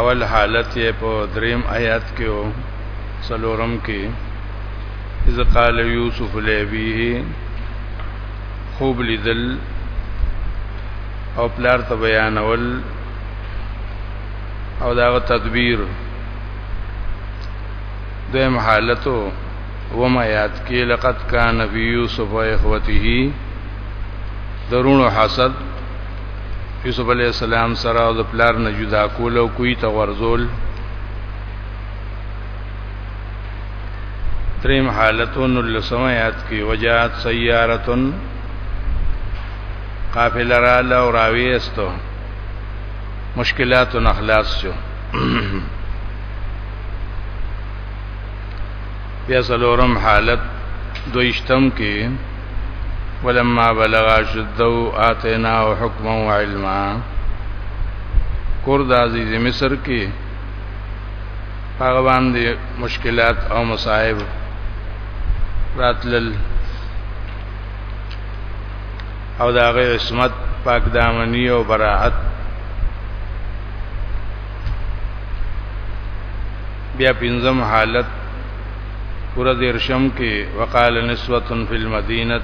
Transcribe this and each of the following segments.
اول حالت یې په دریم آیات کې او سلورم کې اذ قال یوسف لابیه خوب لیدل او پلار ته بیانول او داغه تدبیر دویم حالتو وم آیات کې لقد کان فی یوسف و اخوته درون حسد یوسف علی السلام سره او د پلار نه جدا کول او کوی ته ورزول دریم حالتون لسم آیات کې وجات سیارتن قافله را لو راوی استو مشکلات اخلاص شو بیا څلورم حالت دویشتم کې ولما بلغ شدو آتینا او حکم او علما کور د عزیز مصر کې هغه باندې مشکلات او مصائب راتلل او دا غي عصمت پاک دامنی او براءت بیا پنځم حالت پورا دیر شم کې وقال نسوه فی المدینه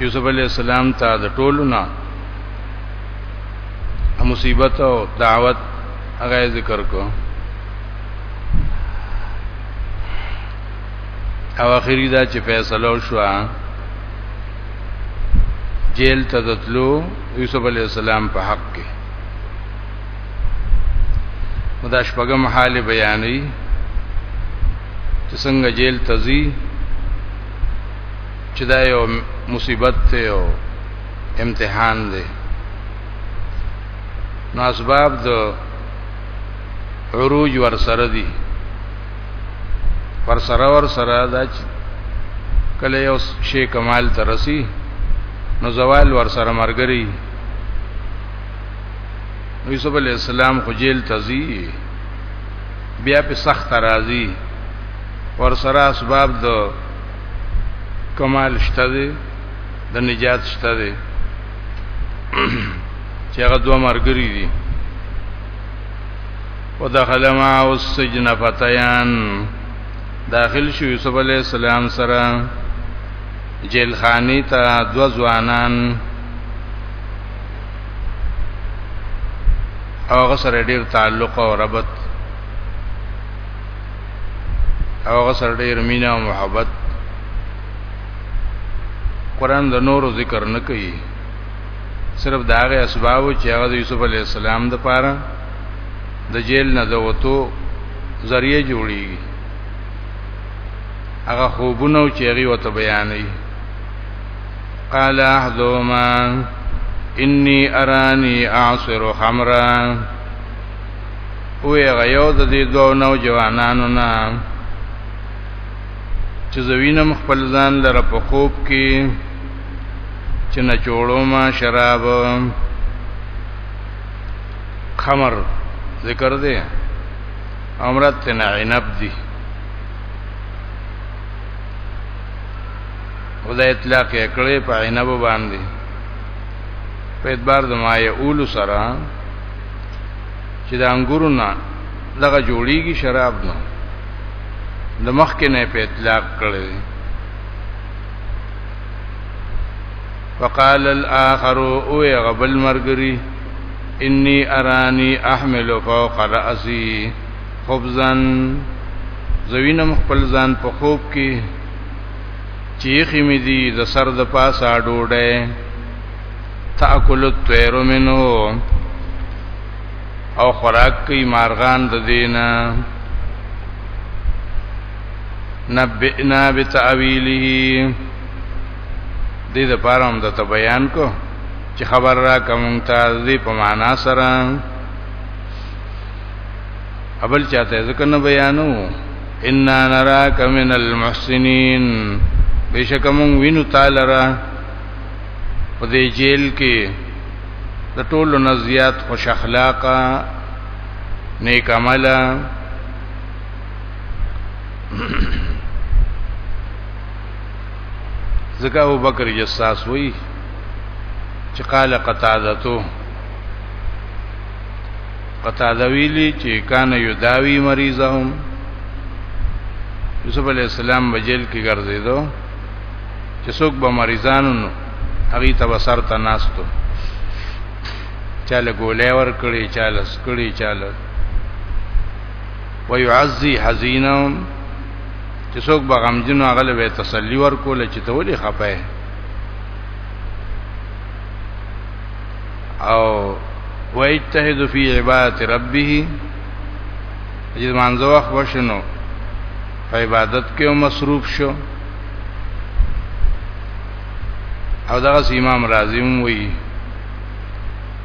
یوسف علی السلام ته د ټولو نه مصیبت او دعوت هغه ذکر کو او اخیری دا چې فیصله شو جیل ته دتلو یوسف علی السلام په حق کې دا شپږم حال بیانوي چې څنګه جیل ته ځي چې دا یو مصیبت ته او امتحان دی نو اسباب د عروج ور سره دي پر سره ور سره دا کله یو شی کمال ترسي نو زوال ور سره مرګري یوسف علی السلام خو جیل تزي بیا په سخت راضي ور سره اسباب د کمال شته دي د نجات شته دي چې هغه دوه مرګري دي ودخل معه السجن فتيان داخل شو یوسف علی السلام سره جیل خانی ته دو ځوانان هغه سره ډیر تعلق او ربط هغه سره ډیر مینا او محبت قران د نورو ذکر نه کوي صرف دا غي اسباب چې هغه د یوسف علی السلام د پاره د جیل نه د وتو ذریعہ جوړیږي هغه خوبونه او چیغي وته بیانې قال احدهما انی ارانی اعصر خمرا وی غیو د دې دوه نو جوانانو نه چې زوینم خپل ځان لره په خوب کې چې نه جوړو ما شراب خمر ذکر دی امرت تنا عنب دی خدا اطلاق یې کړې په عنب باندې په اعتبار د ما یې اول سره چې د انګورو نه دغه جوړیږي شراب نو د مخکې نه په اطلاق کړي فقال الاخر او غبل مرګري اني اراني احمل فوق راسي خبزا زوینم خپل ځان په خوب کې چیخې مې دي د سر د پاسه ډوډۍ تاکل الطير منه او خوراک کوي مارغان د دینه نبئنا بتاویله دې د پاره هم د بیان کو چې خبر را کوم ته دې په معنا سره ابل چاته ځکه نه بیانو ان نراک من المحسنین بشک مون وینو تعالی را په دې جیل کې د ټولو نزيات خوش اخلاقه نیک عمله زکه ابو بکر جساس وی چې قال قتادته قتاده ویلی چې کان یداوی مریضهم یوسف علی السلام بجیل کې ګرځیدو چې څوک به مریضانو نو هغه ته وسر ته ناستو چاله ګولې ور کړی چاله سکړی چاله ويعزي حزينا چې څوک به غمجن هغه له تسلی ورکول چې ته ولې خپه او ويجتهد في عبادت ربه چې مانځه وخت وشنو په عبادت کې مصروف شو او دغه امام رازی هم وی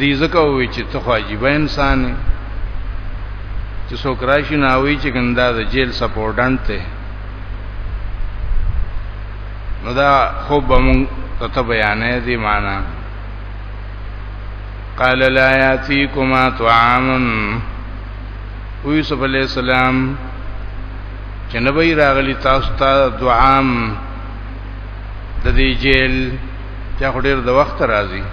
دې زکه وی چې ته خواجی به انسان چې څوک راشي نه وی چې ګندا د جیل سپورډنټ ته نو دا خو به مونږ ته بیانې دي معنا قال لا یاتیکما طعام یوسف علی السلام چې نبی راغلی تاسو ته دعام د دې جیل چا خو ډیر د وخت راځي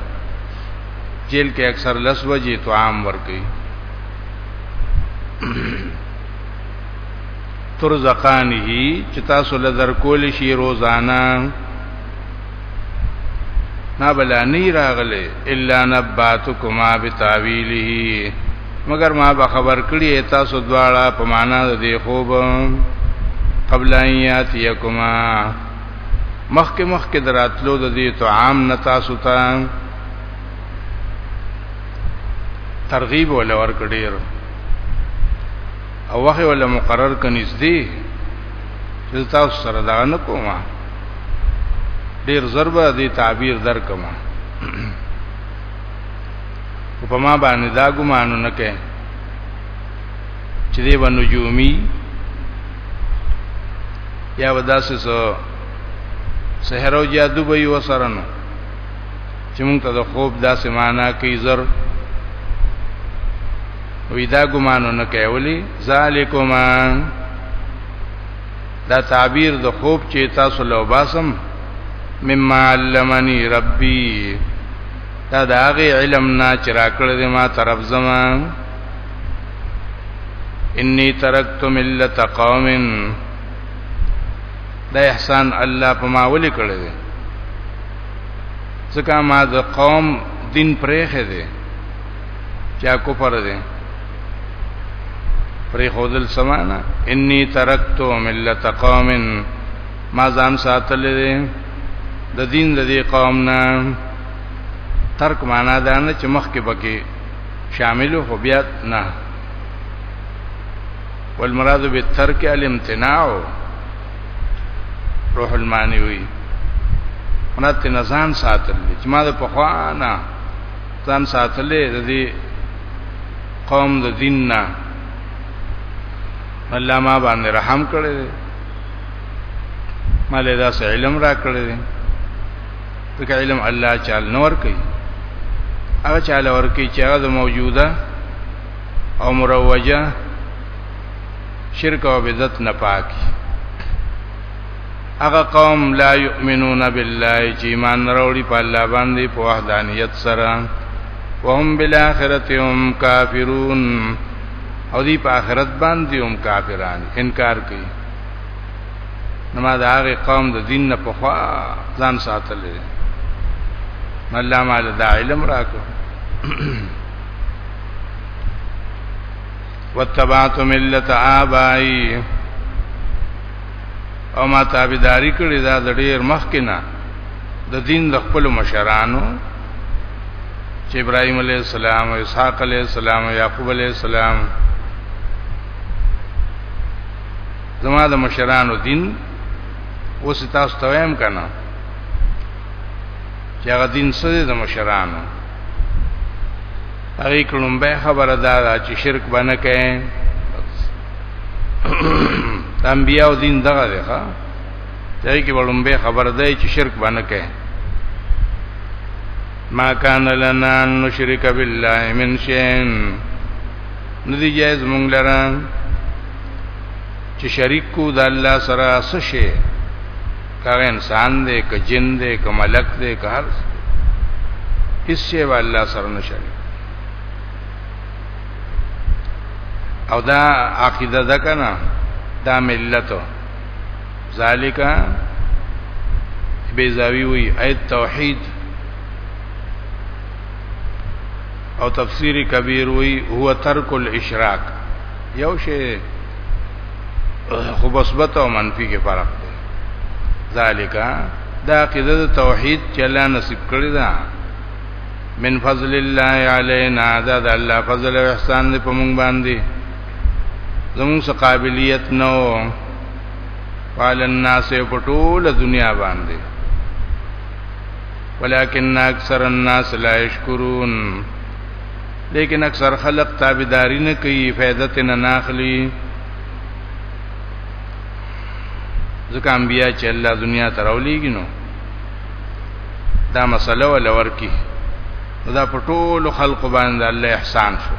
جیل کې اکثر لس بجې طعام ورکي ترزقانه چې تاسو له درکول شي روزانه نا بلا نی راغله الا نباتکما بتاویله مگر ما به خبر کړی تاسو دواړه په معنا د خوب قبل ایاتیکما مخک مخک دراتلو د دې طعام نتا ستا ترغیب ولا ورک ډیر او وخت ولا مقرر کنيز دی چې تاسو سره دا نه کومه ډیر ضربه دی تعبیر در کومه په ما باندې دا ګمانو نه کوي چې دی باندې نجومي یا وداسې سو سحر او جادو به یو سره نو چې مونږ ته د خوب داسې معنا کوي زر وی دا ګمانو نه کوي ولی ذالکما دا تعبیر د خوب چې تاسو له باسم مما علمني ربي دا د هغه علم نه چې راکړل ما طرف زمان انی ترکت ملت قوم دا احسان الله په ما ولي کړی دی ځکه ما د قوم دین پرېخه دی چا کفر دی پرې خودل سمانا انی ترکت ملت قوم ما ځان ساتل دی د دین د دې قوم نه ترک معنا دا نه چې مخ کې بکی شامل خو بیا نه والمراد بالترک الامتناع روح المانی وی مراد ته نزان ساتل چې ما د پخوانا ځان ساتلې د دې قوم د دین نه الله ما باندې رحم کړی مله دا علم را کړی ځکه علم الله چال نور کوي هغه چاله ور کوي چې هغه موجوده او مروجه شرک او بدعت نه پاکي هغه قوم لا یؤمنون بالله چې ایمان وروړي په الله باندې په وحدانیت سره وهم بالآخرة هم کافرون او دی په آخرت باندې هم کافران انکار کوي نو ما د هغه قوم د دین نه په خوا ځان ساتلې الله ما د علم راکو وتبعت ملت آبائی او ما تابعداري کړې دا د ډېر مخکنه د دین د خپل مشرانو چې ابراهيم عليه السلام او اسحاق عليه السلام او يعقوب عليه السلام زما د مشرانو دین اوس تاسو ته وایم کنه چې هغه دین څه دی د مشرانو هغه کلم به خبره دا ده چې شرک باندې کې انبیاء دین دغه دی ښا ځای کې ولوم به خبر دی چې شرک باندې کې ما کان لنا ان نشرک بالله من شین ندی جایز مونږ لره چې شریک کو د الله سره څه شي کغه انسان دی که جن دی که ملک دی که هر څه هیڅ شی الله سره نه شریک او دا عقیده ده کنه دا ملت ذالک بیزاوی وی ایت توحید او تفسیر کبیر وی هو ترک الاشراک یو شی خو مثبت او منفی کې فرق دی ذالک دا قیده توحید چې الله نصیب کړی دا من فضل الله علینا دا د الله فضل او احسان دې په مونږ باندې زموږ څخه قابلیت نو قال الناس په ټول دنیا باندې ولكن اکثر الناس لا يشكرون لیکن اکثر خلق تابعداري نه کوي فائدت نه ناخلي ځکه انبیا چې الله دنیا ته راولېږي نو دا مسله ول ورکی دا په ټولو خلق باندې الله احسان شو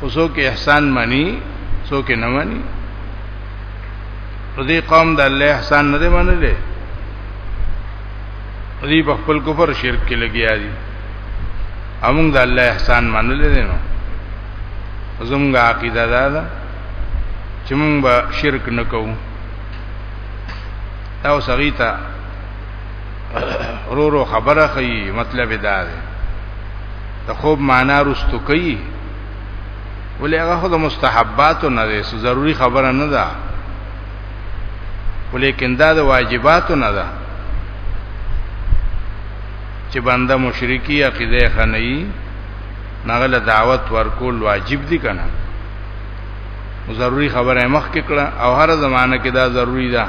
خو څوک احسان مانی څوک نه مانی نو دې قوم د الله احسان نه دی منلې دې په خپل کفر شرک کې لګیا دي امون د الله احسان منلې دي نو زموږ عقیده دا ده چې موږ به شرک نه کوو دا وسغیتا رو رو خبره خي مطلب دا ده د خوب معنا رستو کوي ولې هغه د مستحباتو نه دی ضروری خبره نه ده ولیکن دا د واجباتو نه ده چې بنده مشرکی عقیده خنئی نغله دعوت ورکول واجب دي کنه ضروری خبره مخ کې کړه او هر زمانہ کې دا ضروری ده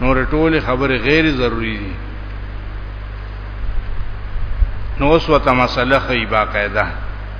نور ټول خبره غیر ضروری دي نو اوس وته مسله خې باقاعده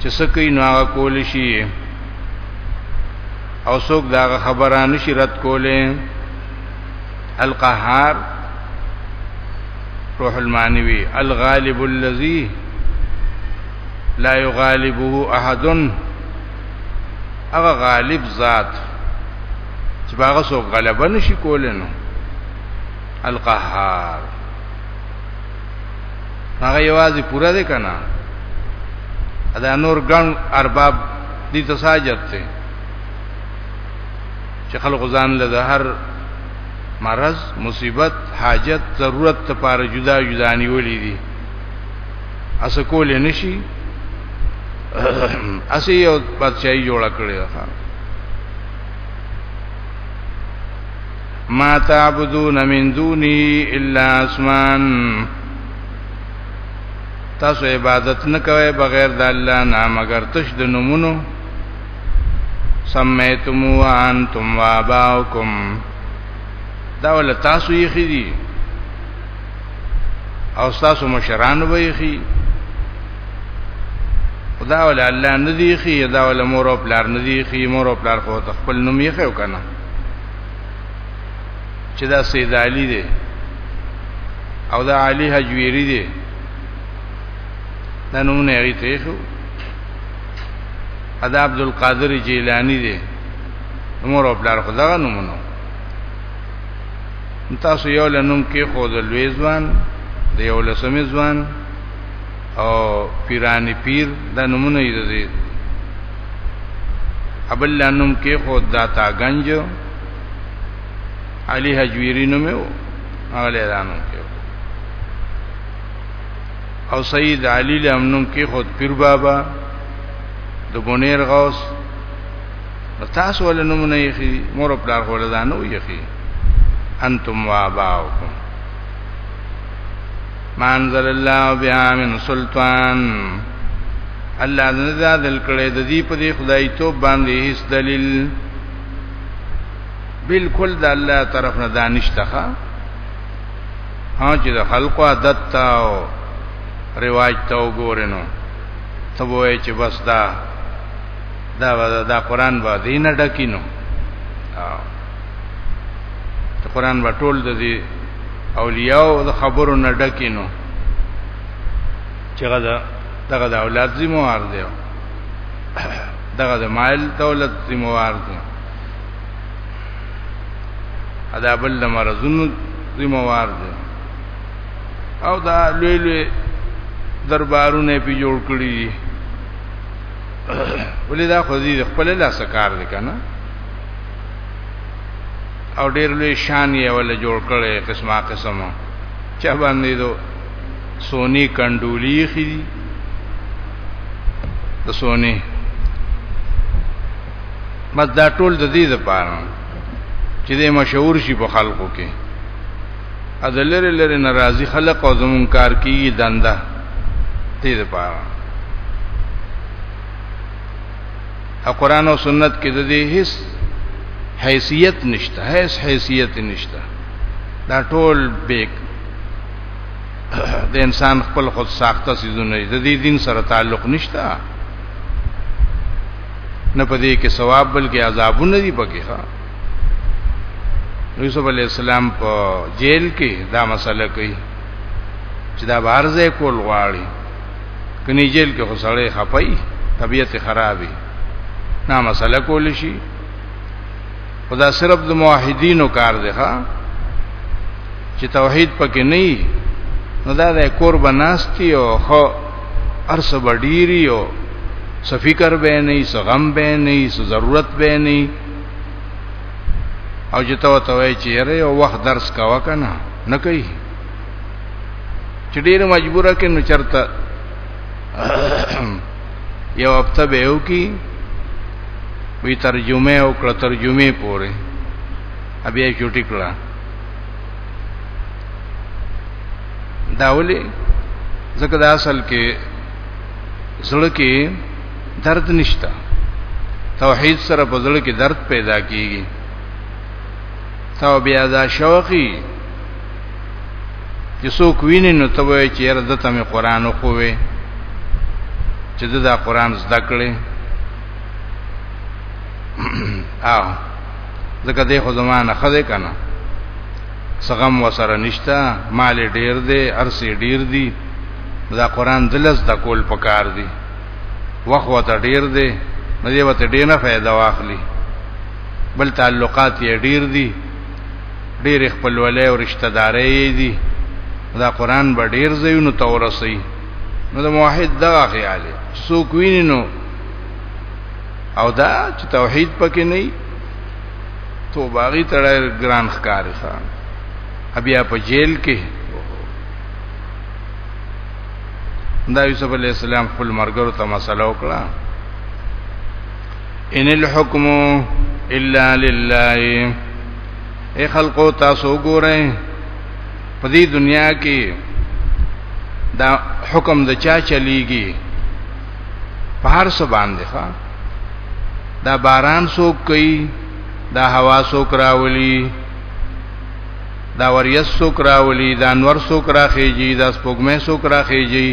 چې سکه نو هغه کول شي او څوک دا خبره نشي رد کوله القهار روح المانوي الغالب الذي لا يغالبه احد هغه غالب ذات چې هغه څوک غلبه نشي کولای نو القهار هغه یوازې پوره دی کنه دا نور ګڼ ارباب دي ته ساجت ته چې خلق ځان له هر مرض مصیبت حاجت ضرورت لپاره جدا جدا نیولې دي اس کول نشي اسی یو بادشاہي جوړ کړی ده ما تعبدون من دونی الا اسمان تاسو عبادت نه کوئ بغیر د الله نه مگر تش د نمونو سمیتمو انتم واباؤکم دا ول تاسو یې خېدي او تاسو مشران وې خې خدا ول الله ندی خې دا ول مور او پلار ندی خې مور او پلار خو خپل نوم یې خو کنه چې دا سید علی دی او دا علی حجویری دی دا نومونه یې ته شو ادا عبد القادر جیلانی دی عمر او بلار خدا نومونه تاسو یو لنوم کې خود لوی ځوان دی یو لسمې ځوان او پیرانی پیر دا نمونه یې دي ابل لانم کې خو داتا گنج علی حجویری نومه او هغه لانم کې او سید علی لامنم کې خود پیر بابا د بونیر غوث تاسو ول نمونه یې خي مور په لار خو لدانو یې خي انتم واباؤکم ما انزل الله بها من سلطان الله نه زادل کړي د دې په دې خدای توب باندې هیڅ دلیل بالکل د الله طرف نه دانشته ها چې د خلقو عادت تا او رواج تا وګورنو ته وای چې بس دا دا دا قران باندې نه ډکینو ته قران په ټول د دې اولیاء او د خبرو نه ډکینو چې غدا دغه د اولاد ذمہ وار دی دغه د مال دولت ذمہ وار دی ادا بل د مرزونو ذمہ وار دی او دا لوی لوی دربارونه په جوړ کړی دي ولې دا خو دې خپل لاس کار دی کنه او ډیر لوی شان یې ول جوړ کړي قسمه قسمه چا باندې دو سونی کندولی خې دي د سونی بس دا ټول د دې لپاره چې د مشهور شي په خلکو کې ا د لری لری ناراضي خلک او زمون کار کوي دنده دې لپاره او قران او سنت کې د دې هیڅ حیثیت نشته هیڅ حیثیت نشته دا ټول بیک د انسان خپل خود ساخته سيزونه د دې دین سره تعلق نشته نه پدې کې ثواب بلکې عذابونه دي پکې ښا یوسف علی السلام په جیل کې دا مسله کوي چې دا بارزه کول غواړي کني جیل کې خسړې خپای طبيعت خرابې نه مسله کول شي خدا صرف د موحدینو کار دی ښا چې توحید پکې نه وي نو دا د کور بناستی او خو ارس بډیری او سفیکر به نه وي سغم به نه وي ضرورت به نه وي او چې تو ته وای چې یره یو وخت درس کاوه کنه نه کوي چې ډیر مجبوره کې نو چرته یو هفته به یو کی وی ترجمه او کړه ترجمه پوره ابي چټی کړه داولي ځکه د اصل کې زړه کې درد نشتا توحید سره په زړه کې درد پیدا کیږي تو بیا دا شوقي چې څوک ویني نو ته وایې چې یاره دته مې قران وخوې چې دا قران زده کړې او ځکه دې خو زمانه خده کنه سغم وسره نشتا مال ډیر دی ارسي ډیر دی دا قران دلس د کول پکار دی وخت وته ډیر دی نو دې وته ډیر نه فائدہ واخلي بل تعلقات یې ډیر دي ډېر خپلولې او رشتہ داري دي دا قران به ډېر زینو تورسي نو د موحد دغه خیال څوک ویني نو او دا چې توحید پکې نه وي تو باغی تړای ګران ښکار خان بیا په جیل کې دا یوسف علی السلام خپل مرګرو ته مسله وکړه ان الحكم الا لله اي خلقو تاسو ګورئ په دې دنیا کې دا حکم د چا چلیږي په هر څه باندې ښا دا باران سوک کوي دا هوا سوک راولي دا وریس سوک راولي دا نور سوک راخیږي دا سپوږمۍ سوک راخیږي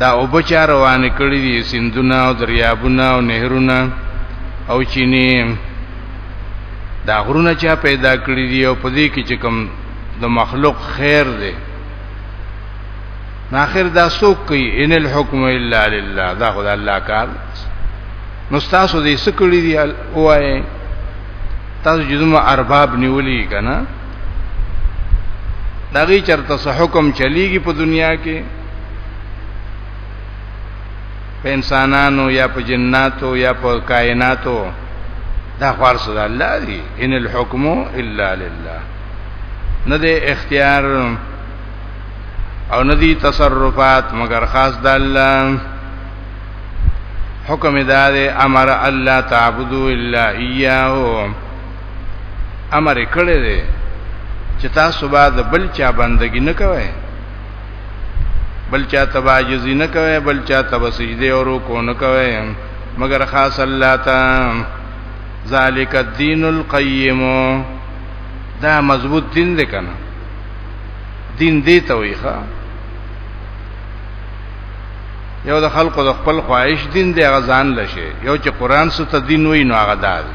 دا او بچا روان کړی دي سندونه او دریابونه او نهرونه او چینه دا غرونه چا پیدا کړی دي او په دې کې چې کوم د مخلوق خیر دی ناخر دا سوک کوي ان الحكم الا لله دا خدای الله کار نو تاسو دې سکړی دی اوای تاسو جزما ارباب نیولی کنا دغه چرته څه حکم چلیږي په دنیا کې په انسانانو یا په جناتو یا په کائناتو دا خوار صد الله دی ان الحكم الا لله نه دی اختیار او نه دی تصرفات مگر خاص د الله حکم دار امر الله تعبدو الا اياه امر کړی دی چې تاسو به د بل چا بندگی نه کوئ بل چا تباجزی نه کوئ بل چا تبسجده او رکوع نه کوئ مگر خاص الله ته ذالک الدین القیم دا مضبوط دین دی کنه دین دی ته وی ښا یو د خلقو د خپل خواهش دین دی غزان لشه یو چې قران ست دین وی نو هغه دا دی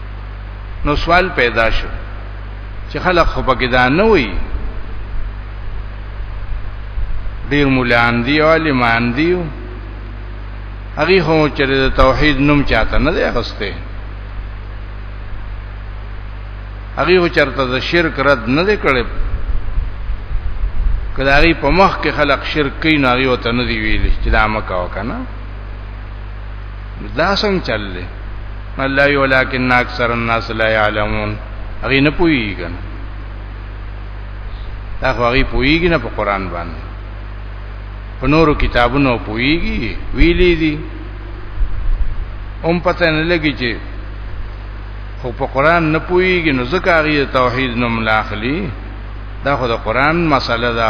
نو سوال پیدا شو چې خلک خو پکې دا نه وي ډیر مولان دی او عالمان دی هغه خو چې د توحید نوم چاته نه دی غسته هغه خو چرته د شرک رد نه دی کړی کله هغه په مخ کې خلق شرک کوي نه هغه ته نه دی ویلي چې دا مکه وکنه دا څنګه چل دی الله یو لکن اکثر الناس لا يعلمون هغه نه پوهیږي دا خو هغه پوهیږي نه په قران باندې په نورو کتابونو پوهیږي ویلي دي هم پته نه لګی چې خو په قران نه پوهیږي نو ځکه هغه توحید نوم لاخلی دا خو د قران مسله ده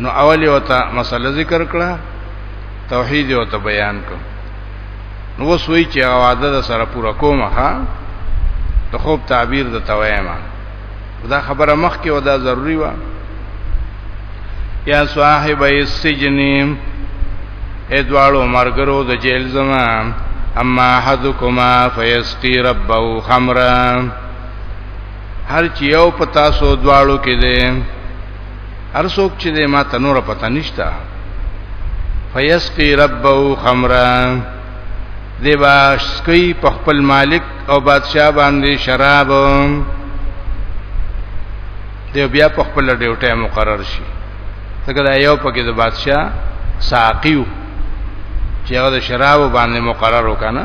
نو اولی وته مسله ذکر کړه توحید وته بیان کړ نو وسوي چې اواده د سره پورا کومه ها د خوب تعبیر د توایما دا خبره مخ کې ودا ضروری و یا صاحب السجن ادوالو مرګرو د جیل زما اما حدکما فیسقی ربو خمرا هر چې یو پتا سو دواړو کې دې هر څوک چې دې ما تنور پتا نشتا فیسقی ربو خمرا دې با سکی په خپل مالک او بادشاہ باندې شراب دې بیا په خپل ډیوټه مقرر شي څنګه دا یو پکې د بادشاہ ساقیو چې هغه د شراب باندې مقرر وکنه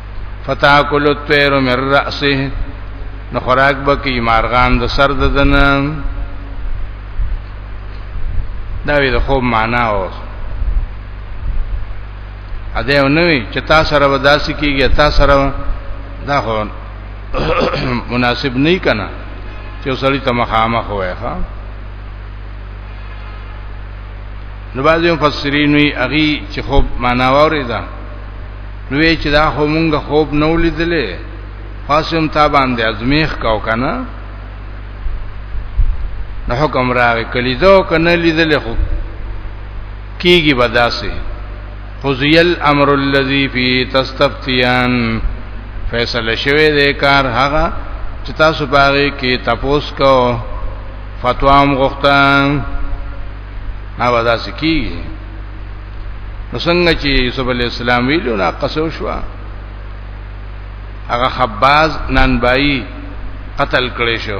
فتاکل الطير من راسه نو خوراک بکی مارغان د سر د دنه دا وی د خوب معنا او ا دې نوې چې تا سره وداسي کیږي تا سره دا خو مناسب نه کنا چې سړی ته مخامخ وای ښا نو بعضی مفسرین وی اغي چې خوب معنا وریدا نو وی چې دا خو مونږ خوب نو لیدلې فاسم تا باندې ازمیخ کاو کنه نو حکم راغی کلی دو کنه لیدلې خو کیږي بداسه قضی الامر الذی فی تستفتیان فیصله شوه دې کار هغه چې تاسو باغې کې تپوس کو فتوام غوښتن هغه داسې کیږي نو څنګه چې یوسف علی السلام ویلو نه قصو شو هغه خباز نانبای قتل کړی شو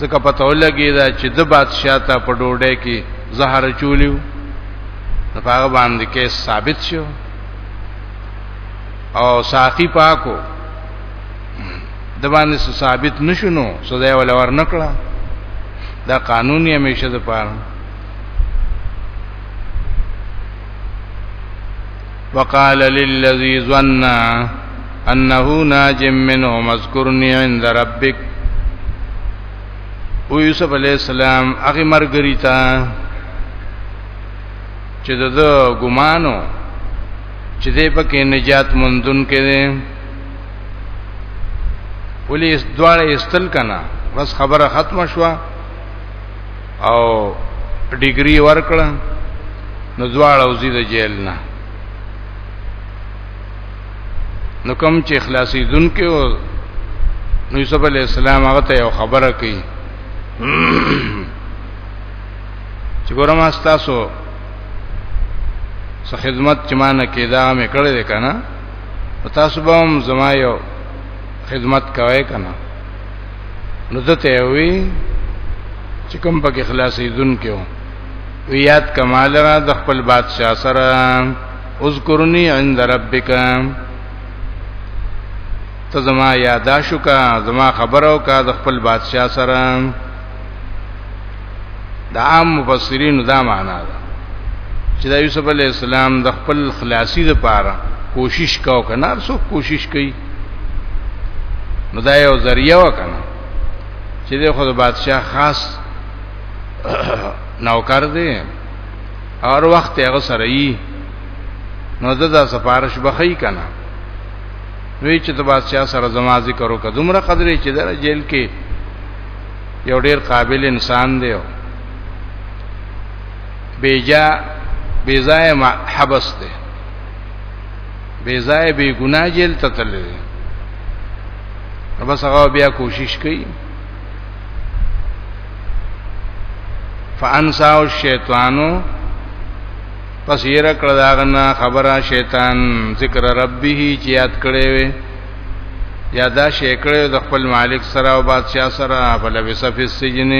ځکه پته ولګی دا چې د بادشاہ ته په ډوډۍ کې زهر چولیو نو هغه باندې کې ثابت شو او ساقی پاکو د باندې ثابت نشونو سزا ولا ورنکړه دا قانوني همیشه د پاره وقال للذي ظن انه ناج منه مذكرني عند ربك او یوسف علی السلام هغه مرګری تا چې د ګمانو چې دې پکې نجات مندون کړي ولې دواړه استل کنا بس خبره ختمه شوه او ډیګری ورکړه نو دواړه وزید جیل نه نو کوم چې اخلاصي دن کې او نو یوسف علی السلام هغه ته یو خبره کوي چې ګورم تاسو سو خدمت چې مان کې دا مې کړې ده کنه او تاسو به هم زما یو خدمت کوي کنه نو دته وی چې کوم په کې خلاصې دن کې و یاد کمال را د خپل بادشاہ سره اذکرنی عند ربک ته زما یاداشو کا زما خبرو کا د خپل بادشاہ سره د عام مفسرین دا معنا ده چې د یوسف علی السلام د خپل خلاصي لپاره کوشش کاو کنه څو کوشش کوي نو دا یو ذریعہ وکنه چې د خود بادشاہ خاص نوکر دی اور وخت هغه سره یي نو دا, دا سفارش بخی کنه وی چې د بادشاہ سره زما ذکر وکړه دومره قدرې چې در جیل کې یو ډیر قابل انسان دی بیجا بیزای ما حبس دی بیزای بی ګناه جیل ته تللی دی بس هغه بیا کوشش کوي فانساو شیطانو پس یې رکړه داغنا خبره شیطان ذکر ربه چې یاد کړي وي یا دا شی کړو د خپل مالک سره او بادشاہ سره په لبس فی السجن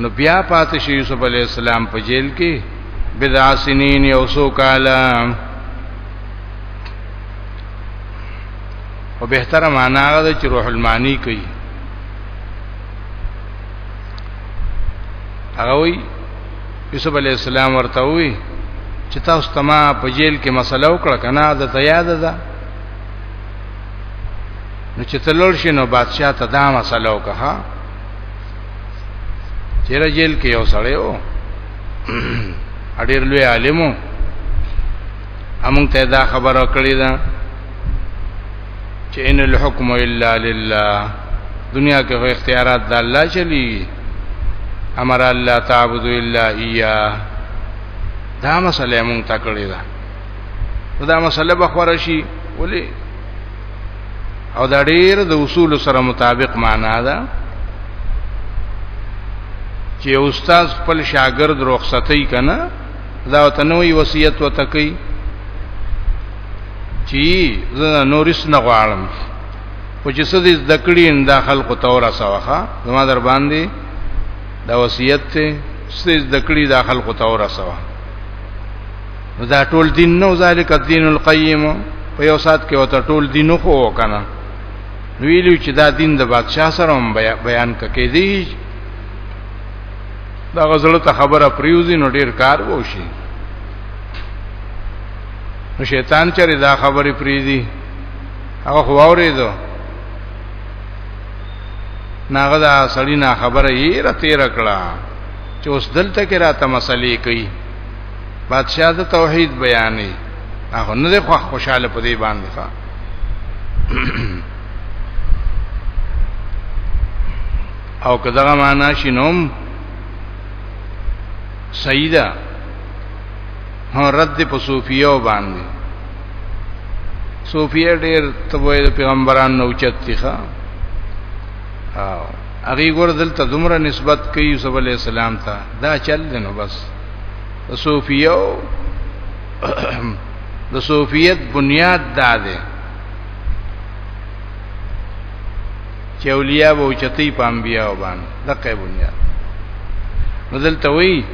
نو بیا پاتې شي یوسف علی السلام په جیل کې بضع سنین یو سو کالا او بهتره معنا غواړي چې روح المانی کوي هغه وی یوسف علی السلام ورته وی چې تاسو تما په جیل کې مسله وکړه کنه دا ته یاد ده نو چې تلل شي نو بادشاہ ته دا مسله وکړه چې راجل کې یو سړی و اړیر لوی عالمو امون ته دا خبره کړې ده چې ان الحكم الا لله دنیا کې خو اختیارات د الله چلی امر الله تعبد الا اياه دا مسله مونږ تکړه ده دا مسله به خور شي ولې او دا ډیر د اصول سره مطابق معنا ده چې استاد خپل شاګرد رخصتي کنه دا وتنوي وصیت وتکي چې زه نورس نه غواړم او چې څه دې ذکرې ان داخل کو تور سواخه زما در باندې دا وصیت ته څه ذکرې داخل کو تور سواخه نو دا ټول دین نو ذالک الدین القیم په یو سات کې وته ټول دین خو وکنه ویلو چې دا دین د بادشاہ سره هم بیان ککې دی دا غزل ته خبره پریوزی نو ډیر کار وشي نو شیطان چره دا خبره پریزي هغه خو اوریدو ناغه دا سړی نه خبره یې را تیر کړه چې اوس دلته کې راته مسلې کوي بادشاہ د توحید بیانې هغه نه ده خو خوشاله په دې باندې ښا او کداغه معنا شینوم سیدا هو رد په صوفیو باندې صوفیه ډیر تبوی د پیغمبران نو چت دي ښا او هغه ګور دلته دومره نسبت کوي یوسف علی السلام ته دا چل دی نو بس صوفیو د صوفیت بنیاد دا دی چې اولیاء به چتی پام بیا وبان دغه بنیاد نزل توي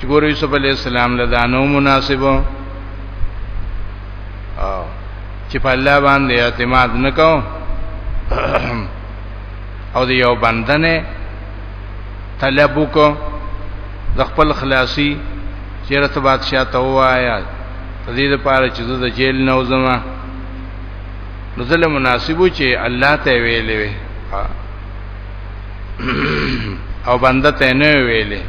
چې ګور یوسف علی السلام له دانو مناسبو او چې په الله باندې اعتماد نکاو او دی یو بندنه طلب وکړو د خپل خلاصي چیرې ته بادشاہ ته وایا د دې لپاره چې زه د جیل نه وځم نو زه له مناسبو چې الله ته ویلې وي او بنده ته نه ویلې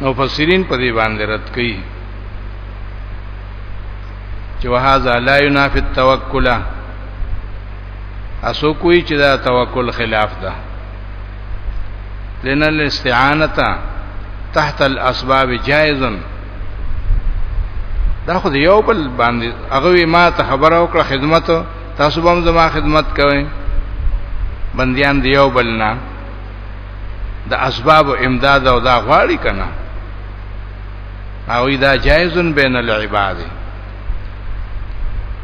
نو فسرین په دې باندې رد کړي چې وهذا لا ينافي التوکل اسو کوئی چې دا توکل خلاف ده لن الاستعانه تحت الاسباب جائز دا خو یو بل باندې هغه ما ته خبره وکړه خدمت تاسو به زما خدمت کوئ بندیان دی یو بل نه د اسباب امداد او دا غواړي کنه او دا جائزن بین العباد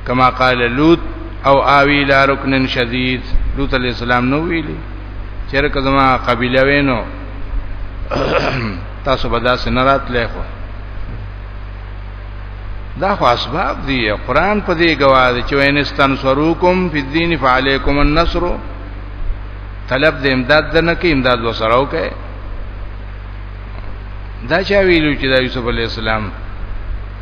کما قال لوط او آوی الى رکن شدید لوط علیہ السلام نو ویلی چرکه زما قبیله وینو تاسو به داسې نه راتلې خو دا خو اسباب دي قران په دې گواه دي چې وین استنصروکم فی الدین فعلیکم النصر طلب د امداد د نه کې امداد وسره وکړي دا چا ویلو چې دا یوسف علی السلام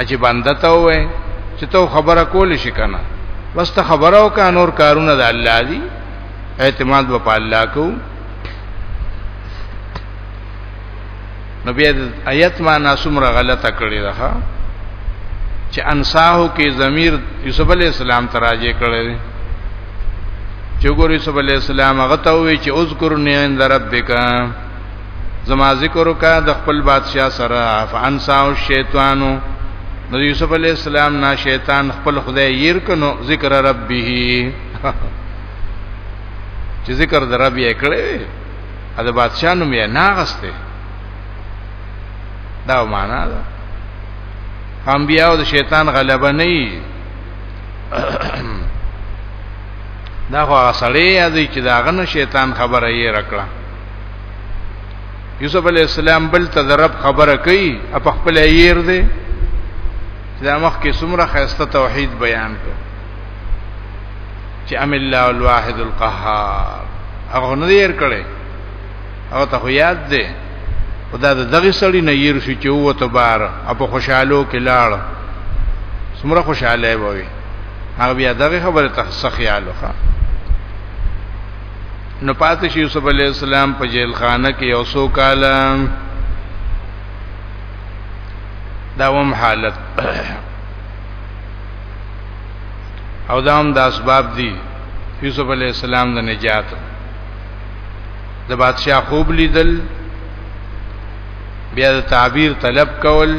اجي بنده ته وې چې تو خبره کول شي کنه بس ته خبره او کا نور کارونه د الله دي اعتماد په الله کو نو بیا آیت ما ناسمره غلطه کړی ده چې انساهو کې ضمیر یوسف علی السلام تراجه کړی دی چې ګور یوسف علی السلام هغه ته وی چې اذکر نعند ربک زما ذکر وکا د خپل بادشاہ سره فانساو شیطانو نو یوسف علی السلام نا شیطان خپل خدای ير کنو ذکر ربه چې ذکر د رب یې کړې ا د بادشاہ نوم یې ناغسته دا معنا ده انبیاء او د شیطان غلبه نه دا خو سړی یادی چې داغه نه شیطان خبره یې رکړه یوسف علی السلام بل ته د رب خبره کوي اپ خپل ییر دی دا مخ کې څومره خسته توحید بیان کړ چې ام الله الواحد القهار هغه نه ییر کړي هغه ته یاد دی خدا د دغه سړی نه ییر شو چې وو ته بار اپ خوشحالو کې لاړ څومره خوشاله وي هغه بیا دغه خبره ته سخیالو ښه نو پاتې شي یوسف علی السلام په جیل خانه کې یو سو کال داوم حالت او داوم د اسباب دي یوسف علی السلام د نجات د بادشاہ خوب لیدل بیا د تعبیر طلب کول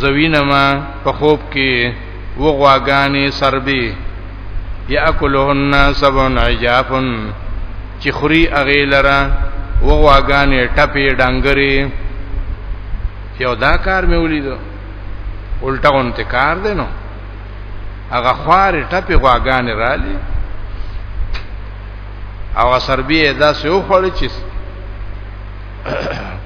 زوینما په خوب کې و غواګانې سربي یاکلهن سبع عجاف چې خوري اغه لره و غواګانې ټپې ډنګري یو دا کار مې ولیدو الټا غونته کار دی نو هغه خوار ټپې غواګانې رالي او سربي داسې وخوړ چې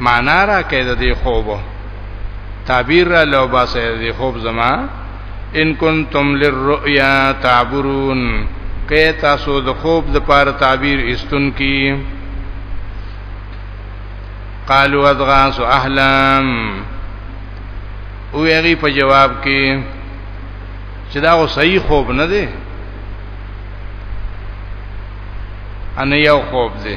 معنا را کې د دې خوب تعبیر را لو باسه د دې خوب زما ان کنتم للرؤيا تعبرون کې تاسو د خوب د پار تعبیر استون کی قالوا اضغاث احلام او یغي په جواب کې چې دا صحیح خوب نه دی ان یو خوب دی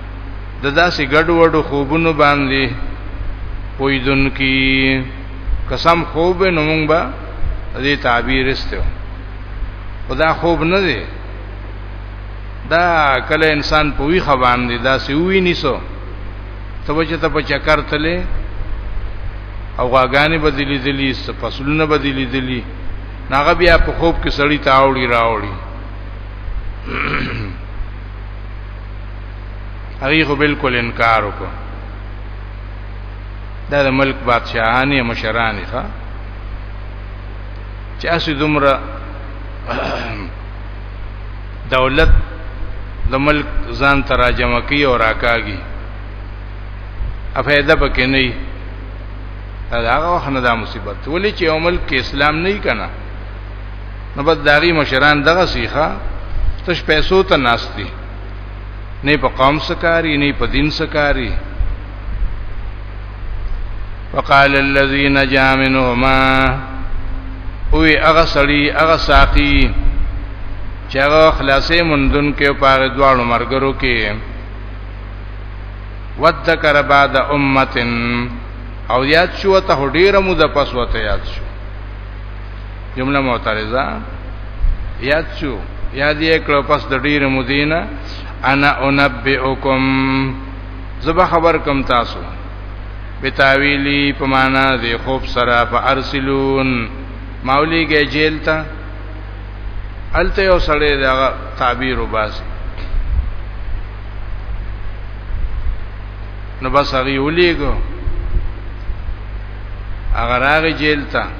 د داسې ګډوډو خوبونو باندې پویدون کی قسم خوب نو مونږ به دې تعبیر استو خدا خوب نه دی دا کله انسان پوی خوان دی دا سی وی نیسو ته وجه ته په چکر تلې او غاګانی بدلی دلی فصلونه بدلی دلی ناغه بیا په خوب کې سړی تاوړي راوړي هغه خو بالکل انکار وکړ دا د ملک بادشاہانی مشرانی ښا چې اسی دومره دولت د ملک ځان تراجمه کوي او راکاږي افیده پکې نه وي دا هغه وخت نه دا مصیبت ولې چې عمل کې اسلام نه کنا نو بس داغي مشران دغه سیخه تش پیسو ته ناشتي نه په قوم سکاري نه په دین سکاري وقال الذي نجا منهما وی هغه سړی هغه ساقی چې هغه خلاصې مندون کې پاره دواړو مرګرو کې وذکر بعد امتن او یاد شو ته ډیره مو د پسوته یاد شو جمله معترضه یاد شو یاد یې کړو پس د ډیر مدینه انا انبئکم زبا خبر کم تاسو بتاویلی په معنا دی خوب سره فارسلون ماولی گئے جیل تا الته یو سړی دا تعبیر وباسي نو بس هغه ولېګو هغه راغی جیل ته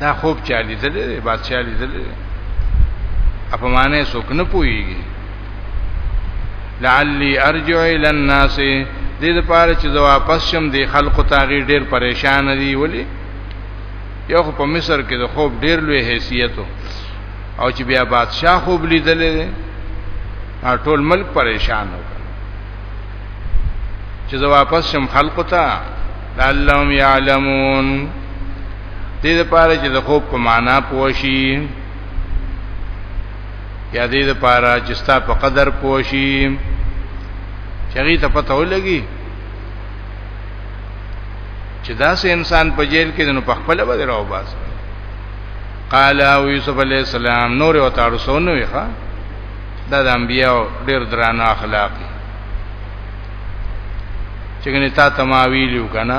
دا خوب چالي دلې بادشاہ لیدلې په معنی څوک نه پويږي لعلی ارجع الى الناس دې لپاره چې زه واپس شم د خلکو تاغي ډیر پریشان دي ولی یو په مصر کې د خوب ډیر لوی حیثیت او چې بیا بادشاہ خوب لیدلې ټول ملک پریشان و چې زه واپس شم خلکو ته لعلهم يعلمون دې لپاره چې د خوب په معنا پوښي یا دې لپاره چې ستا په قدر پوښي چغی ته پته ولګي چې داسې انسان په جیل کې نو په خپل باندې راو باز قال او یوسف علی السلام نور او تاسو سونه وي ښا دا د انبیو ډیر درانه اخلاق دي چې کنه تا تماویلو کنه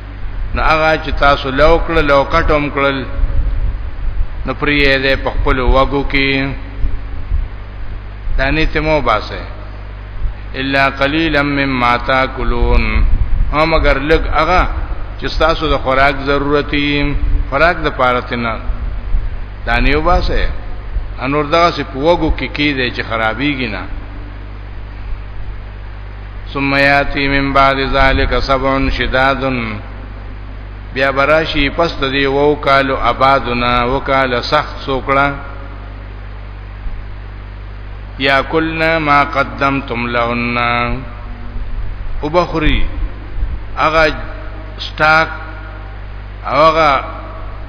نو هغه چې تاسو لو کړل لو کټوم کړل نو پریې دې په خپل وګو کې دانی ته مو باسه الا قليلا مما تاكلون او مگر لګ هغه چې تاسو د خوراک ضرورتي خوراک د پاره تنه دانی وباسه انور دغه سي پوغو کې کې دې چې خرابيږي نه ثم یاتی من بعد ذلک سبع شداد بیا براشی پس د دی وو کالو آبادنا وکاله سخت سوکړه یا کلنا ما قدمتم لهن وبخری اغه سٹاک اغه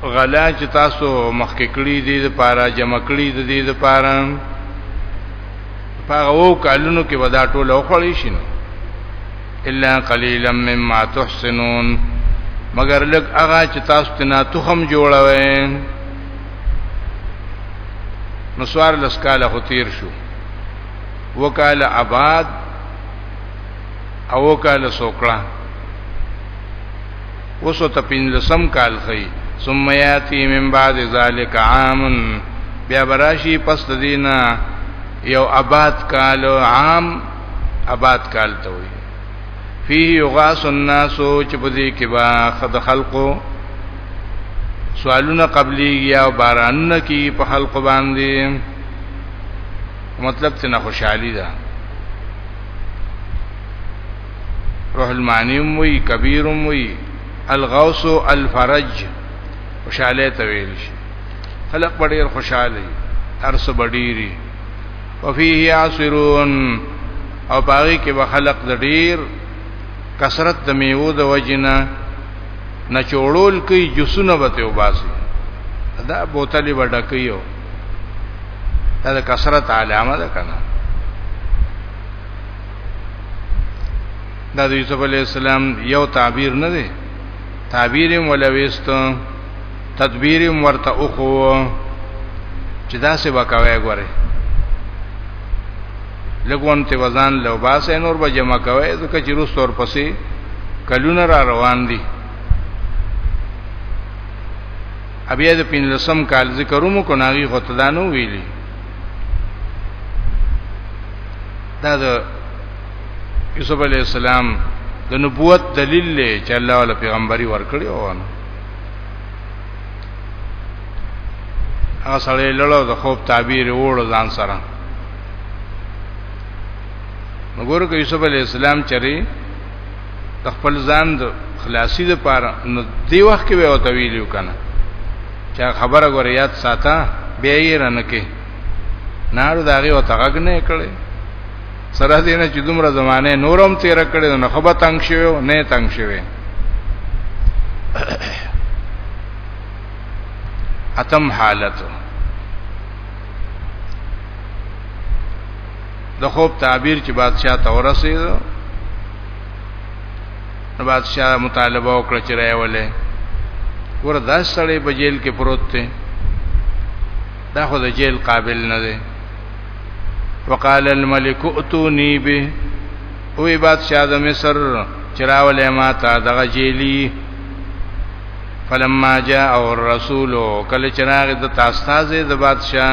غلا چې تاسو مخکې کړی دي د پاره جمع کړی دي د پاره په هغه وو کالونو کې ودا ټول او خړې شي نو الا قليلا مما تحسنون مگر لګ هغه چې تاسو ته نه تخم جوړوي نو سوار لسکاله خو تیر شو وکاله آباد او وکاله سوکړه اوس ته پنځم کال خي ثم یاتی من بعد ذلک عام بیا براشی پس د دینا یو آباد کال عام آباد کال ته وي فيه یغاس الناس چې په دې کې با خد خلقو سوالونه قبلي یا بارانونه کې په خلق باندې مطلب څه نه خوشحالي ده روح المعانی وی کبیر وی الغوث الفرج خوشاله ته ویل شي خلق ډیر خوشاله ارس بډیری وفيه يعصرون او باغی کې به خلق د ډیر کثرت د میوه د وجنه نچوړول کوي جسونه به ته وباسي دا بوتلې وډکیو دا د کثرت علامه ده کنه دا د یوسف علی السلام یو تعبیر نه دی تعبیر ولويست تدبیر ورته اوخو چې دا څه وکاوي غره لګون ته وزن لو باسه نور به جمع کوي ځکه چې روس تور پسې کلونه را روان دي ابیا د پینلسم کال ذکرومو کو ناغي غتدانو ویلي دا د یوسف علی السلام د نبوت دلیل دی چې الله ول پیغمبري ورکړي او نو هغه سړی لړو د خوب تعبیر وړو ځان سره نګور کې یوسف علی السلام چری د خپل ځان د خلاصي لپاره نو دی وخت کې به او طویل وکنه چا خبره غوړ یاد ساته بیا یې رنکه نار داغه او تغګ نه کړي سره دې نه چې دومره زمانه نورم تیر کړي نو خبره تنگ شوی نه تنگ شوی اتم حالت د خوب تعبیر چې بادشاہ ته ورسید نو بادشاہ مطالبه وکړه چې راولې ور داس سړی په جیل کې پروت دی دا خو د جیل قابل نه دی وقال الملك اتوني به وی بادشاہ د مصر چراولې ما ته دغه جیلی فلما جاء الرسول کله چراغ د تاسو د بادشاہ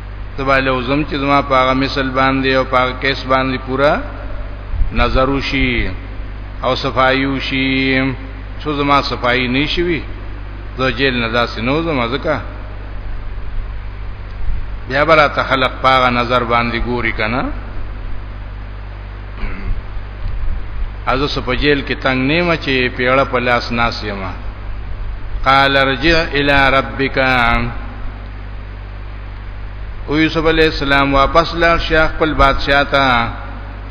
تباله وزم چې زما په هغه مثال باندې او په هغه کیس باندې پورا نظر وشي او صفایي وشي څو زما صفایي نشوي زه جیل نه داسې نو زما ځکه بیا بلا ته خلق پاغه نظر باندې ګوري کنه ازو سپجیل کې تنگ نیمه چې پیړه په لاس ناسیمه قال ارجع الى ربک او یوسف علی السلام واپس لاړ شیخ خپل بادشاہ ته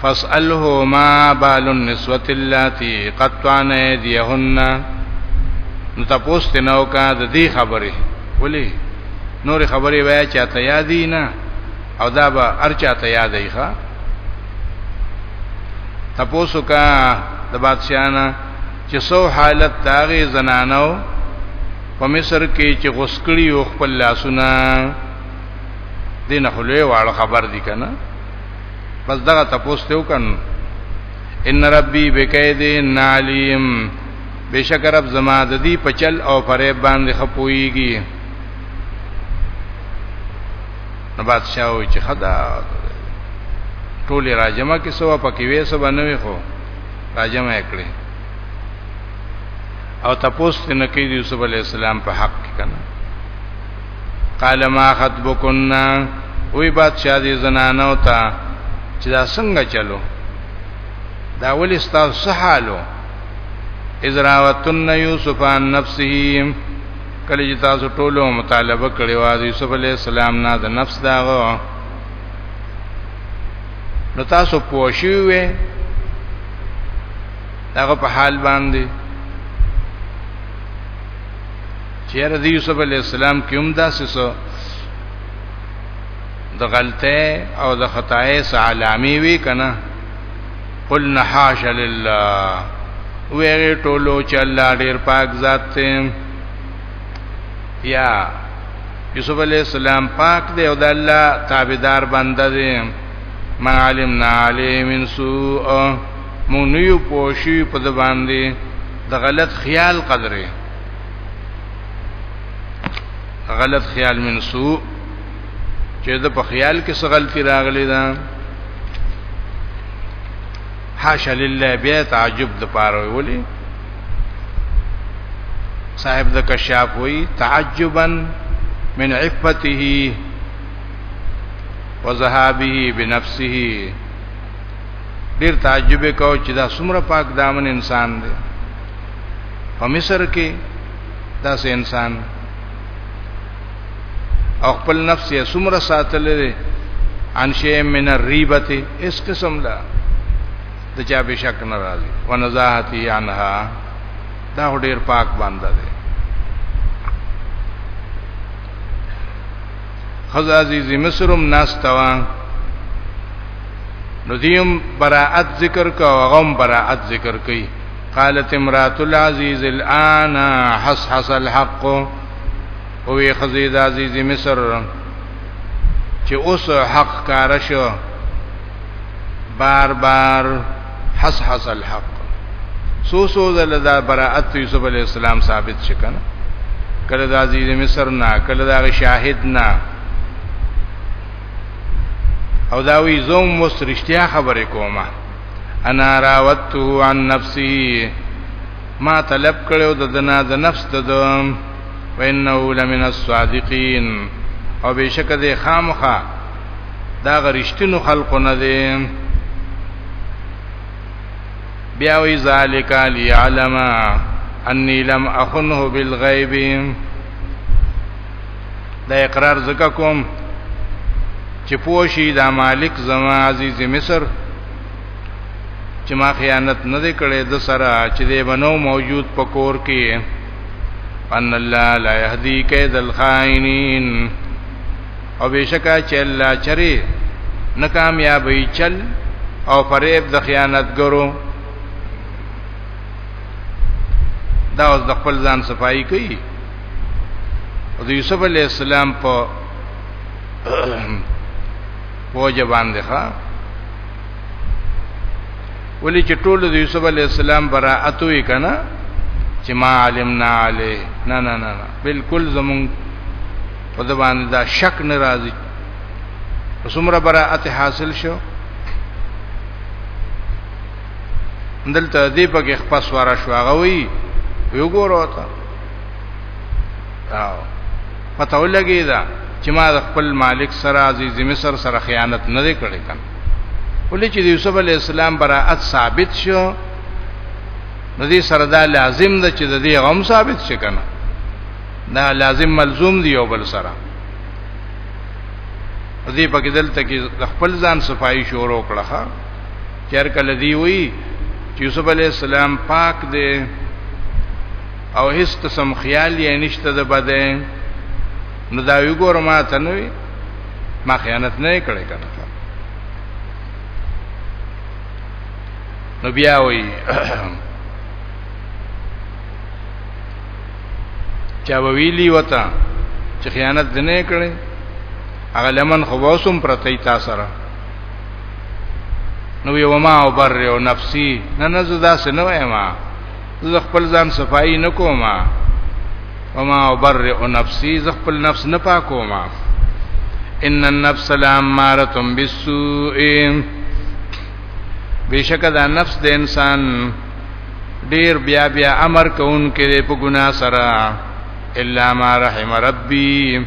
فاسأله ما بال النسوة اللاتي قطعن ايديهن نو تاسو ته نو کا د دې خبره ولي نور خبره وای چې ته یادی نه او دا به ارچا ته یادای ښا تاسو کا د بادشاہ نه چې سو حالت داغه زنانو په مصر کې چې غسکړی او خپل لاسونه دینه خلوی واړه خبر دي کنه بس دغه تاسو ته وکړ ان ربي بكيد عليم بشک رب زما د دې پچل او فریب باندې خپويږي نو بادشاہ وی چې خدا ټولې راجمه کې سوا پکې وې سبا نه وي خو راجمه کړې او تاسو نه کې د یوسف علی السلام په حق کې کنه قال ما خطبكن وی بادشاہ دې زنانو ته چې دا څنګه چلو دا ولې ستاسو سحالو اذراوتن یوسف عن نفسه کله چې تاسو ټولو مطالبه کړې و د یوسف علی السلام نه د نفس داغو نو تاسو پوښیوې هغه په حال باندې چیر دی یوسف علی السلام کوم داسې سو د غلطه او د خطای سالامی وی کنه قل نحاش لله ویری ټولو چې الله ډیر پاک ذات دی یا یوسف علی السلام پاک دی او د الله تابعدار بنده دی ما علمنا علی من سوء مونږ نه یو پوښي په د باندې د غلط خیال قدرې غلط خیال من سوء چې د په خیال کې څه غلطي راغلي ده حاشا لله بیا تعجب د پاره ولي صاحب د کشاف وی تعجبا من عفته وذهابه بنفسه ډیر تعجب کو چې دا څومره پاک دامن انسان دی په مصر کې داسې انسان او خپل نفس یې څومره ساتل دی ان شی من الریبت اس قسم لا د چا به شک نه راځي ونزاهتی عنها دا ډیر پاک باندې دی خزازی زی مصرم ناس توان نو دیم براءت ذکر کا غم براءت ذکر کئ قالت امرات العزیز الان حسحس الحق او وی خزید عزیز مصر چې اوس حق کار شو بار بار حسحس الحق سو سو زل دا براءت یوسف علی السلام ثابت شکنه کله د عزیز مصر نه کله د شاهد نه او دا وی زوم مست رښتیا خبرې کومه انا راوته عن نفسي ما طلب کړو د دنا د نفس د دوم وانه لمن الصادقین او بشک د خامخه دا غرشتینو خلقو نه دي بیا وی ذالک لیعلم انی لم اخنه بالغیب دا اقرار زکه کوم چې پوښي دا مالک زما عزیز مصر چې ما خیانت نه دی کړی د سره چې دی بنو موجود پکور کې ان الله لا يهدي كيد الخائنين او بشکا چې الله چری ناکامیابی چل او فریب د خیانتګرو دا اوس د خپل ځان صفائی کوي او د یوسف علی السلام په وجه باندې ښا ولی چې ټول د یوسف علی السلام براءت وی کنه چې ما علمنا علی نه نه نه بالکل زمون په ځبان دا شک ناراضي څومره براءت حاصل شو دلته دې پکې خپس واره شو هغه وی یو ګورو ته او پته ولګی دا چې ما د خپل مالک سره عزیز مصر سره خیانت نه دی کړی کنه ولې چې یوسف علی السلام براءت ثابت شو نو دې سره دا لازم ده چې د دې غم ثابت شي کنه دا لازم ملزوم دی یو بل سره دې په کې دلته کې خپل ځان صفائی شروع کړه چیر کله دی وی چې یوسف علی السلام پاک دی او هیڅ قسم خیال یې نشته د بده نو دا یو ګور ما ته نه وي ما خیانت نه کړې کنه نو بیا وی چا ویلی وتا چې خیانت نه کړې هغه لمن خو وسوم پرتی تا سره نو یو ما او بر یو نفسي نه نه زدا سنوي ما زه خپل ځان صفائی نکوما وما ابرئ نفسي زه خپل نفس نه پاکوما ان النفس لاماره بالسوء بشک دا نفس د انسان ډیر بیا بیا امر کوونکې دی په ګنا سره الا ما رحم ربي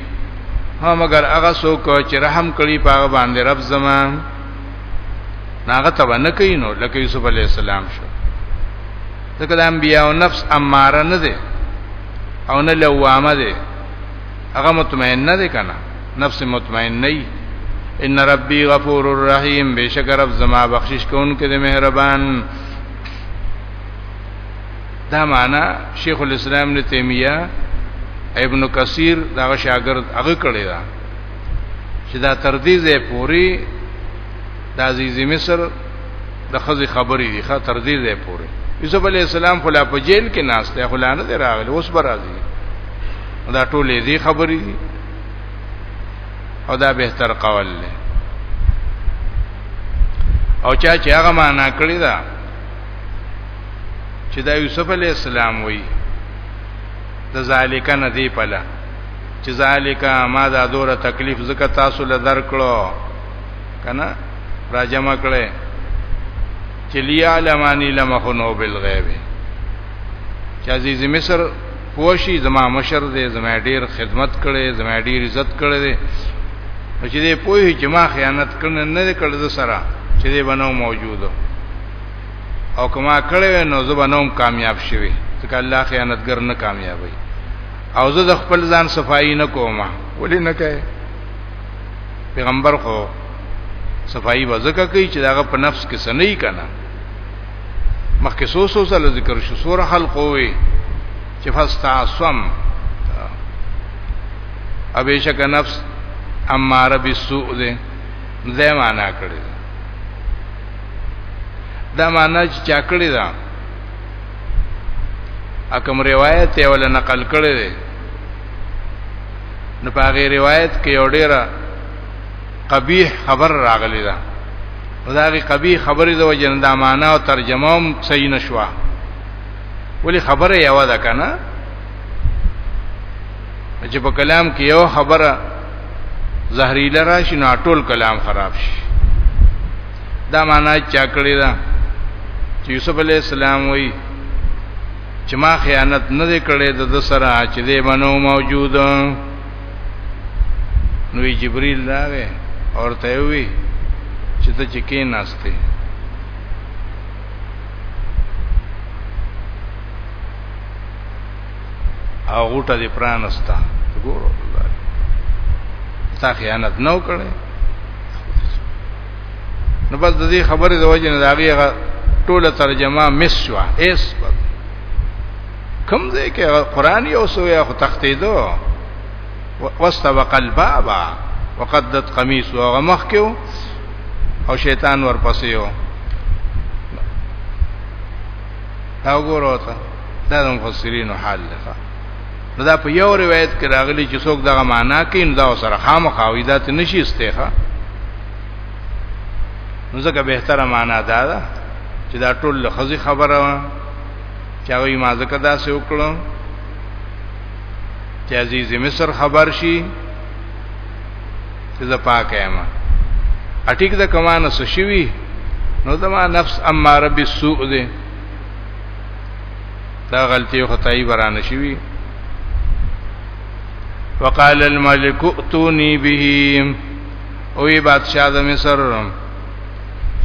هم اگر هغه څوک چې رحم کړي په باندې رب زمان ناغه تبا نه کوي نو لکه یوسف علی السلام شو ځکه د انبیاء او نفس اماره نه ده او نه لوامه ده هغه مطمئن نه ده کنه نفس مطمئن نه ان ربي غفور الرحیم بشک رب زما بخشش کوونکی دی مهربان دا معنا شیخ الاسلام ابن تیمیه ابن کثیر دا شاګرد هغه کړی دا چې دا تر دې ځای پوري د عزیز مصر د خزي خبرې دي ښه تر دې ځای پوري یوسف علی السلام خلا په جیل کې ناشته خلا نه راغلی اوس به راځي دا ټولې دي خبرې دي او دا به تر قول له او چا چې هغه معنا کړی دا چې دا یوسف علی السلام وایي د ذالک نه دی پله چې ذالک ما دا دوره تکلیف زکه تاسو له درکړو کنه را جمع کړي چې لیا لمانی لمخنو بالغیب چې عزیز مصر پوشي زما مشر دې زما ډیر خدمت کړي زما ډیر عزت کړي دې چې دې پوهی چې ما خیانت کړنه نه کړل د سره چې دې بنو موجودو او کما کړي نو زبنوم کامیاب شوي ځکه الله خیانتګر نه کامیابوي او زه د خپل ځان صفائی نه کوم ولې نه کوي پیغمبر خو صفائی وزکه کوي چې داغه په نفس کې سنې کنا مخکې سو سو سره ذکر شو سور خلق وي چې فاستعصم ابيشک نفس اماره بالسوء ده زه معنا کړی دا معنا چې چا کړی دا اکم روایت یې ول نقل کړی دی نو په هغه روایت کې یو ډیره قبیح خبر راغلی ده دا غي قبیح خبرې د وجنه د معنا او ترجمه هم صحیح نشوه ولی خبره یو ده کنه چې په کلام کې یو خبره زهريله راشي نو ټول کلام خراب شي دا معنا چا کړی دا چې یوسف علی السلام وایي چې ما خیانت نه دی کړی د سره چې دې منو موجود نو جبريل راغی اور ته وی چې ته چې کې ناشته او غوټه دې پرانستا ګورو تا خیانت نو کړي نو بس د دې خبرې د وجه نه دا غیغه ټوله ترجمه مس شو اس کوم ځای کې قرآن یو سو یا خو تختیدو واستبق الباب وقدت قميصه هغه مخ کېو او شیطان ورپسې یو دا وګورو ته دا د مفسرینو حال ده نو دا په یو روایت کې راغلی چې څوک دغه معنا کوي نو دا سره خامخاوي دا ته نشي استخه نو ځکه به تر معنا دا ده چې دا ټول خزي خبره وا چې هغه ما ځکه دا سې وکړو چې عزیز مصر خبر شي چې زه پاک یم اټیک د کمانه څه شوی نو زما نفس اما رب السوء دې دا غلطي او خدای برانه شوی وقال الملك اتوني به او ای بادشاہ د مصر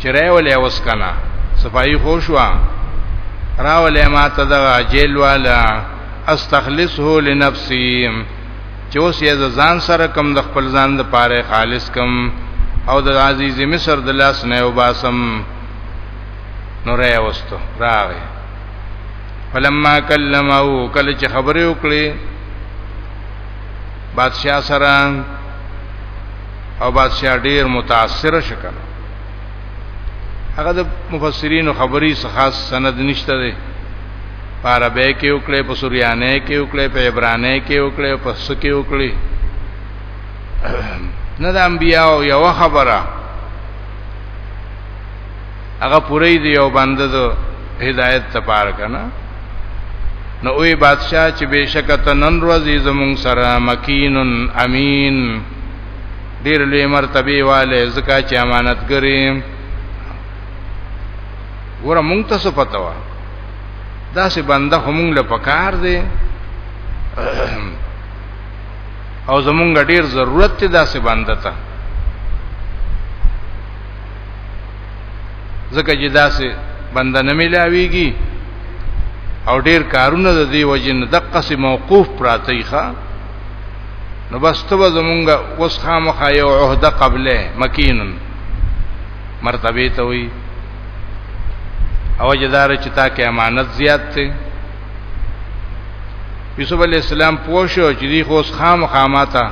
چرای ولې اوس کنه صفائی خوشوا راولې ما ته دا جیل والا استخلصه لنفسي چې اوس یې ځان سره کم د خپل ځان د پاره خالص کم او د عزیز مصر د لاس نه وباسم نو راي وستو راغی فلما کلمو کله چې خبرې وکړي بادشاہ سره او بادشاہ ډیر متاثر شکل هغه د مفسرین خبري څخه سند نشته دی په عربی کې وکړي په سوریانه کې وکړي په عبرانه کې وکړي په سکه وکړي نه د انبیاء یو خبره هغه پوری دی او بنده دو هدایت ته پار کنه نو وی بادشاہ چې بشکت نن ورځې زمون سره مکین امین ډیر لوی مرتبه والے زکا چې امانتګری ور مونږ ته څه پتا و دا سه بنده هم مونږ له پکار دی او زمونږ ډیر ضرورت دی دا سه بنده ته ځکه چې داسې بنده نه ملاويږي او ډیر کارونه د دې وجنه دقه سي موقوف پراته ښه نو بس ته زمونږه اوس خامخا یو عہده قبله مکینن مرتبه ته وي او جدار چې تا کې امانت زیات ته یوسف علی السلام پوښو چې دی خو اوس خامخا ماته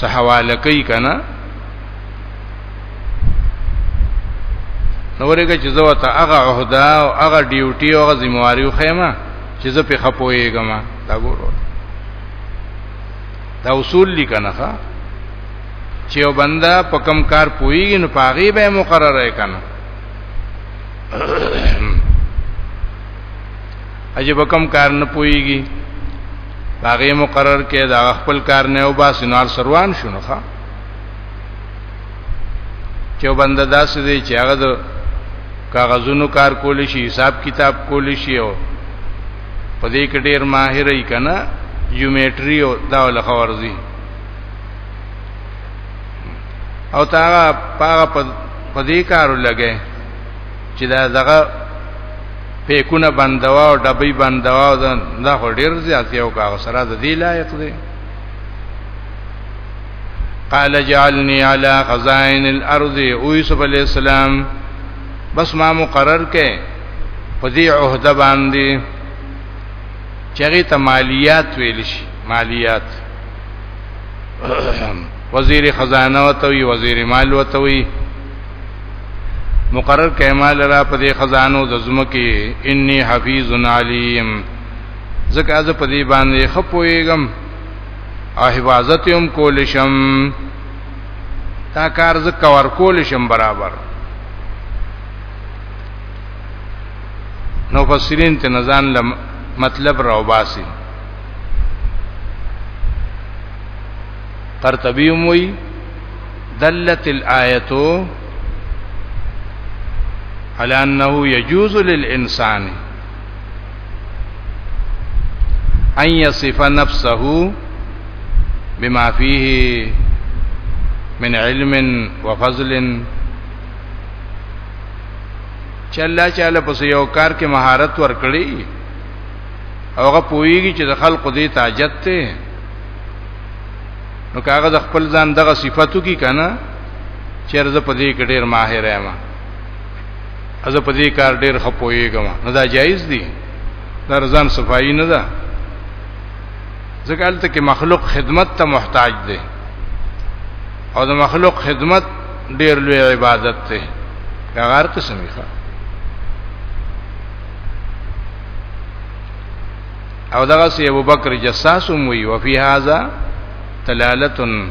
سحواله کوي کنه نو ورګه چې زه وته هغه عہده او هغه ډیوټي او هغه ذمہواری خېما چې زه په خپويګم دا ګورو دا اصول لیکنه ښا چې یو بندا په کم کار پويږي نو پاغي به مقرره کنه عجب کم کار نه پويږي پاغي مقرر کې دا خپل کار نه او با سنار سروان شونه ښا چې بنده داسې دی چې هغه د کاغذونو کار کولی شي حساب کتاب کولی شي او په دې کې ډېر ماهر ای کنه جیومټري او دا ول خورزي او تا هغه په دې کار لګي چې دا دغه پیکونه بندوا او ډبې بندوا دا خو ډېر زیات یو کاغذ سره د دې لایق دی قال جعلني على خزائن الارض او یوسف علی السلام بس ما مقرر کئ په دې عہده باندې چغی ته مالیات ویل شي مالیات وزیر خزانه وتوی وزیر مال وتوی مقرر کمال را په دې خزانو د زمکه انی حفیظ علیم زکه از په دې باندې خپویګم او حفاظت هم کول شم دا کار ز کور کول شم برابر نو فسرین ته نزان لم مطلب راو باسي قرطبی وی دلت الآیتو على انه يجوز للانسان ان يصف نفسه بما فيه من علم وفضل چلا چاله پس یو کار کې مهارت ورکړي هغه پوېږي چې د خلقو دې تاجت ته نو کاغه د خپل ځان دغه صفاتو کې کنه چیرې زه په دې کې ډېر ماهر یم از په دې کار ډیر خپويګم نه دا جایز دی دا رضان صفائی نه ده ځکه الته کې مخلوق خدمت ته محتاج دی او د مخلوق خدمت ډیر لوی عبادت دی دا غار قسم یې او دغه سی ابو بکر جساس وی او فی هاذا تلالتن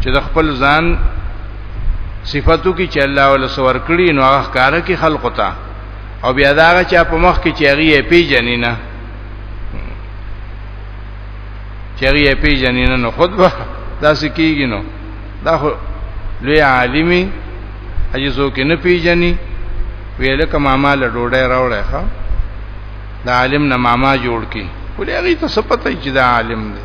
چې د خپل ځان صفاتو کې چې الله ول سور کړی نو هغه کار کې خلق تا او بیا دا هغه چې په مخ کې چې هغه یې پیژنې نه چې هغه یې پیژنې نه نو خود به داسې کیږي نو دا خو لوی عالمي اجزو کې نه پیژني ویل کما مال ډوډۍ راوړې ښا دا عالم نه ماما جوړ کی ولې هغه ته سپته چې دا عالم دی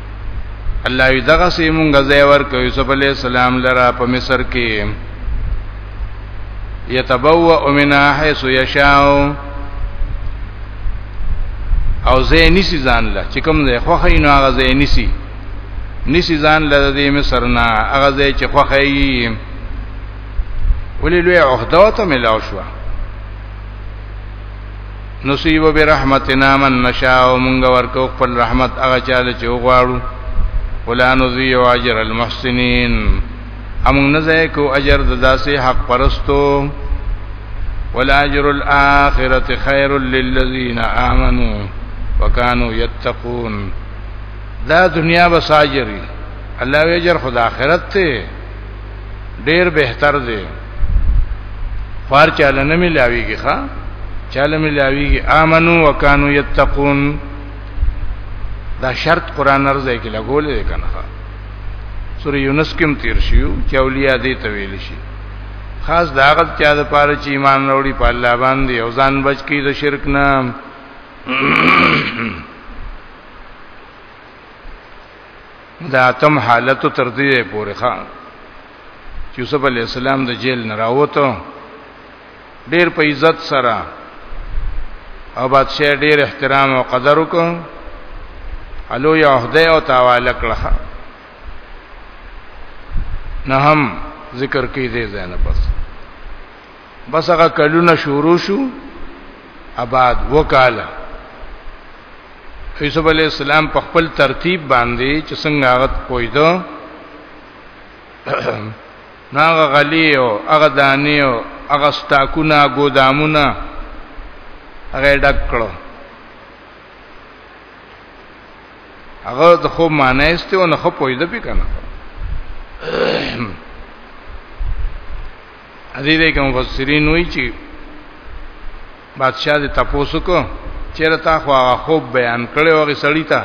الله یې دغه سي مونږ ځای ورکو یوسف علی السلام لرا په مصر کې یتبوأ منها حيث یشاء او زه نسی ځان له چې کوم ځای خو خینو هغه ځای نسی نسی ځان له دې مصر نه هغه ځای چې خو خی ولې لوی عہده ته ملاو شو نصیب برحمتنا من نشاء مونږ ورکو خپل رحمت هغه چاله چې وغواړو ولا نضيع اجر المحسنين هم نه ځای کو اجر د داسې حق پرستو ولا اجر الاخرته خير للذين امنوا وكانوا يتقون دا دنیا بساجری الله وی اجر خدا آخرت ته ډیر بهتر دی خوار چاله نه ملاويږي ښا چاله ملاويږي امنو وکانو یتقون دا شرط قران ارزه کې لګولې ده کنه ښا سورې یونس کې تیر شیو چې اولیاء دې تویل شي خاص دا غت چا د پاره چې ایمان وروړي په الله باندې او ځان بچ کی د شرک نه دا تم حالت تر دې پورې ښا چې یوسف علی السلام د جیل نه راوته ډیر په عزت سره او بادشاہ ډیر احترام او قدر وکړ الو یا عہده او تعالی کړه نه هم ذکر کې دې زنه پس بس هغه کلونه شروع شو آباد وکاله یوسف علی السلام په خپل ترتیب باندې چې څنګه هغه پویدو ناغه غلیو هغه دانیو هغه ستاکونه ګودامونه هغه ډک کړو هغه د خو معنی است او نه خو پویده پی کنه ادي دې کوم مفسرین وایي چې بادشاہ دې تاسو کو چیرې تا خو هغه خوب بیان کړي او غسړی تا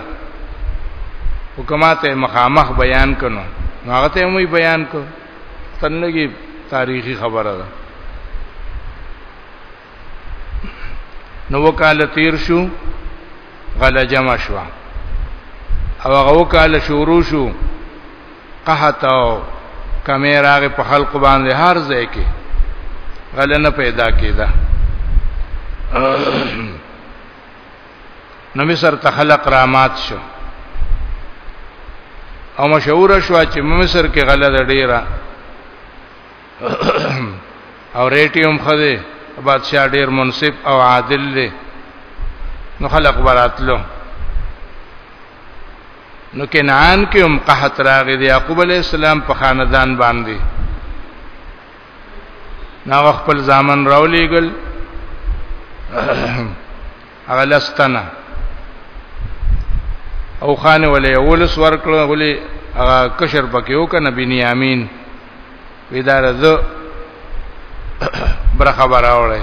حکومت مخامخ بیان کړو نو هغه ته موي بیان کو تنګي تاریخي خبره ده نو وکاله تیر شو غلا جمع شو او هغه وکاله شروع شو قحط او کمې راغې په خلق باندې هر ځای کې غلنه پیدا کیده نو مصر ته خلق رامات شو او مشهور شو چې مصر کې غله د ډیره او ریټیوم خده بادشاہ ډیر منصف او عادل دی نو خلق براتلو نو کنعان کې هم قحط راغی دی یعقوب علی السلام په خاندان باندې نا خپل ځامن راولېګل هغه لستنه او خان ولې اولس ورکړو ولې هغه کشر پکې وکنه بنیامین ویدار زه برخه براوړې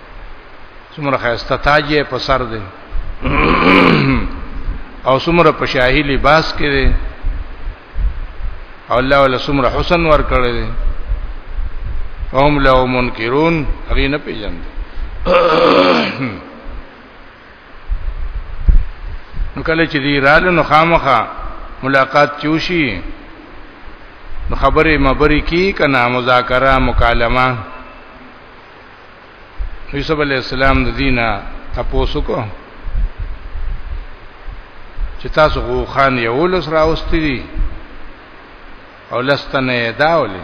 څومره خسته تاج یې په سر دی او څومره په شاهي لباس کې دی او الله ولا څومره حسن ور کړی دی هم له منکرون هغه نه پیژند نو کله چې دی رال نو خامخه ملاقات چوشي نو خبره مبري کی کنا مذاکره مکالمه یوسف علی السلام د دینه تاسو کو چې تاسو غو خان یو لس راوستي دي او لستنه داولې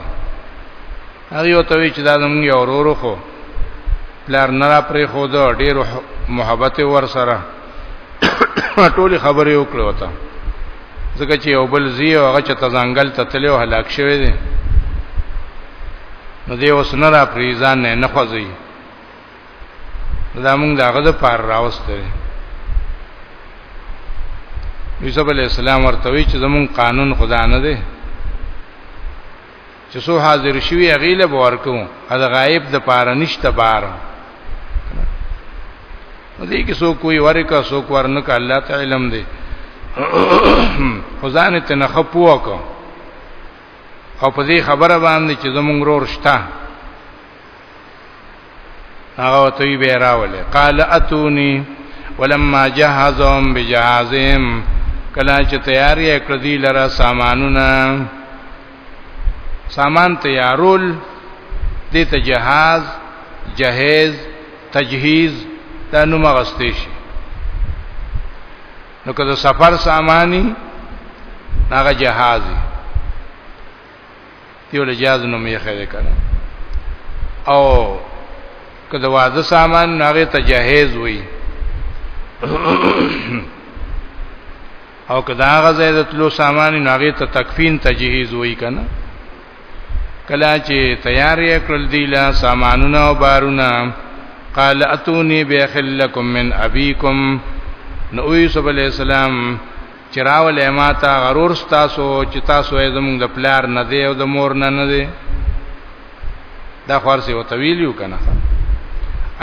هغه یو توی چې دا زموږ یو ورورو خو پلار نه را پرې خو دا ډېر محبت ور سره ټولې خبرې وکړې وته ځکه چې یو بل زی او هغه چې تزنګل ته تلو هلاک شوی دی نو دی اوس نه را پریزان نه نه خوځي دا موږ دا غزه پار راوستل یوسف علی السلام ورته وی چې زمون قانون خدا نه دی چې سو حاضر شوی هغه له ورکو دا غایب د پاره نشته بار دې کې سو کوی ورکا سو ورنک الله تعالی علم دی خدانه ته نه خپو کو او په دې خبره باندې چې زمونږ رور شته هغه ته یې بیراوله قال اتونی ولما جهزهم بجهازهم کلا چې تیاری کړی لره سامانونه سامان تیارول دې ته جهاز جهیز تجهیز دا نوم غستې شي نو که د سفر سامانی هغه جهازي یو له جهاز نوم یې خره کړه او که د واده سامان هغه تجهیز وي او کدا هغه ځای د تلو سامان نه هغه ته تکفین تجهیز وای کنه کلا چې تیار یې کړل دی لا سامانونه او بارونه قال اتونی بخلکم من ابیکم نو یوسف علی السلام چراول ماتا غرور تاسو چې تاسو یې زموږ د پلار نه دی او د مور نه نه دی دا خورسي او طویل یو کنه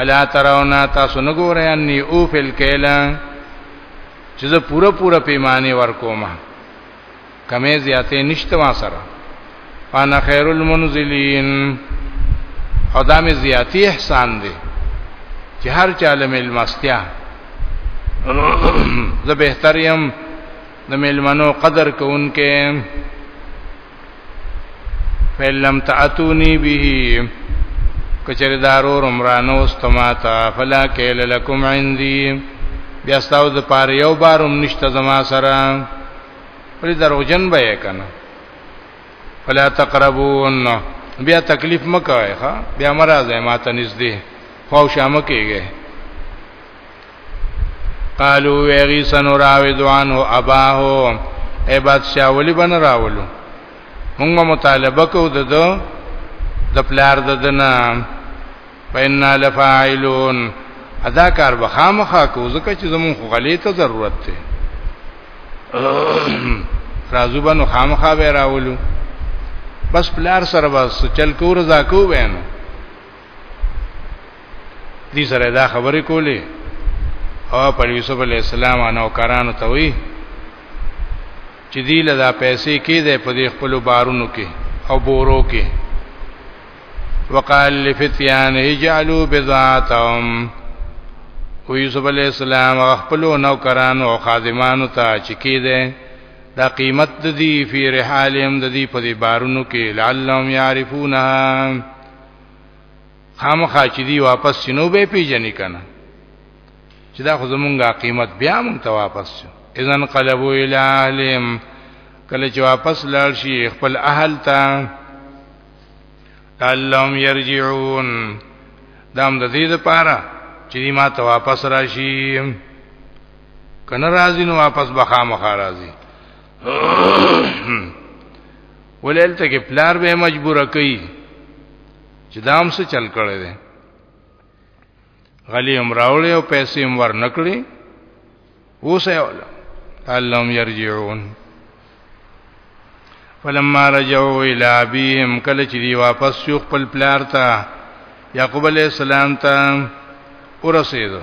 الا ترون تاسو نګورئ انی او فل کیلان چې زه پوره پوره پیمانه ورکوم کمې زیاتې نشته ما سره انا خیر المنزلین او دا مې زیاتی احسان دی چې هر چاله ملمستیا زه بهتریم د ملمنو قدر کوونکې فلم تعتونی به کچر دارور عمرانو استماتا فلا کیل لکم عندي بیا تاسو د پار یو بارم نشته زما سره پر دروغجن به کنه فلا تقربون بیا تکلیف مکوای ها بیا مرزه ماته نږدې خو شامه کېږي قالو ویغی سنراودو عنه اباه ای بادشاہ ولی بن راولو مونږه مطالبه کو د دو د پلار د دنا فإنا لفاعلون ادا کار بخامخه کو ځکه چې زمون خو غلې ته ضرورت ده رازو بنو خامخه به راولو بس پلار سره بس چل کو رضا کو وینو دې سره دا خبرې کولې او پر یوسف علی السلام انو کرانو ته وی چې دی له دا پیسې کې ده په دې خپل بارونو کې او بورو کې وقال لفتيان اجعلوا بضاعتهم او یوسف علی السلام خپل نو کرانو او خادمانو ته چې کې ده دا قیمت د دې فی رحالهم د دې په دې بارونو کې لعلهم يعرفونها خامخا چې دی واپس شنو به پیژنې کنه چې دا خو زمونږه قیمت بیا مونږ ته واپس شو اذن قلبو الی اهلهم کله چې واپس لاړ شي خپل اهل ته اللهم يرجعون دام د دې لپاره چې دی ما ته واپس راشي کنه راځي نو واپس بخامخ راځي ولل ته کې پلار به مجبور کوي چې دام څه چل کړي دي غلي هم راولې او پیسې هم ور نکړي اوس یې ولا علم يرجعون فلما رجعوا الى ابيهم کله چې دی واپس شو خپل پلار ته يعقوب عليه السلام ته ورسېدو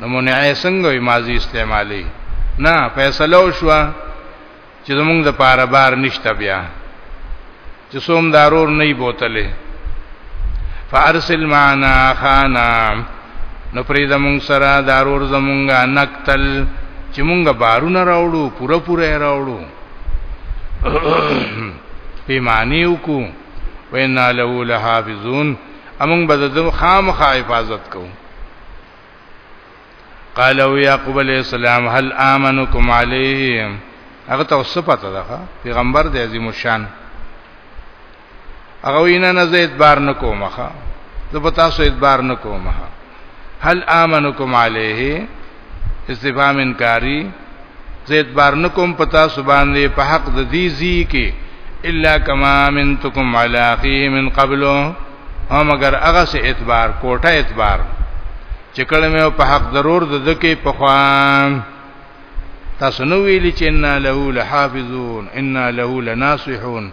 نو منعه څنګه وي ماضی استعمالي نه فیصله وشو چې زمونږ د پاره بار نشته بیا چې سوم دارور نه بوتلې فارسل معنا خانا نو پرې د مونږ سره دارور زمونږه نقتل چې مونږه بارونه راوړو پوره پوره راوړو پیمانی وکړو وینا له له حافظون امون به د خامخا حفاظت کوو قال او يعقوب عليه السلام هل امنكم عليه هغه ته صفته ده پیغمبر دی عظیم الشان هغه وینا نه زید بار نکومه زه په تاسو اعتبار نکومه هل امنکم علیه استفهام انکاری زید بار نکوم پتا سبحان دی په حق د دې زی کې الا کما منتکم علی اخیه من قبل هم اگر هغه سه اعتبار کوټه اعتبار چې کله مې په حق ضرور د دکې په خوان تاسو نو ویلی چې ان له لحافظون ان له لناصحون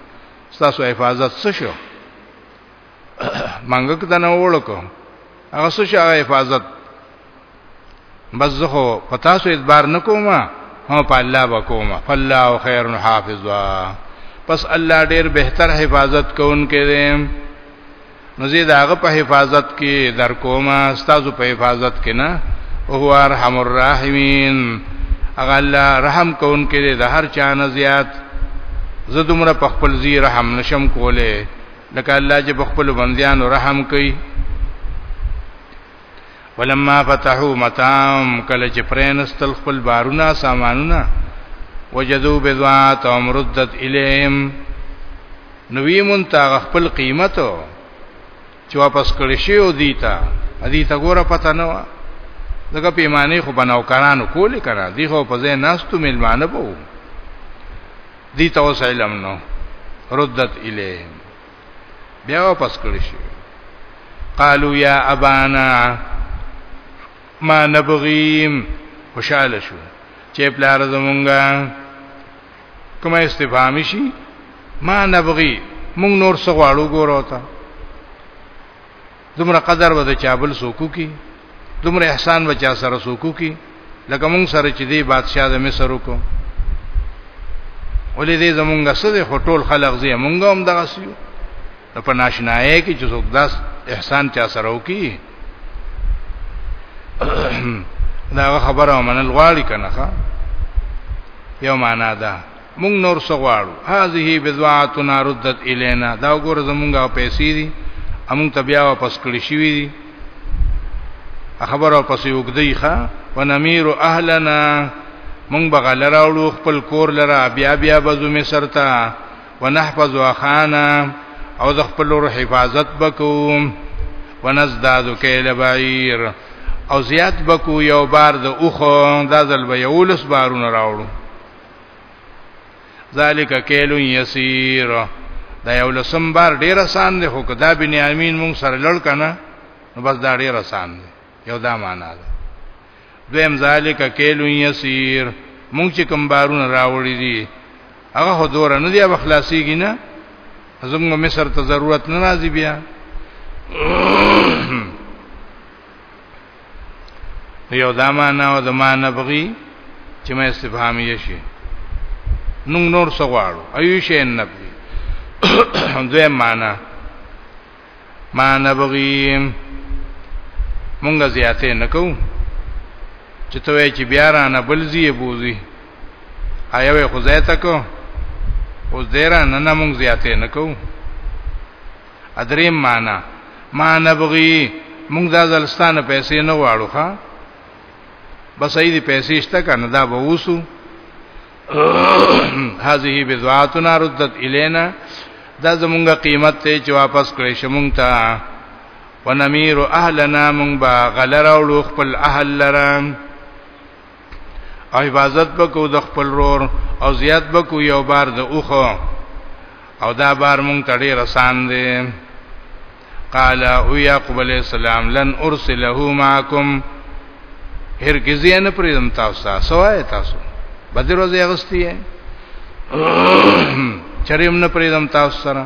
تاسو حفاظت څه شو منګک د نه وړکو هغه څه چې هغه حفاظت بس زه خو په تاسو اعتبار نکوم هم په الله وکوم فالله خير حافظا پس الله ډیر بهتر حفاظت کوونکی دی نو زه داغه په حفاظت کې در کوم استاد په حفاظت کې نه او هو ارحم الراحمین اغه الله رحم کوونکی دی د هر چا نه زیات زه دومره په خپل زی رحم نشم کوله لکه الله چې په خپل بنديانو رحم کوي ولما فتحوا متام کله چې پرېنستل خپل بارونه سامانونه وجدوا بذات امردت اليهم نوی مون تا خپل قیمت چې واپس کړی شی او دیتا ادي تا ګوره پته نه و دغه پیمانه خو بناو کارانو کولې کړه دی خو په ځای ناستو ملمانه بو دی ته اوس علم نو ردت الیهم بیا واپس کړی شي قالو یا ابانا ما نبغیم خوشاله شو چې پلار زمونږه کومه استفهام شي ما نبغي مونږ نور څه غواړو ګورو ته دومره قدر و د چابل سوکو کی دومره احسان و چا سره سوکو کی لکه مونږ سره چې دی بادشاہ د مصر وکړو ولې دې زمونږ سره هټول خلق زی مونږ هم دغه سیو په ناشنای کې چې څوک داس احسان چا سره وکي دا خبره منل غواړي کنه یو معنا ده مونږ نور څه غواړو هذه بضاعتنا ردت الینا دا وګوره زمونږه پیسې دي امون ته بیا واپس کړی شوې دي خبره پسې وګدی ښا ونمیر اهلنا مونږ بغل راوړو خپل کور لرا بیا بیا بزو می سرتا ونحفظ اخانا او د خپل روح حفاظت بکو ونزداد کیل بعیر او زیات بکو یو بار د اوخه دا ځل به یولس بارونه راوړو ذالک کیل یسیر دا یو لسم بار ډیر آسان دی خو کدا بن امین مونږ سره لړ کنه نو بس دا ډیر آسان دی یو دا معنا ده دویم ذالک کیل یسیر مونږ چې کوم بارونه راوړي دي هغه حضور نه دی بخلاصيږي نه زموږ مصر ته ضرورت نه راځي بیا یو دا معنا او د معنا بغي چې ما استفهامیه شي نو نور څه غواړو ایو شي نبغي دوی معنا ما نبغي مونږه زیاتې نکو چې ته چې بیا را نه بلځي بوزي ایو خدای تکو اوس دې را نه نه مونږ زیاتې نکو ادریم معنا ما نبغي موږ دا ځلستانه پیسې نه غواړو ښا بس اې دې پیسې شته کنه دا به وسو هذه بذواتنا ردت الینا دا زمونږه قیمت ته چې واپس کړې شمونږ ته ونمیر اهلنا مونږ با غلراولو خپل اهل لرم او حفاظت وکړو د خپل رور او زیات وکړو یو بار د اوخه او دا بار مونږ ته ډیر آسان دی قال او یعقوب علیہ السلام لن ارسله معکم هرگز یې نه پریدم تاسو ته سوای تاسو بدر ورځ یې غستی چریم نه پریدم تاسو سره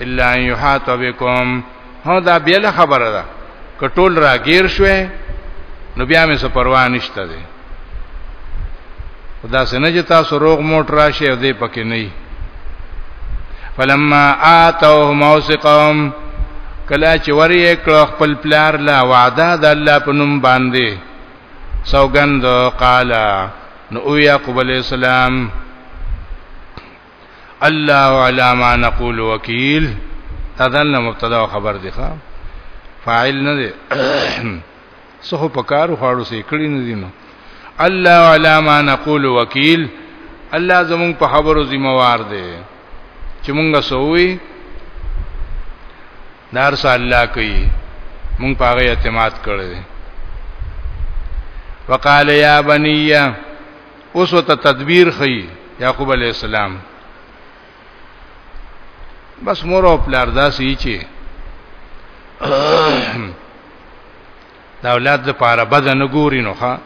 الا ان یحاط بكم هو دا بیل خبره ده کټول راګیر شوه نو بیا مې څه پروا نشته ده خدا سينه چې تاسو روغ موټ راشي او دې پکې نه وي فلما اتوه موثقهم کلا چې وری کړه خپل پلار لا وعده د الله په نوم باندې سوګند قالا نو یعقوب علی السلام الله علی ما نقول وکیل تدل مبتدا خبر دی ښا فاعل نه دی سخو پکارو خاړو سې کړی نه دی نو الله علی ما نقول وکیل الله زمون په خبرو ذمہوار دی چې مونږه سووي دار سره الله کوي مونږ په هغه اعتماد کړی وقال یا بنیه اوس وته تدبیر خي یعقوب علی السلام بس مور او پلار داسي چی دا اولاد د پاره بد نه ګوري نو ښا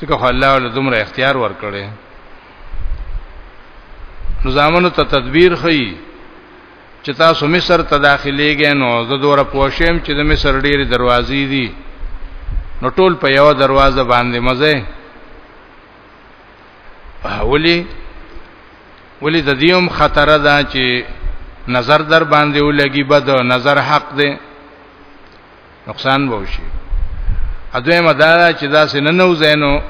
ځکه خو الله ول دومره اختیار ورکړي نو زامنو ته تدبیر خي چې تاسو مصر ته داخليږئ نو زه دوره پوښیم چې د مصر ډېری دروازې دي نو ټول په یو دروازه باندې مزه ولی ولی د دیوم خطر ده چې نظر در باندې ولګي بد نظر حق دی نقصان به وشي اځه مدار چې دا سن نو زینو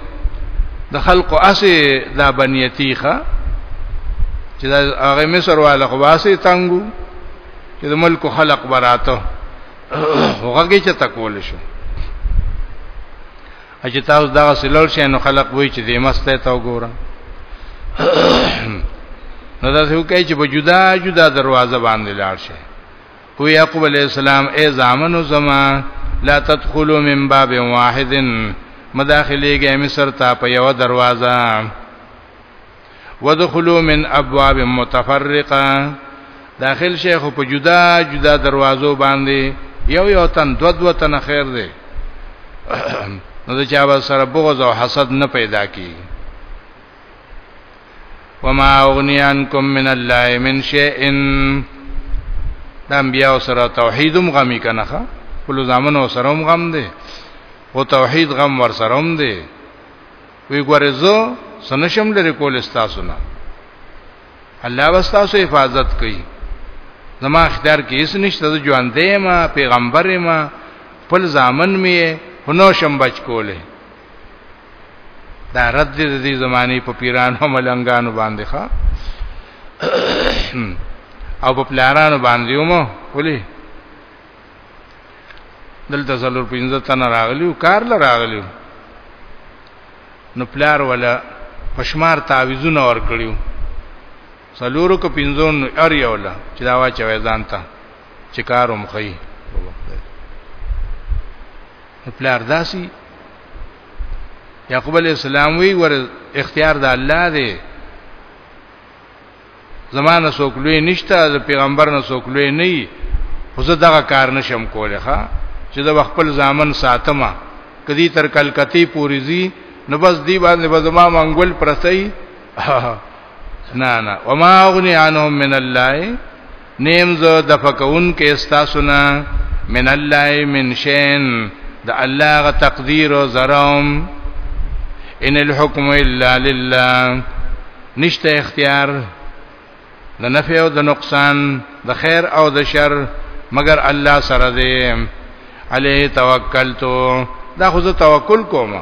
د خلق اسه دا بنیتی ښه چې دا هغه مصر والا خو واسه تنګو چې د ملک خلق براته هغه چې تکول شو چې تاسو دا سلول شي نو خلق وای چې دې مسته تا وګوره نو دا څه کوي چې په جدا جدا دروازه باندې لاړ شي هو یعقوب علیہ السلام ای زامنو زما لا تدخلوا من باب واحد مداخليږي مصر ته په یو دروازه ودخلوا من ابواب متفرقه داخل شیخ په جدا جدا دروازو باندې یو یو تن دو دو تن خیر دی نو دا چا سره بغض او حسد نه پیدا کی وما اغنی عنکم من الله من شیء د انبیاء سره توحید هم غمی کنه خپل زامنو سره هم غم دی او توحید غم ور سره هم دی وی ګوره زه سنشم لري کول استاسو نه الله واستاسو حفاظت کوي زما اختیار کې هیڅ نشته د ژوند دی ما پیغمبر ما خپل ځامن می هنو شم بچ کوله دا رد دې د دې زماني په پیرانو ملنګانو باندې ښا او په پلارانو باندې ومو ولي دلته څلور پنځه تن راغلیو کار ل راغلیو نو پلار ولا پښمار تعویذونه ور کړیو څلورو کو پنځون ار یولا چې دا واچوي ځانته چې کاروم خي پلار داسي یعقوب علی السلام وی ور اختیار د الله دی زمانه سوکلوی نشته د پیغمبر نه سوکلوی نه وي خو زه دغه کار نشم کولی ښا چې د خپل ځامن ساتمه کدی تر کلکتی پوری زی نو بس دی باندې به زما منګول پرسي نه نه وما اغنی عنهم من الله نیم زو د فکون کې استاسنا من الله من شین د الله غ تقدیر او زرم ان الحكم الا لله نشته اختیار د نفع او د نقصان د خیر او د شر مگر الله سره دی علیه توکلتو دا خو زه توکل کوم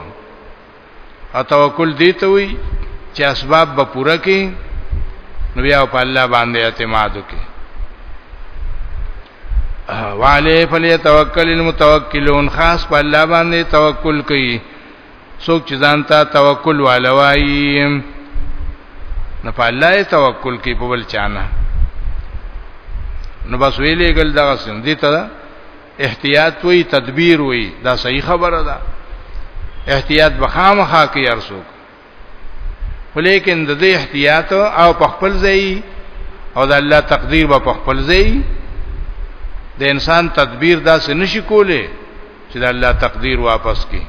او توکل دی ته وي چې اسباب به پوره کړي نو بیا په الله باندې اعتماد وکړي وعليه فليتوکل المتوکلون خاص په الله باندې توکل کوي څوک چې ځان ته توکل والوایي نه په الله توکل کوي په بل چانه نو بس ویلې ګل دغه سم دي ته احتیاط وی تدبیر وی دا صحیح خبره ده احتیاط بخامخا کوي ارسوک ولیکن د دې احتیاط او په خپل ځای او د الله تقدیر به په خپل ځای د انسان تدبیر داسې نشي کوله چې د الله تقدیر واپس کی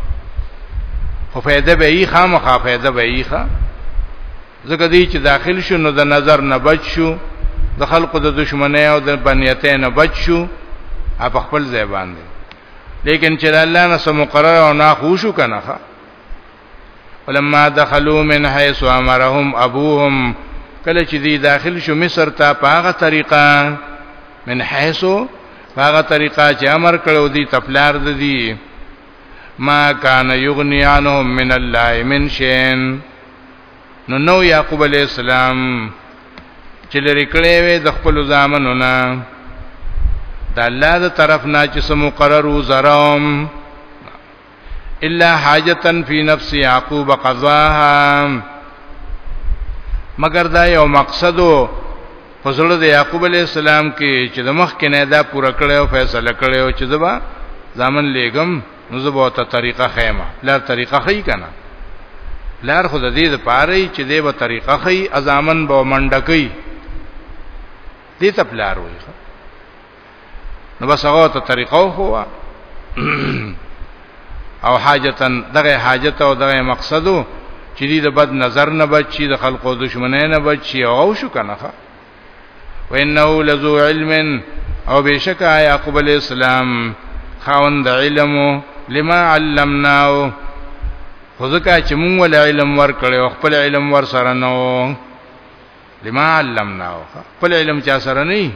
خو فائدہ به یې خامخا فائدہ به یې ښه ځکه دی چې داخل شو نو د نظر نه بچ شو د خلقو د دشمنی او د بنیته نه بچ شو په خپل ځای باندې لیکن چې الله نه سم مقرر او نه خوشو کنه ولما دخلوا من حيث امرهم ابوهم کله چې دی داخل شو مصر ته په هغه طریقه من حيث هغه طریقه چې امر کړو دی تپلار د دی ما کان یغنی عنهم من الله من شین نو نو یعقوب علی السلام چې لري کړې وې د خپل ځامنو نه د الله د طرف نه چې سم مقرر و زرام الا حاجتن فی نفس یعقوب قضاها مگر دا یو مقصد وو فضل د یعقوب علی السلام کې چې د مخ کې نه دا پوره کړو فیصله کړو چې زبا ځامن لېګم نو زه به ته طریقه خیمه پلار طریقه خی کنه پلار خو د دې لپاره چې دې به طریقه خی ازامن به منډکې دې ته پلار وای نو بس هغه ته طریقه هو او حاجتن دغه حاجت او دغه مقصدو چې دې د بد نظر نه بچي د خلقو دشمنه نه بچي او شو کنه وانه لذو علم او بشک یعقوب علیہ السلام خاوند علم لما علمناه خو ځکه چې مونږ ول علم ورکړ او خپل علم ور سره نو لما علمنا خپل علم چا سره نه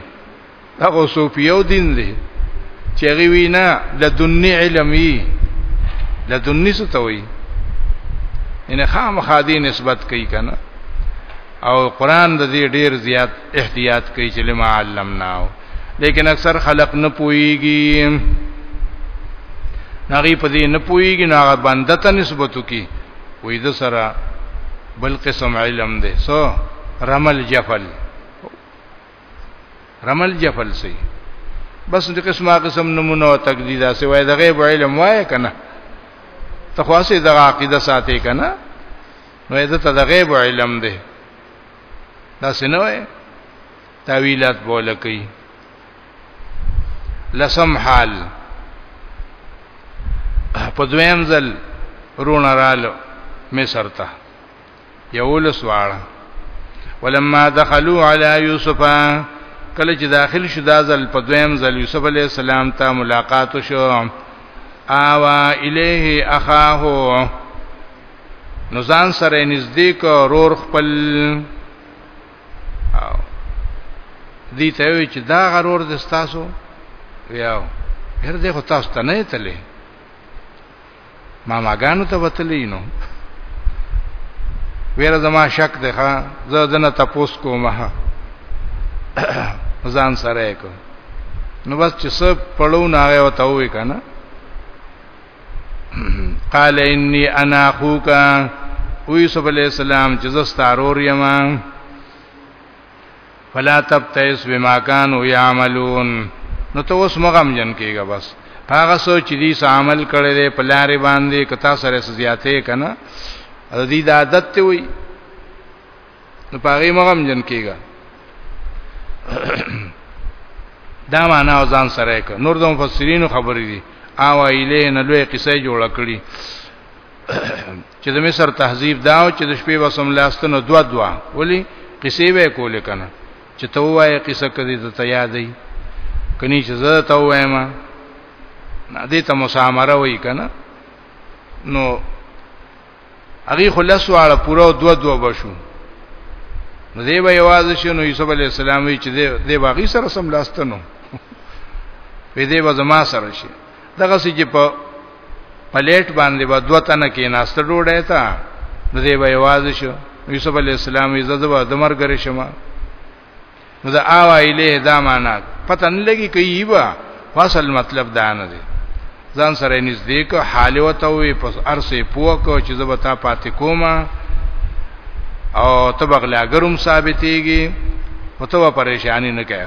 هغه صوفیو دین دی چې هغه وینا لدنی علمي لدنی څه ته وایي ان خامخا دې نسبت کوي کنه او قران د دې ډیر زیات احتیاط کوي چې لما علمنا لیکن اکثر خلق نه پويږي نغي په دې نه پويږي نه بنده ته نسبت کوي وې د سره بل قسم علم دی سو رمل جفل رمل جفل سي بس د قسمه قسم نمونه او تقدیدا سي وای د غیب علم وای کنه ته خاصه د عقیده ساتي کنه نو د ته د غیب علم دی دا سينه وای تعویلات بوله کوي لسم حال په دویم ځل رونه رالو مصر ته یولس واړه ولما دخلوا علی یوسف کله چې داخل شو دازل په دویم ځل یوسف علی السلام ته ملاقات شو آوا الیه اخاه نو ځان سره نږدې کو رور خپل او دې ته وی چې دا غرور د تاسو ویاو هر دې خو تاسو ته نه تللی ما ماګانو ته وتلی نو ویره زما شک ده ها زه دنه تپوس کوم ها ځان سره کو نو بس چې سب پړو نه هغه وته وې کنه قال انی انا اخوک ویسو علیہ السلام چې زستا رور یما فلا تبتئس بما كانوا يعملون نو ته اوس مغم جن کېږه بس هغه سوچ دي څه عمل کړي دي په لارې باندې کتا سره زیاتې کنه د دې د عادت ته وي نو پاره مغم جن کېږه دا معنا ځان سره ک نور د مفسرین خبرې دي او ایله نه لوی قصې جوړ کړي چې د مصر تهذیب داو چې د شپې وسم لاستنو دوا دوا ولی قصې به کولې کنه چې ته وایې قصه کدي ته ته یادې کني چې زه ته وایم نه دې ته مسامره وای کنه نو هغه خلاص واړه پورا دوا دوا بشو نو دی به یوازې شنو یوسف علی السلام وی چې دی باغی سره سم لاستنو په دې به زما سره شي دغه سې چې په پلیټ باندې به دوه تنه کې ناشته ډوډۍ تا نو دی به आवाज شو یوسف علی السلام یې زده به د مرګ لري شمه نو دا آوا الیه دا معنا پته نه لګي کوي با فاصل مطلب دا نه دی ځان سره نږدې کو حال وته وي پس ارسه پوه کو چې زه به تا پاتې کوم او تبغلا ګرم ثابتېږي او ته پریشانی نه کوي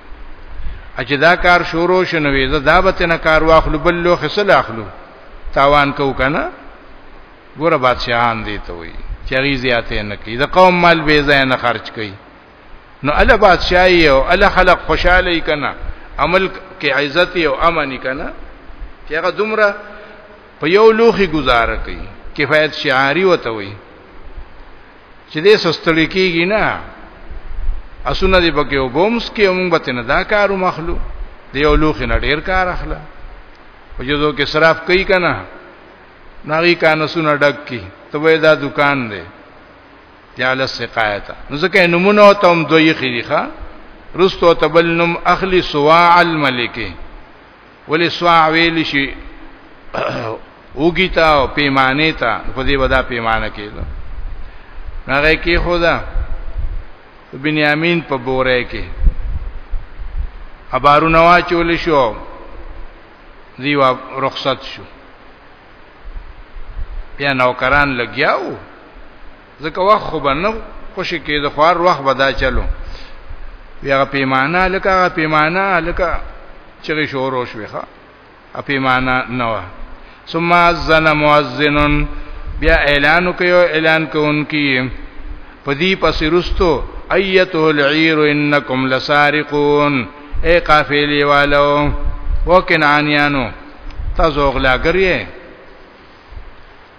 اجه دا کار شروع شنوې زه دا به تنه کار واخلو بل لو خسل اخلو تاوان کو کنه ګوره بادشاہان دی ته وي چغي زیاتې نه کوي د قوم مال به ځای نه خرج کوي نو الله بادشاہي او الله خلق خوشاله کنا عمل کې عزت او امن کنا چې هغه دومره په یو لوخي گزاره کوي کفایت شعاری وته وي چې دې سستړي کیږي نه اسونه دې پکې وبومس کې موږ به تنه دا کارو مخلو دی یو لوخ نه ډیر کار اخله او جزو کې صرف کوي کنه ناغي کانه سونه ډک کی ته وې دا دکان دی یاله سقایت نو ځکه نمونه او تم دوی خېریخه رستو تبلنم اخلی سواع الملک ولې سوا ویل شي اوګی تا او پیمانه تا په دې ودا پیمانه کېده هغه کې خدا بنیامین په بوره کې ابارو نوا چول شو دیوا رخصت شو بیا نوکران لګیاو ځکه وخت خو به نه خوشي کېده خو هر وخت به دا چلو بیا پیمانه لکه هغه پیمانه لکه چې شورو شوې ښه پیمانه نه و ثم اذن مؤذن بیا اعلان کوي اعلان کوونکی پدی پس رستو ایته العیر انکم لسارقون اے قافلی والو وکنعانیانو تاسو غلاګریه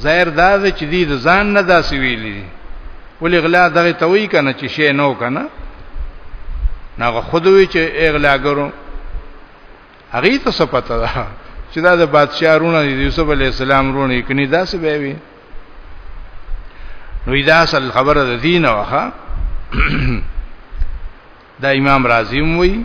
ظاهر دا چې دې ځان نه داسې ویلي ولې غلا دغه توي کنه چې شی نو کنه ناغه خودوي چې اغلا ګرو هغه ته څه پته ده چې دا د بادشاہ رونه دی یوسف علی السلام رونه کني دا څه به وي نو دا اصل خبره د دین واخه دا امام رازی وی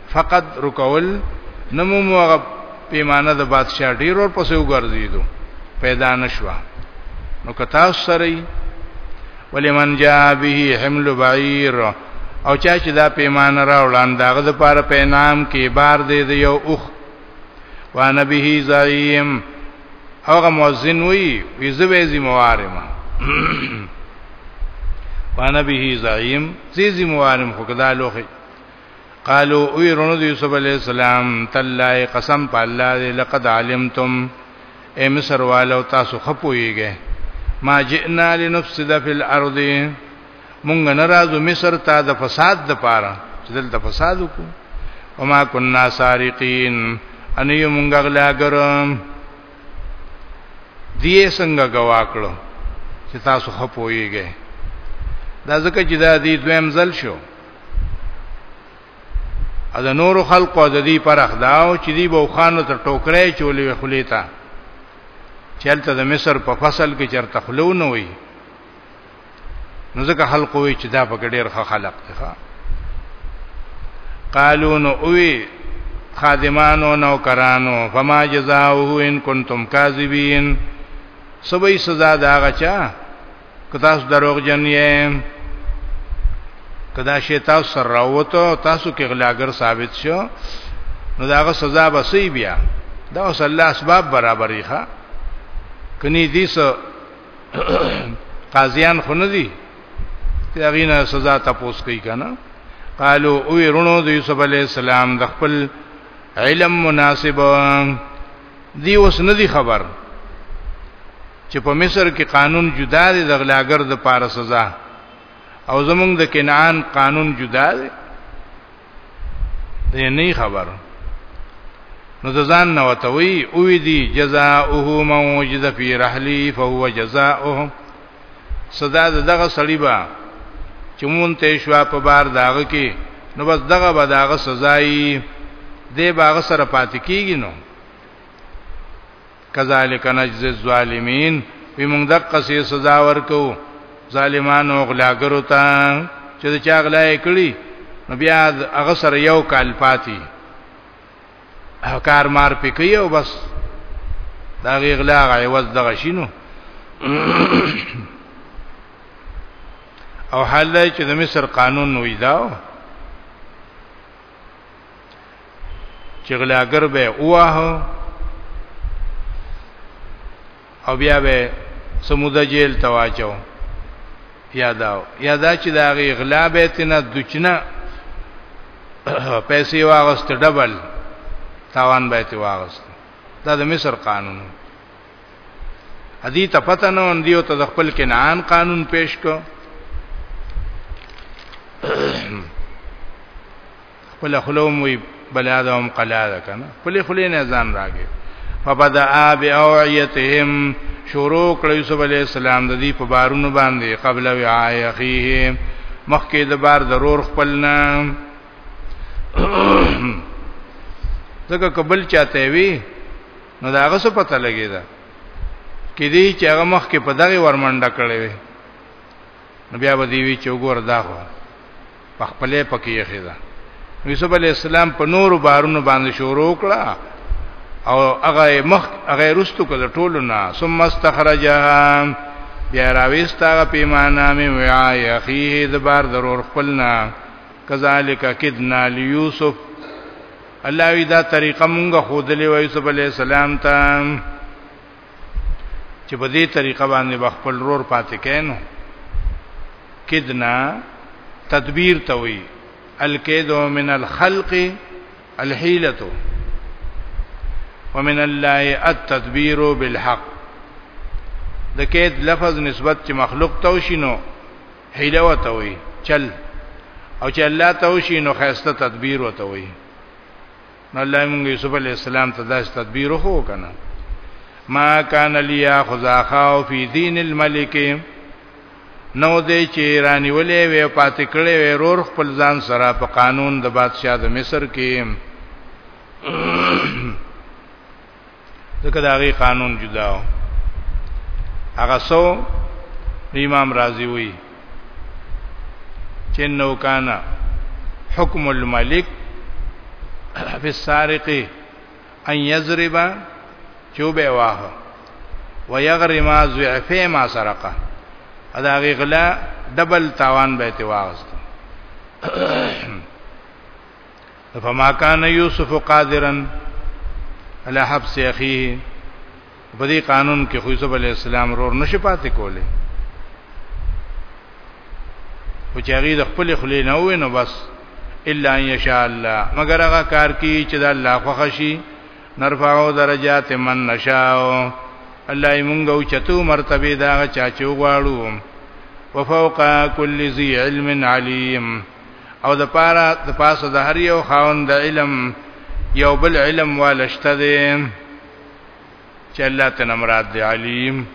فقط رکول نمو موغه پیمانه د بادشاہ ډیر ور پسې وګرځیدو پیدا نشوا نو کتا سره ولمن جاء به حمل بعیر او چا چې دا پیمانه را وړاند داغه د پاره پینام کې بار دې دی یو اوخ وانا به زعیم هغه مؤذن وی وی زوی زموارم وانا به زعیم زی زموارم خو کدا لوخه قالو او يرونو د يوسف عليه السلام تلای قسم په الله دې لقد علمتم اي مصر والو تاسو خپويږئ ما جئنا لنفسد في الارض مونږ نه راځو مصر ته د فساد د پاره چې دلته فساد وکړو وما كنا سارقين ان یو مونږ غلاګر دې څنګه گوا کړو چې تاسو خپويږئ دا ځکه چې دا دې دویم ځل شو ا د نور خلق او د دې پرخ داو چې دی به خانو تر ټوکرې چولې خلې تا چلته د مصر په فصل کې چرته خلو نه وي نو ځکه خلق وي چې دا په ډېر ښه خلق دی ښا قالو نو وی خادمانو نو کرانو فما جزاؤه ان کنتم کاذبین سبې سزا دا غچا کدا اس دروغ جن یې کدا شی تاسو سره راوته تاسو کې غلاګر ثابت شو نو داغه سزا به سی بیا دا اوس الله اسباب برابرې ښا کني دې سو قاضیان خو نه دي تیغینا سزا تپوس کوي کنه قالو او ورونو د یوسف علی السلام د خپل علم مناسب دی اوس نه دی خبر چې په مصر کې قانون جدا دی د غلاګر د پاره سزا او زمونږ د کنعان قانون جدا دی دی نه خبر نو د ځان نو ته وی او دی جزاؤه موجد فی رحلی فهو جزاؤه صدا دغه سړی با چې مونږ ته شوا په بار داغه کې نو بس دغه به داغه سزای دی باغ سره پاتې کیږي نو کذالک نجز الظالمین وی مونږ دغه سي سزا ورکو ظالمانو غلاګرو ته چې چا غلای کړی نو بیا هغه سره یو کال پاتې کار مار پکې او بس دا غلا غیوز دغه شینو او حال دی چې د مصر قانون وې داو چې غلاګر به اوه او بیا به سموده جیل ته واچو یاداو یادا چې دا غي غلا به تنه دچنه پیسې واغست ډبل تاوان به تی واغست دا د مصر قانون ادي ته پته نه اون دیو ته خپل کنعان قانون پیش کو خپل خلوم وی بلا دا هم قلا ده کنه خپل خلی نه ځان راګي فبدا باوعيتهم شروع کړ یوسف علی السلام د دې په بارونو باندې قبل وعای اخیه مخکې د بار ضرور خپلنا ځکه قبل چاته وی نو دا هغه څه پته لګی دا کې دې چې هغه مخ کې په دغه ورمنډه کړې وي نو بیا به دی وی چې وګور دا خو په خپلې پکې یې خېدا یوسف علی السلام په نورو بارونو باندې شروع کړه او هغه مخ هغه رستو کړه ټولو نه ثم استخرجها بیا راويست هغه پیمانه مې ویا یخیه د بار ضرور خپلنا کذالک کدنا لیوسف الله وی دا طریقه مونږه خودلې و یوسف علی السلام ته چې په دې طریقه باندې بخپل رور پاتې کینو کدنا تدبیر ته وی الکید من الخلق الحیلۃ ومن الله التدبیر بالحق د کید لفظ نسبت چې مخلوق ته وشینو حیله وته وی چل او چې الله ته وشینو خیسته تدبیر وته وی نو الله موږ یوسف علی السلام ته داس تدبیر وکړو کنه ما کان لیا خذاخاو فی دین الملک نو دې چې رانی ولې وې پاتې کړې وې رور خپل ځان سره په قانون د بادشاہ د مصر کې ځکه دا غي قانون جدا و هغه سو امام رازی وی چې نو کان حکم الملک فی السارق ان یضرب چوبه واه ويغرم ضعف ما سرقه ادا غی غلا ډبل تاوان به ته واغست فما كان يوسف قادرا على حبس اخيه په دې قانون کې خو یوسف علی السلام رور نشي پاتې کوله او چې هغه د خپل خلی نه وې نو بس الا ان یشاء الله مگر هغه کار کی چې د الله خوښ شي نرفعو درجات من نشاو الله یې مونږ او چتو مرتبه دا چا چې غواړو وفوق كل ذي علم عليم او د پاره د پاسه د هر یو خاوند علم یو بل علم والشته دی چې الله تعالی مراد دی علیم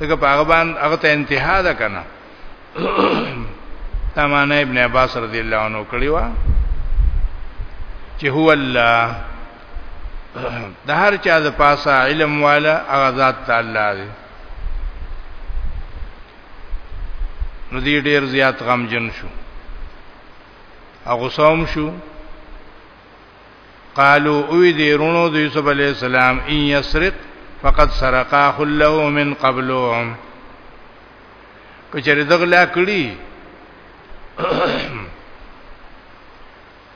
دغه په هغه باندې هغه ته انتها ده کنه تمانه ابن عباس رضی الله عنه کړی و چې هو الله د هر چا د پاسه علم والا هغه ذات تعالی دی نو دی ډیر زیات غمجن شو هغه سوم شو قالو اوی دی رونو د یوسف علی السلام ان یسرق فقد سرقا خلو من قبلو کچری دغلا کړي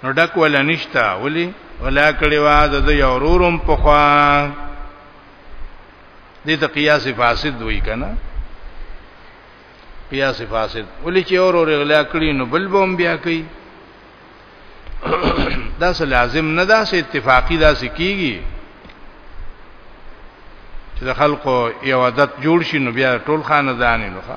نو ډک ولا نشتا ولی ولا کړي وا د یو رورم په خوا دې ته قیاس فاسد وای کنه قیاس فاسد ولی چې اور اور غلا کړی نو بل بوم بیا کوي دا څه لازم نه دا څه اتفاقی دا څه کیږي چې د خلکو یو عادت جوړ شي نو بیا ټول خاندان نو ښه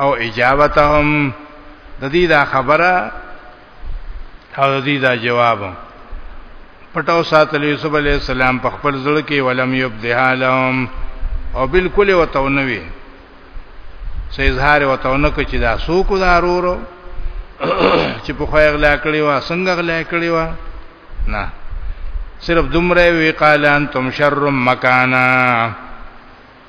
او اجابتهم د دې دا خبره او د دې دا جواب پټاو ساتل یوسف علی السلام په خپل ځل کې ولم یبدها لهم او بالکل وتونوي سې اظهار وتونه کې چې دا سوق دارورو چې په خو اغلا کړی و څنګه اغلا کړی و نه صرف دومره وی قال انتم شر مکانا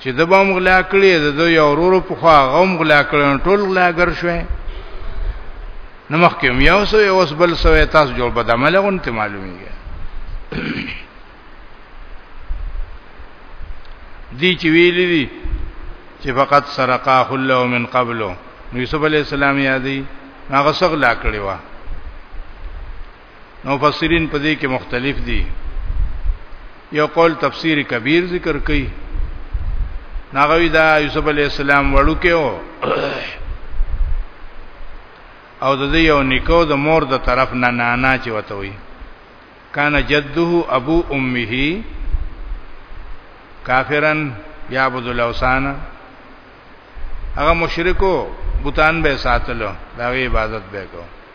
چې د بام غلا کړی د دوی اورور په خوا غوم غلا کړی ټول غلا ګر شوې نو مخکې یو سو یو اوس بل سو تاسو جوړ بدعمل غونته معلومیږي دی چې ویلې دي چې فقط سرقا حلو من قبلو نو یوسف علی السلام یادی هغه څغلا کړی و نو مفسرین په دې کې مختلف دي یو قول تفسیر کبیر ذکر کوي ناغوی دا یوسف علی السلام وړو کې او او د دې یو نیکو د مور د طرف نه نانا چې وته وي کان جده ابو امه کافرن یعبد الاوثان هغه مشرکو بوتان به ساتلو دا عبادت به کوو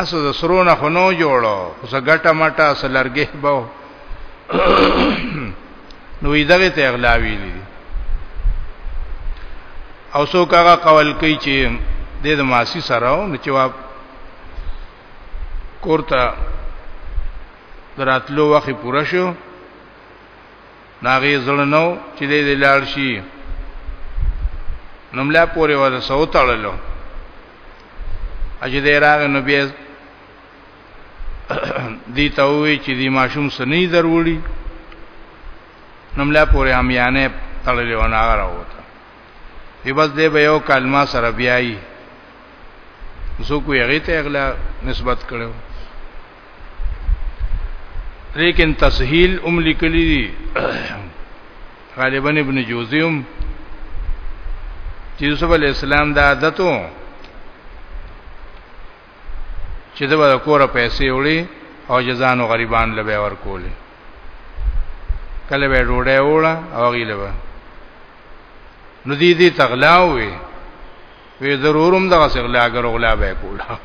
اسو د سرونه خو نو جوړو خو څه ګټه مټه څه لرګه به نو دغه ته اغلا ویلي او سو کاغه قول کوي چې د دې ماسی سره نو چې وا کورته دراتلو وخت پوره شو ناغي زړه نو چې دې دې لاړ شي نو ملا پورې ور سو تړلو اجه دې راغ نو بیا دې ته وی چې دې ماشوم سنې دروړي نو ملا پورې هم یانه تړلې و نه راوته ای بس دې به یو کلمه سره بیاي زه کوی هغه ته اغلا نسبت کړو لیکن تسهیل ام لیکلی دی غالبا ابن جوزیم چې یوسف علی السلام دا عادتو چې دا ور کوره پیسې وړي او جزانو غریبان لبه ور کولې کله به ډوډۍ وړه او غیله به نو دې دې تغلا وې وی ضرورم دغه سغلا اگر غلا به کولا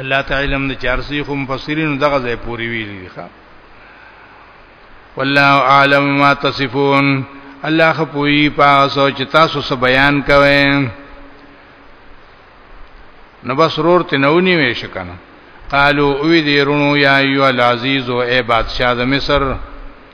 الله تعالی هم د چارسی خو مفسرین دغه ځای پوری ویلی دی ښا والله اعلم ما تصفون الله خپوی په سوچ تاسو سو بیان کوئ نو بس رور ته نو نیوي شکنه قالو وی دیرونو یا ایو العزیز او ای بادشاہ د مصر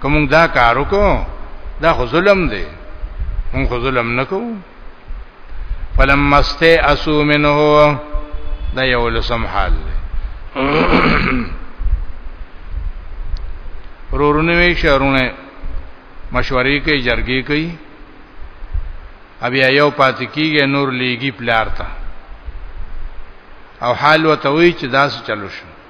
کوم دا کارو کو دا خو ظلم دی مونږ خو ظلم نکو فلم مسته اسو منه دا یو لسم حال دی رورونه وی شهرونه مشورې کوي جرګې کوي بیا یو پات کیږي نور لیږي پلار ته او حال وتوي چې داس چلو شو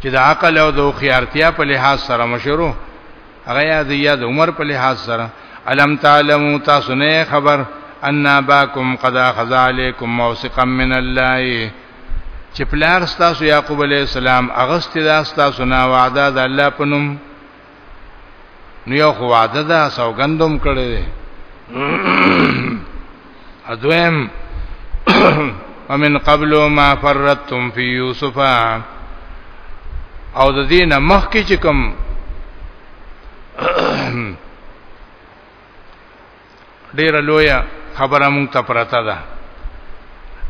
چې د عقل او د خيارتیا په لحاظ سره مشورو هغه یاد یا د عمر په لحاظ سره علم تعلمو تاسو نه خبر ان باکم قد اخذ علیکم موثقا من الله چې پلار تاسو یعقوب علی السلام اغست دا تاسو نه وعده د الله پنوم نو یو خو وعده ده سوګندوم کړي دي ادویم ومن قبل ما فرتم فی یوسف او د دین مخ کې چې کوم ډیره لویه خبره مونږ ته پرته ده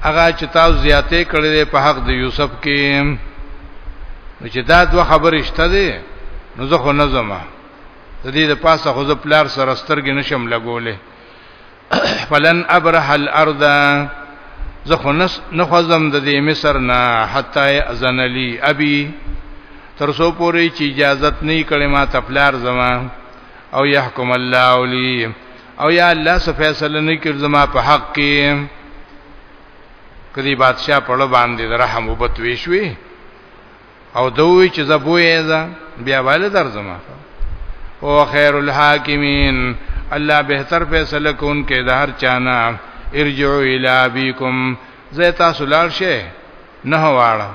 هغه چې تاسو زیاتې کړې په حق د یوسف کې چې دا دوه خبرې شته دي نو زه خو نه زما د دې د پاسه خو زه پلار سره سترګې نشم لګولې فلن ابرح الارض زه خو نس نه خوځم د دې مصر نه حتا اذن لي ابي تر سو پوري چې اجازه نه کړې ما تپلار زما او يحكم الله لي او یا الله سو فیصله نه کړ زما په حق کې کدی بادشاہ په لو باندې رحم وبت ویشوي او دوی چې زبوې ز بیا والي درځما او خیر الحاکمین الله بهتر فیصله کون کې د هر چانا ارجعوا الی ابیکم زه تاسو لار شه نه واړم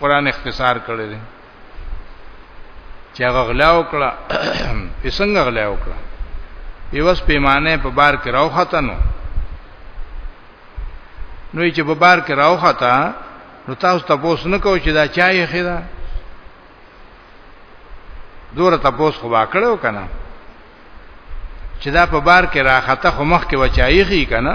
قران اختصار کړی دی چې هغه غلا وکړه په څنګه غلا وکړه یوس پیمانه په بار کې راو ختنو نو چې په بار کې راو ختا نو تاسو تاسو نه کوئ چې دا چا یې خیدا دور تاسو خو واکړو کنه چې دا په بار کې راخته خو مخ کې وچایخي کنه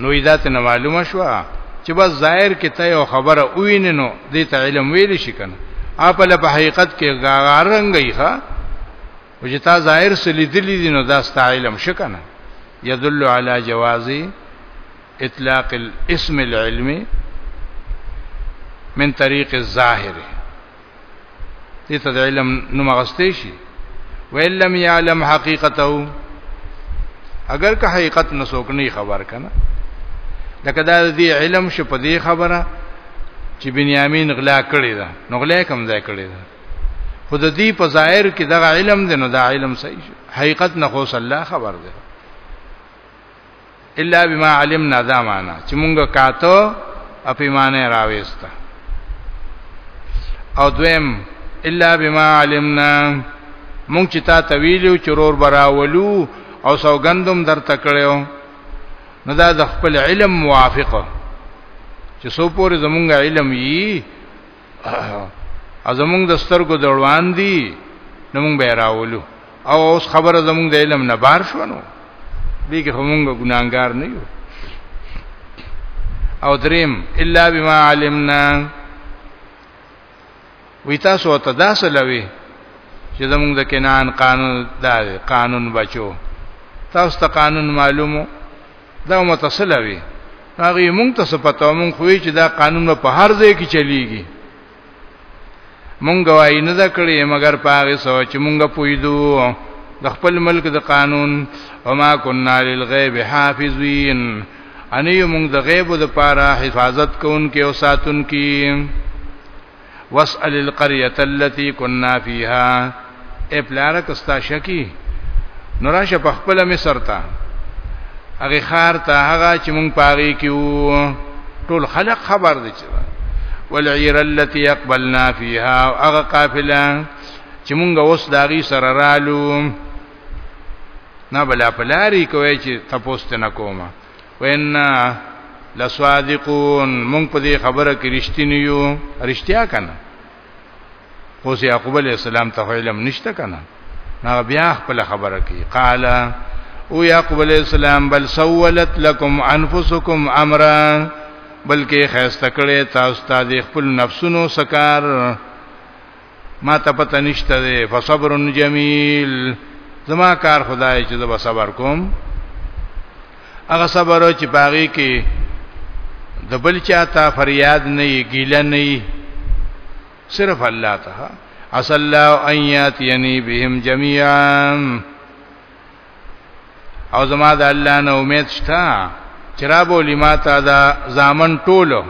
نو دا ته معلومه شو چې بس ظاهر کې ته یو خبره وینې نو دې ته علم ویل شي کنه اپ له په حقیقت کې غارنګي ښا او چې تا ظاهر سلی دلی دي نو دا ست علم شکنه يدل على جواز اطلاق الاسم العلمي من طريق الظاهر دې ته د علم نوم غستې شي ویل لم یعلم حقیقته اگر که حقیقت نسوک نه خبر کنه لکه دا دې علم شو په دې خبره چې بنیامین غلا کړی دا نو غلا کوم ځای کړی دا خود دې په ظاهر کې دا علم دی نو دا علم صحیح حقیقت نه خو الله خبر دی الا بما علمنا دا معنا چې مونږه کاتو اپیمانه راويسته او دویم الا بما علمنا مونږ چې تا تویلو چرور براولو او سوګندم در تکړیو نو دا د خپل علم موافقه چې سو پورې زمونږ علم یي ازمونږ د سترګو دروان دي نو مونږ به راولو او اوس خبره زمونږ د علم نه بار شو نو دې کې همونږ ګناګار نه یو او دریم الا بما علمنا وی تاسو ته داسه لوي چې زمونږ د کنان قانون دا قانون بچو تاسو ته قانون معلومو دا متصل وي هغه مونږ ته سپتاو مونږ خو چې دا قانون په هر ځای کې چلیږي مونږ وای نه ذکرې مګر پاره سوچ مونږ پویدو د خپل ملک د قانون او ما كنا للغيب حافظين اني مونږ د غیب د پاره حفاظت کوونکې او ساتونکې واسأل القريه التي كنا فيها اے پلار کستا شکی نوراشه په خپل مصر ته هغه خار ته هغه چې مونږ پاغي کیو ټول خلق خبر دي چې والعير التي اقبلنا فيها هغه قافله چې مونږ اوس داغي سره رالو نه بلا پلاری کوي چې تپوست نه کومه وینا لسوادقون مونږ په دې خبره کې رښتینی یو رښتیا کنه اوس یعقوب علی السلام ته علم نشته کنه نا بیا خپل خبره کې قال او یعقوب علی السلام بل سولت لكم انفسکم امرا بلکې خیسته کړي تاسو ته د خپل نفسونو سکار ما ته پته نشته دی فصبر جمیل زما کار خدای چې زه صبر کوم هغه صبر چې باغی کې د بل چاته فریاد نه یې ګیله نه یې صرف الله تعالی اصل الله ان یاتینی بهم جميعا او زما د الله نه امید شته چې را بولی ما ته دا زامن ټولو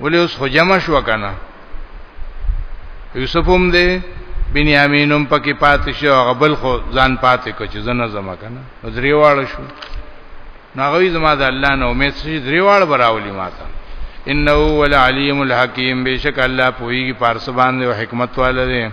ولې اوس خو جمع شو کنه یوسف هم دی بنیامین هم پکې پاتې شو هغه بل خو ځان پاتې کو چې زنه زما کنه دریواړ شو ناغوی زما د الله نه امید شي دریواړ براولي ماته انه هو العلیم الحکیم بشک الله پویږي پارس باندې او حکمت والده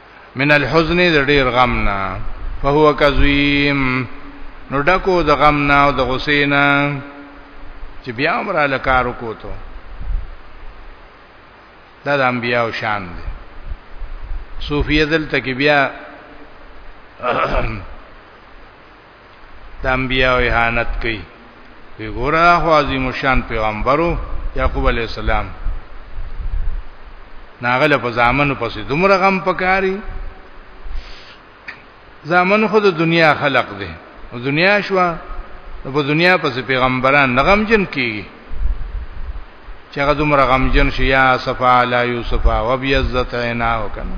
من الحزن د ډیر غم نه فهو کظیم نو ډکو د غم نه او د غصې نه چې بیا عمر له کار وکوتو دا د انبیاء شان دي صوفیه دلته کې بیا د انبیاء اهانت کوي وی ګوره خو عظیم شان پیغمبرو یعقوب علی السلام ناغله په زامنو پسې دومره غم پکاري زامن خو د دنیا خلق دي او دنیا شو په دنیا پسې پیغمبران نغم جن کیږي چې هغه دومره غم جن شي یا صفا علی یوسف او ابیزت عینا وکنه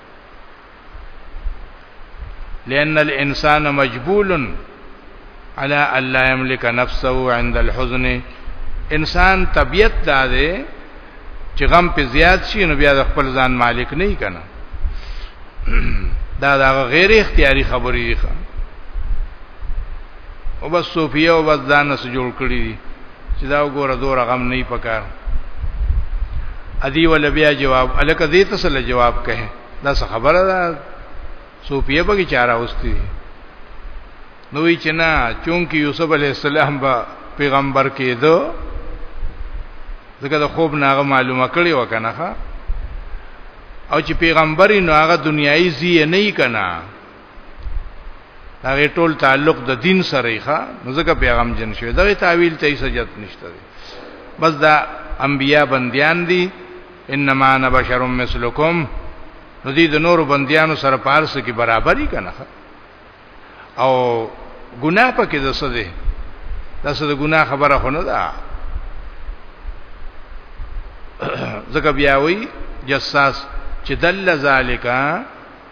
لأن الإنسان مجبول على أن لا يملك نفسه عند الحزن انسان طبيعت دا دی چې غم په زیات شي نو بیا د خپل ځان مالک نه کنا دا دا غیر اختیاري خبرې دي او بس صوفیه او بس ځان سره جوړ کړی دي چې دا وګوره دور غم نه پکار ادي ول بیا جواب الک دې ته سره جواب کړي دا څه خبره ده صوفیه به چاره اوستي نوې چې نه چونکی یوسف علی السلام با پیغمبر کېدو ځکه د خوب ناغه معلومه کړی وکنه او چې پیغمبري نو هغه دنیایي زی نه کنا هغه ټول تعلق د دین سره یې ښا نو ځکه پیغام جن شوی دا تعویل ته سجت نشته بس دا انبیا بندیان دي انما انا بشر مثلکم نو دې د نور بندیانو سره پارس کې برابرۍ کنه او ګناه پکې د څه دي تاسو د ګناه خبره خو نه ده ځکه بیا وی جساس چې دل ذالکا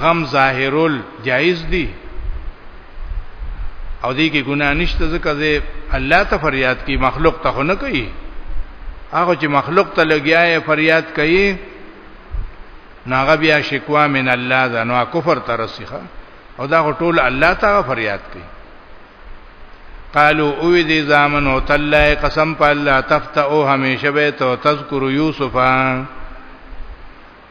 غم ظاهرول جایز دی او دې کې ګناه نشته ځکه چې الله ته فریاد کوي مخلوق ته نه کوي هغه چې مخلوق ته لګیاي فریاد کوي ناغه بیا شکوا من الله ده نو کفر ته رسیخه او دا ټول الله ته فریاد کوي قالوا او دې زامن او تلای قسم په الله تفتو همیشه به تو تذکر یوسفا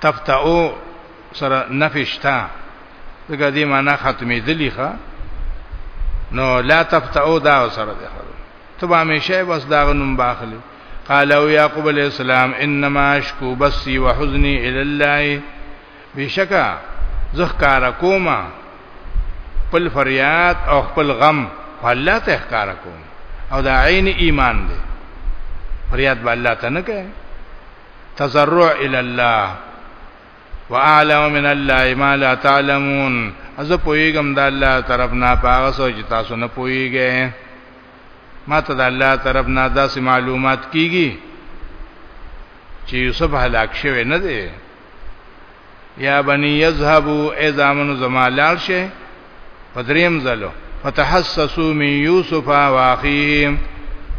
تفتعو سره نفشتا دغه دې معنا ختمې دلی ښا نو لا تفتعو دا سره ده ته به همیشه بس دا غنوم باخلی قال او یعقوب علیہ السلام انما اشکو بسی وحزنی الی الله بشکا زخکار کوما خپل فریاد او خپل غم الله ته ښکار کوم او دا عین ایمان دی فریاد به الله ته نه کوي تزرع الى الله واعلم من الله ما لا تعلمون از پویګم د الله طرف نه پاغه سوچ تاسو نه پویګئ ما ته د الله طرف نه داسې معلومات کیږي چې یوسف هلاک شوی نه دی یا بنی یذهبوا اذا من زما لال شي په دریم ځل فتحسسوا من یوسف واخیه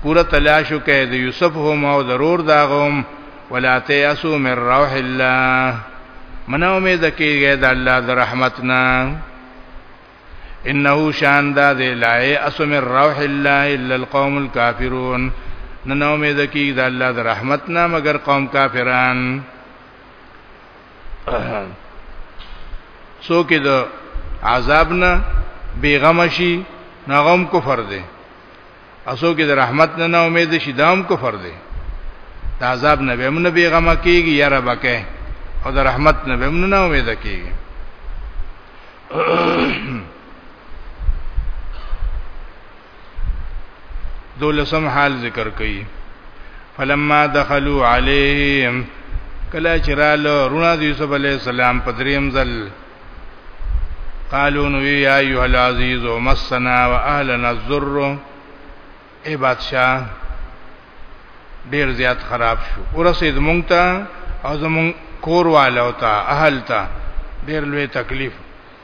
پورا تلاش وکړي د یوسف هم او ضرور داغم ولا تیاسو من روح الله منو امید کیږي د الله د رحمتنا انه شان دا دی لا یاسو من روح الله الا القوم الكافرون نن امید کیږي د الله د رحمتنا مگر قوم کافران څوک د عذاب نه بیغم شي نغم کفر دی اسو کې د رحمت نه نه امید شي دام کفر دی د عذاب نه به مونږ بیغم کیږي یا رب کې او د رحمت نه به مونږ نه امید کیږي دولسم حال ذکر کړي فلما دخلوا عليهم کله چې رالو رونه د یوسف علی السلام په دریم ځل قالو نو یا ایه العزیز مسنا واهلنا الذر ای بادشاہ ډیر زیات خراب شو ورسید مونږ ته او زمون کور والو ته اهل ته ډیر لوی تکلیف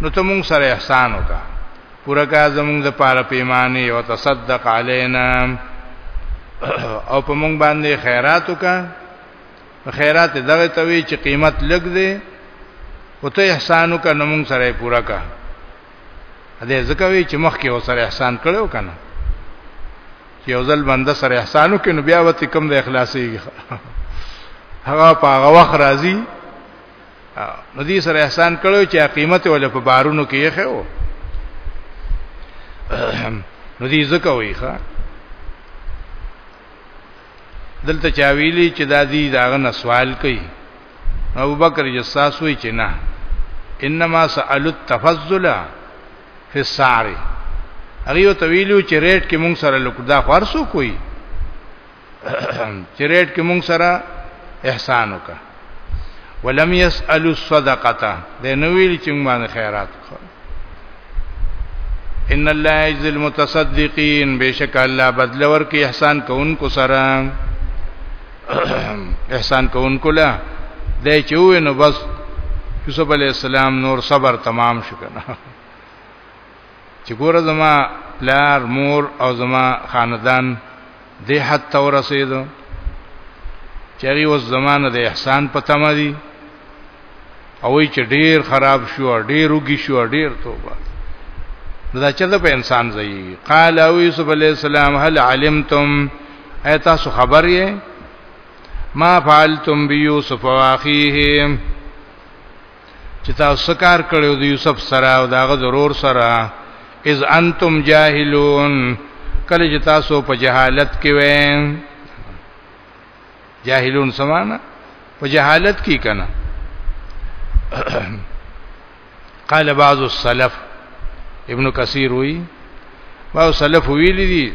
نو ته مونږ سره احسان وکا پورا کا زمونږ د پاره پیمانه او تصدق علینا او په مونږ باندې خیرات وکا خیرات دغه توی چې قیمت لګ دی او ته احسان وکا نو مونږ سره پورا کا دې ځکه وی چې مخکې او سره احسان کړو کنه چې یو ځل بنده سره احسان وکړي نو بیا وتی کم د اخلاصي هغه په هغه وخت راځي نو دې سره احسان کړو چې قیمت ول په بارونو کې یې خو نو دې زکه وي ښا دلته چا ویلي چې دا دې داغه نه سوال کوي ابو بکر جساس وی چې نه انما سأل التفضل فی السعر هغه ته ویلو چې ریټ کې مونږ سره لکدا خرڅو کوي چې ریټ کې مونږ سره احسان وکړه ولم يسالوا الصدقه د نویل چې مونږ باندې خیرات کو ان الله يجزي المتصدقين بشک الله بدل ورکي احسان کوونکو سره احسان کوونکو لا د چوي نو بس یوسف علی السلام نور صبر تمام شو کنه چې ګوره زما پلار مور او زما خاندان دې حد ته ورسېدو چې هغه اوس زمانه د احسان په تمه دي او وی چې ډیر خراب شو ډیر وګی شو ډیر توبه دا چې د په انسان زئی قال او یوسف علی السلام هل علمتم ایتا سو خبر یې ما فعلتم بی یوسف واخیه چې تاسو کار کړو د یوسف سره او داغه ضرور سره اذ انتم جاهلون کله چې تاسو په جهالت کې وې جاهلون سمانه په جهالت کې کنه قال بعض السلف ابن کثیر وی بعض سلف ویل دي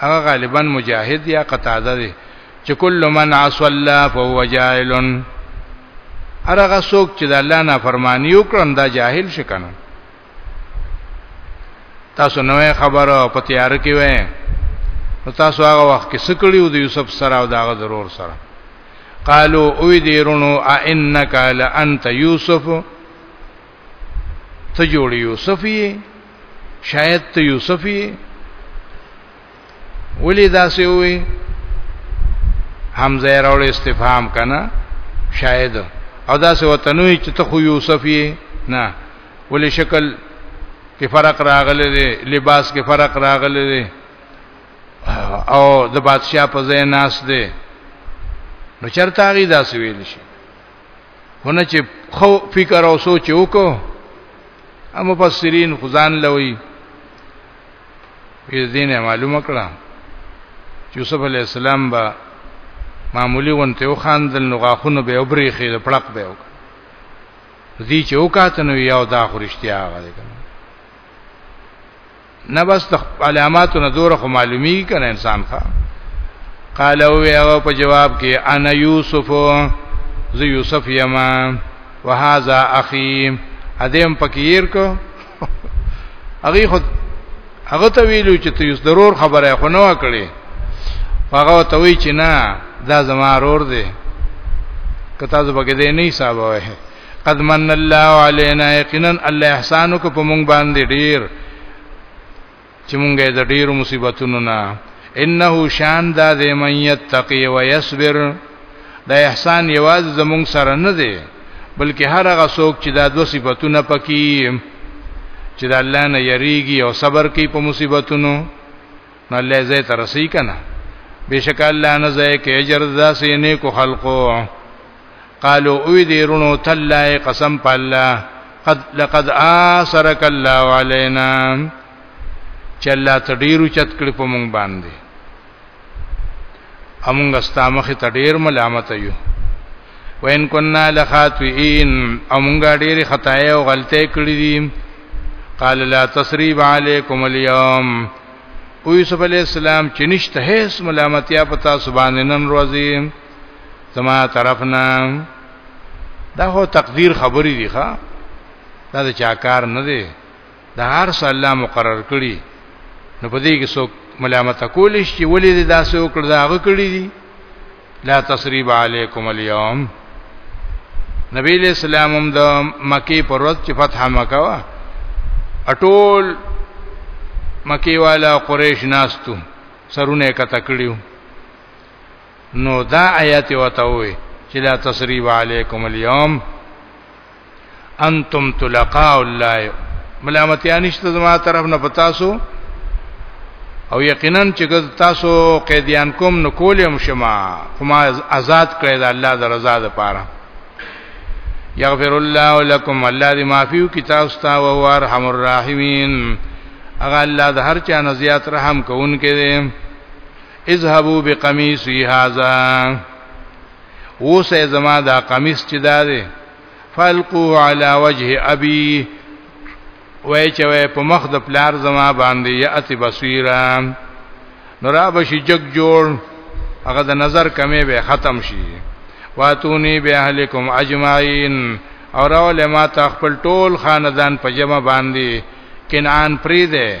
هغه غالبا مجاهد یا قتاده دي چې کل من عصى الله فهو جاهل ارغه څوک چې د الله نه فرمانی وکړم دا جاهل شي کنه تاسو نوې خبره په تیار کې وې نو تاسو هغه وخت کې سکړیو د یوسف سره او داغه ضرور سره قالو او دیرونو ا انک لانت یوسف ته جوړ یوسفی شاید ته یوسفی ولی دا سی وی حمزه راول استفهام کنا شاید او دا سی وتنوی چې ته خو یوسف یې نه ولی شکل کې فرق راغلی دی لباس کې فرق راغلی دی او د بادشاہ په ځای ناس دی نو چرته هغه داس ویل شي هونه چې خو فکر او سوچ وکړو ام مفسرین خدان لوي وی دین معلومه کړه یوسف علی السلام با معمولی ونته او خاندل نو غاخونه به وبري خې د پړق به وک زی چې وکاته نو یو دا خورشتیا غل کنه نه بس علامات نه دور خو معلومی کنه انسان ښا قال او هغه په جواب کې انا یوسف زه یوسف یما وهذا اخی ادم پکیر کو هغه خود هغه ته ویلو چې ته یو ضرور خبره خو نه وکړي هغه ته وی چې نه دا زما رور دی کته زه بګې دی نه حساب وای قد من الله علينا یقینا الله احسانو کو په مونږ باندې ډیر چې مونږ یې د ډیرو مصیبتونو نه انه شان دا د من یتقی و یصبر دا احسان یواز زمونږ سره نه دی بلکې هر هغه څوک چې دا دوه صفاتونه پکې چې د الله نه یریږي او صبر کوي په مصیبتونو نو الله زې ترسي کنه بشک الله نه زې کې اجر داسې نه کو خلقو قالو او دې رونو تلای قسم په الله قد لقد آثرك الله علينا چې الله ته ډیرو چت کړ په مونږ باندې امونږ استامخه ته ډیر ملامت یو وین کنا لخاتوین امونږ ډیر خدای او غلطه کړې دي قال لا تسریب علیکم اليوم او یوسف علی السلام چې نشته هیڅ ملامتیا پتا سبحان نن روزي زما طرفنا دا هو تقدیر خبرې دي ښا دا د چا کار نه دی دا هر څه الله مقرر کړی نو په دې کې څوک ملامت کول شي ولې دې داسې وکړ دا هغه کړی دي لا تسریب علیکم اليوم نبی علیہ السلام هم د مکی پر ورځ چې فتح مکه وا اټول مکی والا قریش ناستو سرونه کته کړیو نو دا آیات وتوي چې لا تصریب علیکم اليوم انتم تلقاء الله ملامتیا نشته زما طرف نه پتاسو او یقینا چې تاسو قیدیان کوم نو کولم شما خو ما آزاد کړی دا الله د رضا لپاره یغفر الله لكم الله دې معفو کی تاسو ته او هو ارحم الراحمین اغه الله د هر چا نه زیات رحم کوونکې دی اذهبوا بقميصي هذا اوسه زما دا قمیص چې دا دی فالقوه على وجه ابي وای چې وای په مخ د پلار زما باندې یاتی بصیرا نورا بشي جگ جوړ هغه د نظر کمی به ختم شي واتونی به اهلکم اجمعین اور اول ما ته خپل ټول خاندان په جمع باندې کنعان پری ده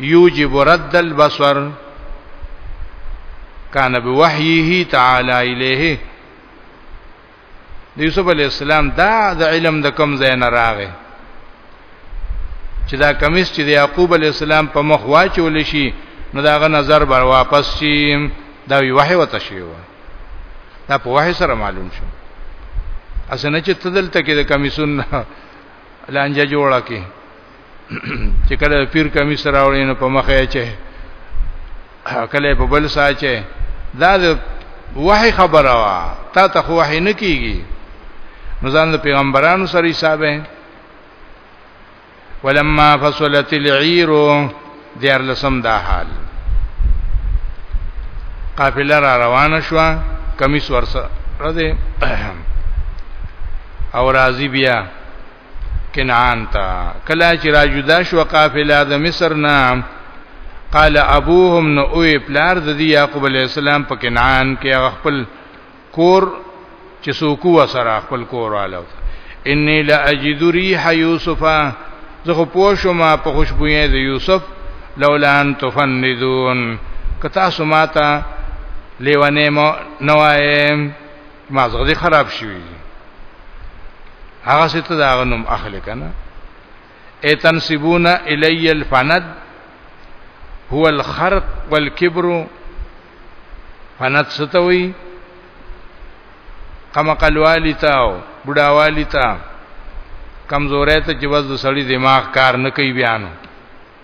یوجب رد البصر کان بوحیه تعالی الیه د یوسف علی السلام دا د علم د کم ځای نه راغی چې دا کمیس چې د یعقوب علی السلام په مخ واچول شي نو داغه نظر بر واپس شي دا وی وحی وته شي و دا په وحی سره معلوم شو اسنه چې تدل تکي د کمیسون لانجه جوړه کې چې کله پیر کمی سره راوړي نو په مخه یې چي کله په بل ساچي دا د وحي خبره وا تا ته خو وحي نه کیږي نو ځان د پیغمبرانو سره حساب ہے ولما فصلت العير ديار لسم دا حال قافله را روانه شو کمیس ورسره ده او راضی بیا کنعان ته کله چې را جدا شو قافله د مصر نه قال ابوهم نو او پلار د دی یعقوب علی السلام په کنعان کې خپل کور چې سوکو سره خپل کور والو انی لا اجد ریح یوسف زه خو پوښم په خوشبوې د یوسف لولا ان تفندون کتا سماتا لیوانه مو نوای مازغه دې خراب شوی هغه ست دا غنم اخلي کنه اتنسبون الی الفند هو الخرق والكبر فند ستوي کما قلوالی تا او بډاوالی تا کمزورې ته چې وځ سړی دماغ کار نه کوي بیانو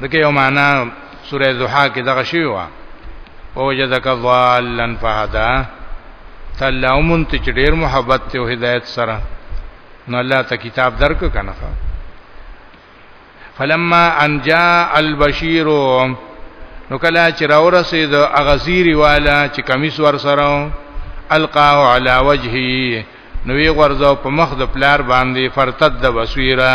دغه یو معنا سوره ضحا کې دغه شی و او وجدک ضالا فهدا تعالی ومن ته ډیر محبت ته هدایت سره نو الله ته کتاب درک کنه فلما ان جاء البشير نو کله چې راورسید اغزیری والا چې کمیس ور سره القاه علی وجهه نو وی غرزو په مخ د پلار باندې فرتد د بصیره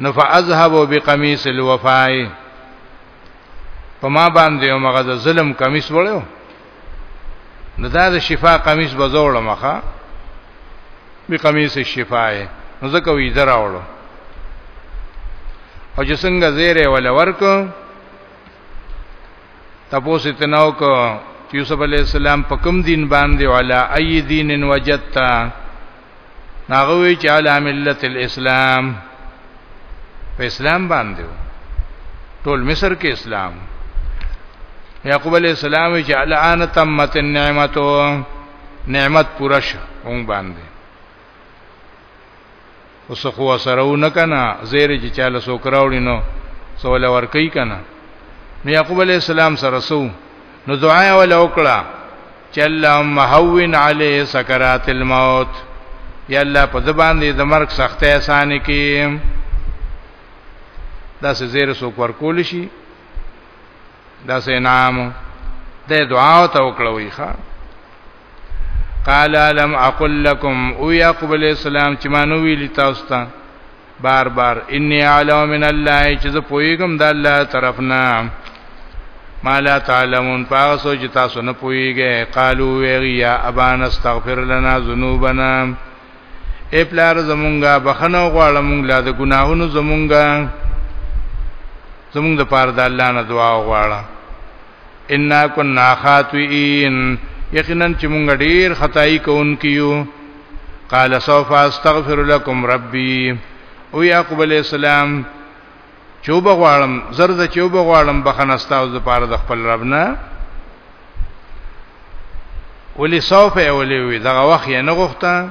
نو فاذهب بقميص الوفاء په ما باندې او مغه د ظلم قمیص وړو نو دا د شفا قمیص بزوړ مخه بقميص الشفاء نو زکه وی دراوړو او چې څنګه زیره ولا ورک تاسو ته نو کو یوسف علی السلام په کوم دین باندې ولا ای دین وجدتا هغه وی چې علی ملت الاسلام په اسلام باندې ټول مصر کې اسلام یعقوب علی السلام چې الان تمت النعمتو نعمت پورا شو اون باندې اوس خو سره ونه کنه زیر چې چاله سو کراوړي نو سوال ور کوي کنه نو یعقوب علی السلام سره سو نو دعا ولا وکړه چې اللهم هون علی سکرات الموت یا الله په زبان دې د مرګ سختې اسانه کې دا سه زیر سو کور کول شي دا سه نام د دعا او توکلوي ښا قال لم اقل لكم او يعقوب عليه السلام چې ما نو ویل تاسو ته بار بار انی علم من الله چې زه پویګم د الله طرفنا ما لا تعلمون پاغه سوچ تاسو نه پویګه قالو ویری یا ابان استغفر لنا ذنوبنا ای پلار زمونږه بخنو غواړم موږ لا د ګناهونو زمونږه زمونږ د پاره د الله نه دعا وغواړم ان كنا خاطئين یقینا چې مونږ ډیر خدای کوونکیو قال سوف استغفر لكم ربي او یعقوب علی السلام چوب غواړم زرد چوب غواړم بخنه ستاسو لپاره د خپل رب نه ولی سوف اولی وی دغه وخت یې نه غوښته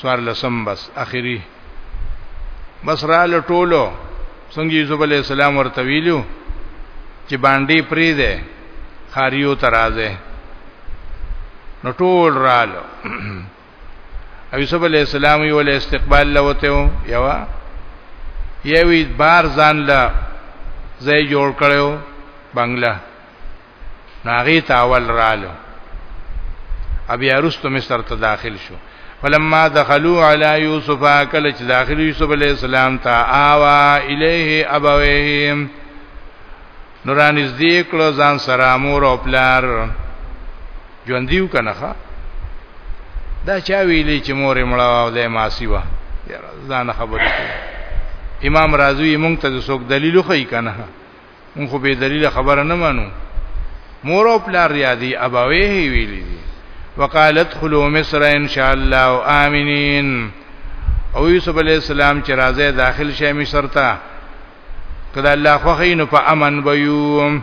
سوار لسم بس اخیری بس را لټولو څنګه یوسف علی السلام ورته ویلو چې باندې پری ده خاریو ترازه نو ټول رالو او یوسف علی السلام یو له استقبال لوته یو یوی بار ځان لا زې جوړ کړو بنگلا ناغي تاول رالو ابي ارستو مصر ته داخل شو فلما دخلوا على يوسف کله چې داخل يوسف عليه السلام ته آوا الیه ابويه نوران از دې کړو ځان سره مور او پلار ژوند دیو کنه دا چا ویلی چې مور یې مړه او د ماسی و ځان خبرې امام رازوی مونږ ته څوک دلیل خو یې کنه مونږ خو به دلیل خبره نه مانو مور او پلار ریاضی اباوی هی ویلی دي وقالت خلو مصر ان شاء الله امنین او یوسف علی السلام چې راځي داخل شي مصر ته کله الله خو خینو په امن بيوم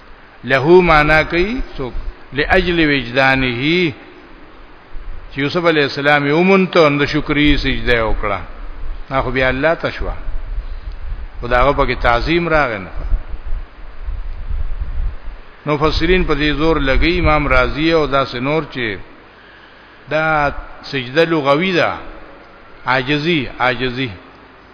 له معنا کوي څوک لاجل وجدانه چې یوسف علی السلام یې ومنته اند شکرې سجده وکړه نه خو بیا الله تشوا خداغه پکې تعظیم راغنه نو فسرین په دې زور لګی امام رازی او داس نور چې دا سجده لغوی ده عاجزی عاجزی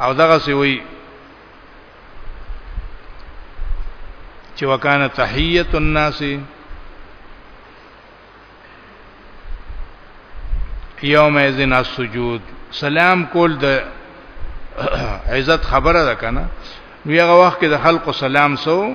او دغه سی وی چې وکانه تحیت الناس یوم اذن السجود سلام کول د عزت خبره ده کنه نو هغه وخت کې د خلکو سلام سو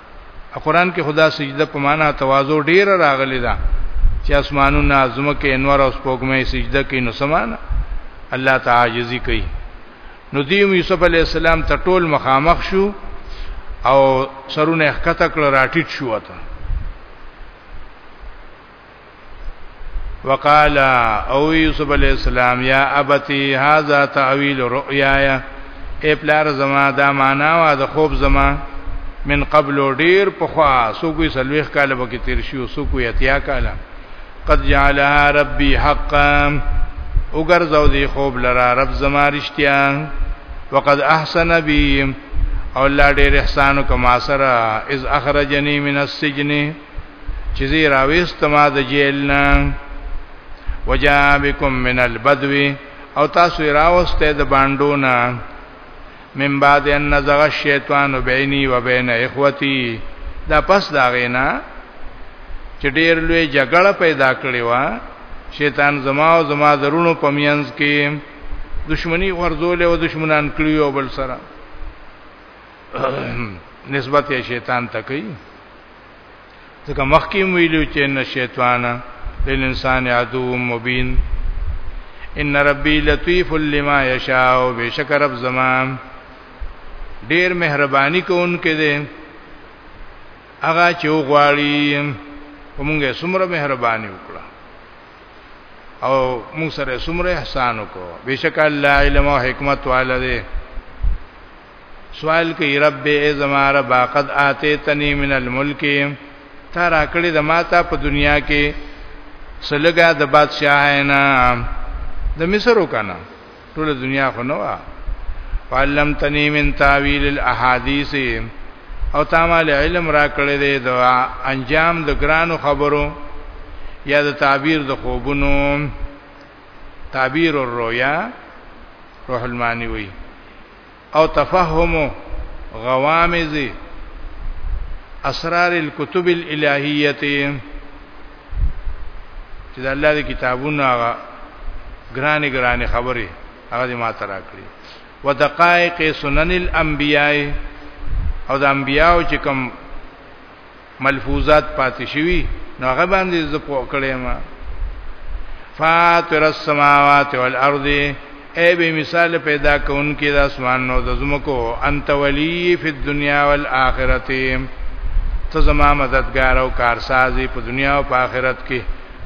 قرآن کې خدا سجده په معنا تواضع ډیر راغلی دا چې اسمانونه زمکه انور او سپوږمۍ سجده کوي نو سمانه الله تعاجزي کوي نو دیم یوسف علی السلام ته ټول مخامخ شو او سرونه ښکته کړ راټیټ شو وته وقال او یوسف علی السلام یا ابتی هاذا تعویل رؤیایا ای پلار زما دا معنا وا د خوب زما من قبل ډیر پخوا سو کوی سلوخ کاله بکی تیر شو سو کوی اتیا کاله قد جعلها ربی حقا وګرځاو دی خوب لرا رب زما رښتیا وقد احسن بی او الله ډیر احسان کوما سره اذ اخرجنی من السجن چې زی راويست ما د جیل نه وجا بكم من البدو او تاسو راوسته د باندو نه من بعد ان نزغ الشیطان بیني وبین اخوتي دا پس دا غینا چې ډیر لوی جګړه پیدا کړې و شیطان زما او زما درونو پمینز کې دشمنی ورزول او دشمنان کړی او بل سره نسبت شیطان ته کوي ځکه مخکې ویلو چې ان شیطان للانسان عدو مبین ان ربی لطیف لما یشاء بشک رب زمان ډیر مهرباني کوونکې ده هغه چې وغواړي ومونږه سمره مهرباني وکړه او موږ سره سمره احسان وکړو بشک الله علم او حکمت والده سوال کوي رب ای زما رب قد اتیتنی من الملک تا را کړی د ماته په دنیا کې سلګه د بادشاہ نه د مصر وکنه ټول دنیا خو نه وا فعلم تنی من تاویل الاحادیث او تامل علم را کړی دی د انجام د ګرانو خبرو یا د تعبیر د خوبونو تعبیر الرؤیا روح المانی وی او تفهم غوامز اسرار الكتب الالهیه چې د الله د کتابونو هغه ګرانې ګرانې خبرې هغه دې ما ترا کړې ودقائق سنن الانبیاء او د انبیاء چې کوم ملفوظات پاتې شوی نو هغه باندې ز پوه کړی ما فاطر السماوات والارض ای به مثال پیدا کون کې د اسمان نو د زمکو انت ولی فی الدنیا والآخرته ته زما مددگار او کارسازی په دنیا او په آخرت کې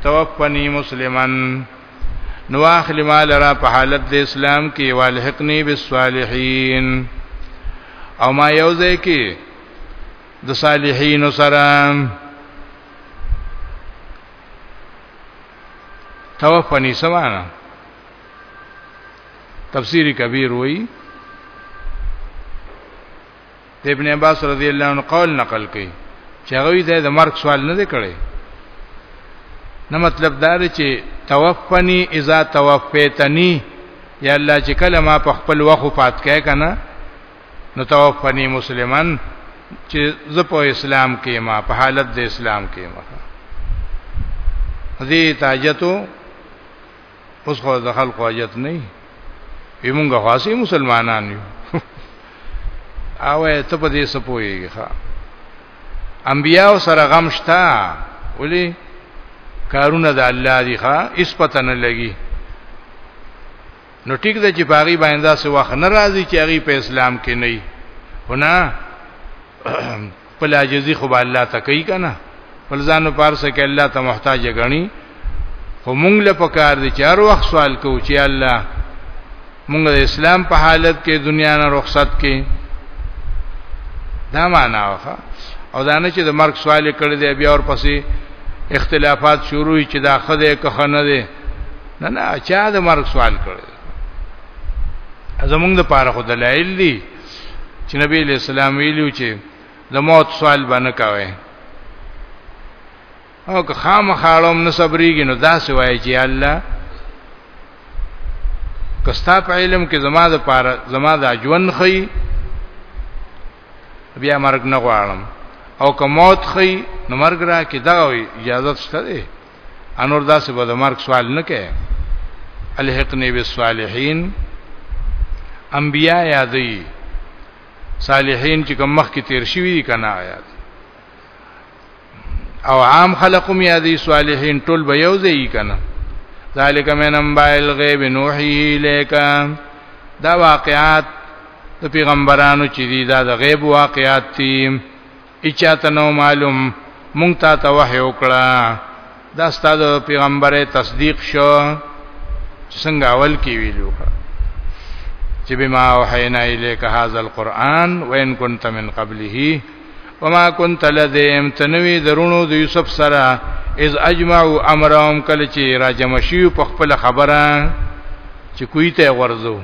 توفنی مسلمن نو اخل مال را په حالت د اسلام کې والحقنی بالصالحین او ما یوځه کې د صالحین سره توفنی سمانا تفسیر کبیر وی ابن عباس رضی الله عنه قول نقل کړي چې هغه دې د مرګ سوال نه دی کړی نو مطلب دا دی چې توفنی اذا توفیتنی یا الله چې کله ما په خپل وخت فات کړه کنه نو توفنی مسلمان چې زه په اسلام کې ما په حالت د اسلام کې ما دې تاجتو اوس خو د خلکو حاجت نه وي موږ خاصي مسلمانان یو او ته په دې سپويږي ښا انبیاء سره غم شتا ولي کارونه د الله دی ښا اس پته نه لګي نو ټیک ده چې پاغي باندې داسې وخت نه راځي چې هغه په اسلام کې نه وي هنا په لاجزي خو الله ته کوي کنه فلزانو پارسه کې الله ته محتاج غني خو مونږ له پکار دي چې هر وخت سوال کوو چې الله مونږ د اسلام په حالت کې دنیا نه رخصت کې دا معنا وخه او دا نه چې د مرګ سوال کړی دی بیا ورپسې اختلافات شروع چې دا خده که خنه دی نه نه چا د مرګ سوال کړي زمونږ د پاره خو دلایل دي چې نبی له سلام ویلو چې د موت سوال باندې کاوه او که خامخالوم نه صبرېږي نو دا سوای چې الله کستا په علم کې زما د پاره زما د ژوند خي بیا مرګ نه غواړم او که موت خي نو مرګ را کې دا اجازه شته انور داسې به د مرګ سوال نه کوي الحقنی بالصالحین انبیاء یادی صالحین چې کوم مخ کې تیر شوی دي کنه آیات او عام خلقم یادی صالحین ټول به یو ځای کنه ذالک من انباء الغیب نوحی الیک دا واقعات د پیغمبرانو چې دي دا د غیب واقعات دي اچاته نو معلوم مونږ تا ته وحی وکړه دا ستاسو پیغمبره تصدیق شو څنګه اول کې ویلو چې بما وحینا الیک هاذا القرآن وان كنت من قبله وما كنت لديهم تنوي درونو د یوسف سره اذ اجمعوا امرهم کله چې راجمشیو په خپل خبره چې کوی ته ورزو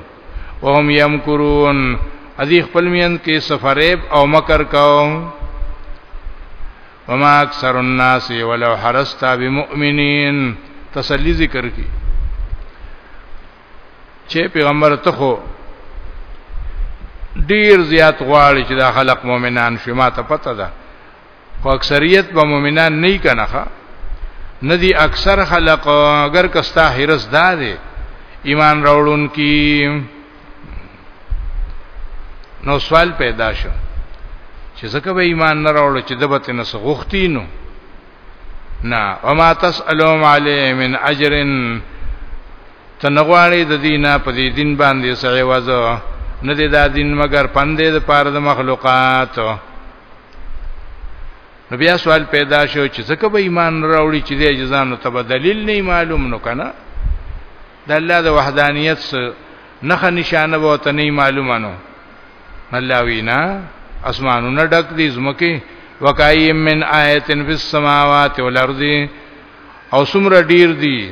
وهم یمکرون ازي خپل مین کې سفریب او مکر کوم وما اکثر الناس ولو حرست بمؤمنین تسلی ذکر کی چې پیغمبر ته خو ډیر زیات غواړي چې دا خلق مؤمنان شي ما ته پته ده خو اکثریت به مؤمنان نه کنه ندی اکثر خلق اگر کستا حرس دا دی ایمان راوړون کی نو سوال پیدا شو چې زکه به ایمان نه راوړ چې دبته نس غوختی نو نا وما تسالهم علی من اجر تنغواړي د دینه په دې دین باندې سره وځو نه دې دا دین مگر پندې د پاره د مخلوقات نو بیا سوال پیدا شو چې ځکه به ایمان راوړي چې د اجزانو ته به دلیل نه معلوم نو کنه د الله د وحدانیت سره نخ نشانه به ته نه معلومه نو الله وینا اسمانونه ډک دي زمکه وکایم من آیتن فی السماوات والارض او سمر ډیر دي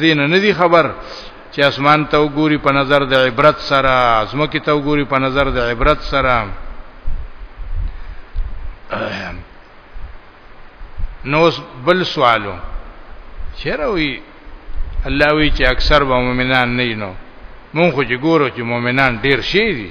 دین نه دی خبر چې اسمان ته وګوري په نظر د عبرت سره زمکه ته وګوري په نظر د عبرت سره نو بل سوالو چیرې وی الله وی چې اکثر به مؤمنان نه نو مونږ خو چې ګورو چې مؤمنان ډیر شي دي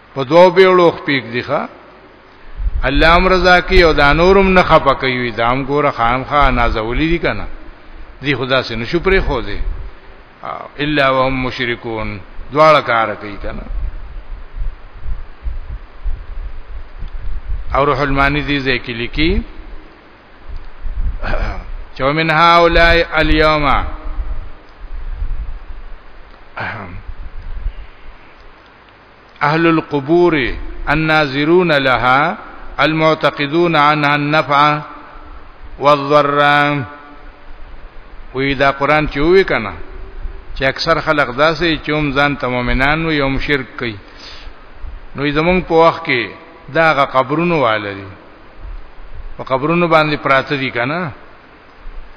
په دوه بیړو خپیک دی ښا الله امر زاکی او دا نورم نه خپه کوي دا هم ګوره خامخا نازولی دي کنه دی خدا سي نشو پرې خو دي الا وهم مشرکون دواړه کار کوي کنه او روح المانی دی ځکه لیکي چو من هؤلاء اليوم اهل القبور الناظرون لها المعتقدون عنها النفع والضر وی دا قران چې وی کنه چې اکثر خلق داسې چې هم ځان ته مؤمنان وي او شرک کوي نو زمونږ په وخت کې دا غ قبرونو والي په قبرونو باندې پراته دي کنه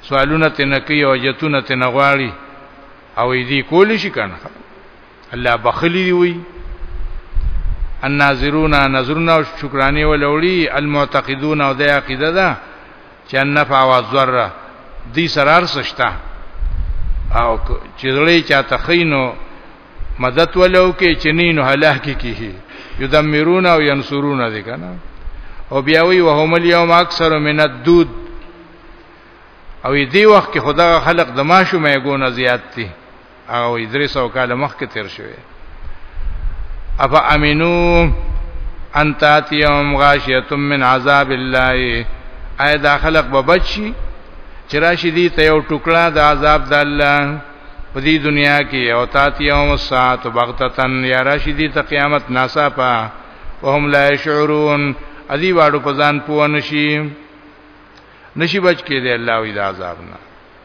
سوالونه تنکی او جتونه تنغواړي او دې کول شي کنه الله بخلی دی وی الناظرون نظرون او شکرانه ولوړي المعتقدون او د عقیده ده چې النفع او الضر دي سرار سشتا او چې لري چاته خینو مدد ولو کې چنین هلاک کیږي یدمرون او ینصرون دي کنه او بیا وی وهم اليوم اکثر من الدود او دې وخت کې خدای خلق د ماشومه ګونه زیات دي هغه وی درې سو کال مخکې تیر شوی افا امینو ان تاتیهم غاشیه من عذاب الله اې دا خلق به بچي چې راشي دي ته یو ټوکړه د عذاب د الله په دې دنیا کې او تاتیهم الساعه بغتتن یا راشي دي ته قیامت ناصافه وهم لا يشعرون ادي واړو په ځان پوه نشي نشي بچ کې دي الله وی د عذاب نه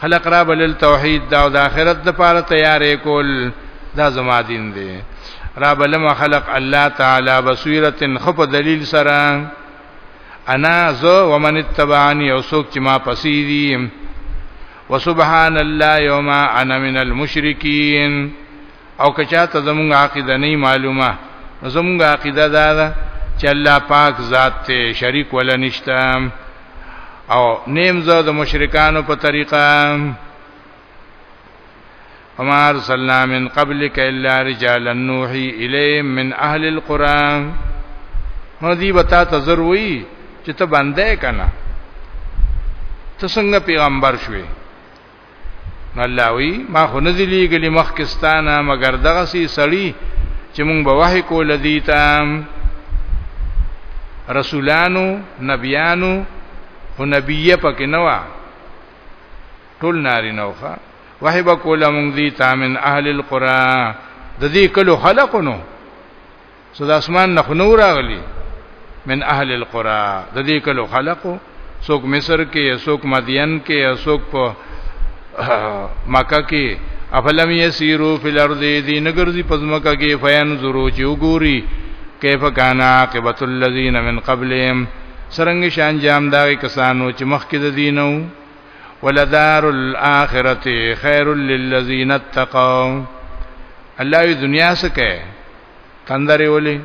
خلق را بلل توحید دا او د آخرت د پاره تیارې کول دا زما دین دی را بلم خلق الله تعالی بصیرت خپ دلیل سره انا زو ومن اتبعنی او سوک چې ما پسې دي وسبحان الله یوما انا من المشرکین او کچا ته زمونږ عقیده نه معلومه زمونږ عقیده دا ده چې الله پاک ذات ته شریک ولا نشته او نیم زو د مشرکانو په طریقه وما ارسلنا من قبلك الا رجالا نوحي اليهم من اهل القرى نو دی بتا تزر وی چې ته باندې کنا ته څنګه پیغمبر شوې الله وی ما خو نه ذلی ګلی مخکستانه مگر دغه سی سړی چې مونږ به وحی کول دی تا رسولانو نبیانو او نبیه پکې نه وا ټول ناری نوخه وحی به کول مونږ دی تا من اهل القرى د دې کلو خلقونو سو د اسمان نه خنو راغلی من اهل القرى د دې کلو خلقو څوک مصر کې څوک مدین کې څوک په مکه کې افلم یسیرو فی الارض دی نګرځي پزمکه کې فین زرو چې وګوري کیف کان عاقبت الذین من قبلهم سرنګ شان جام دا کسانو چې مخکې د دینو ولدار الاخرته خیر للذین اتقوا الله دنیا سکه تندرې ولي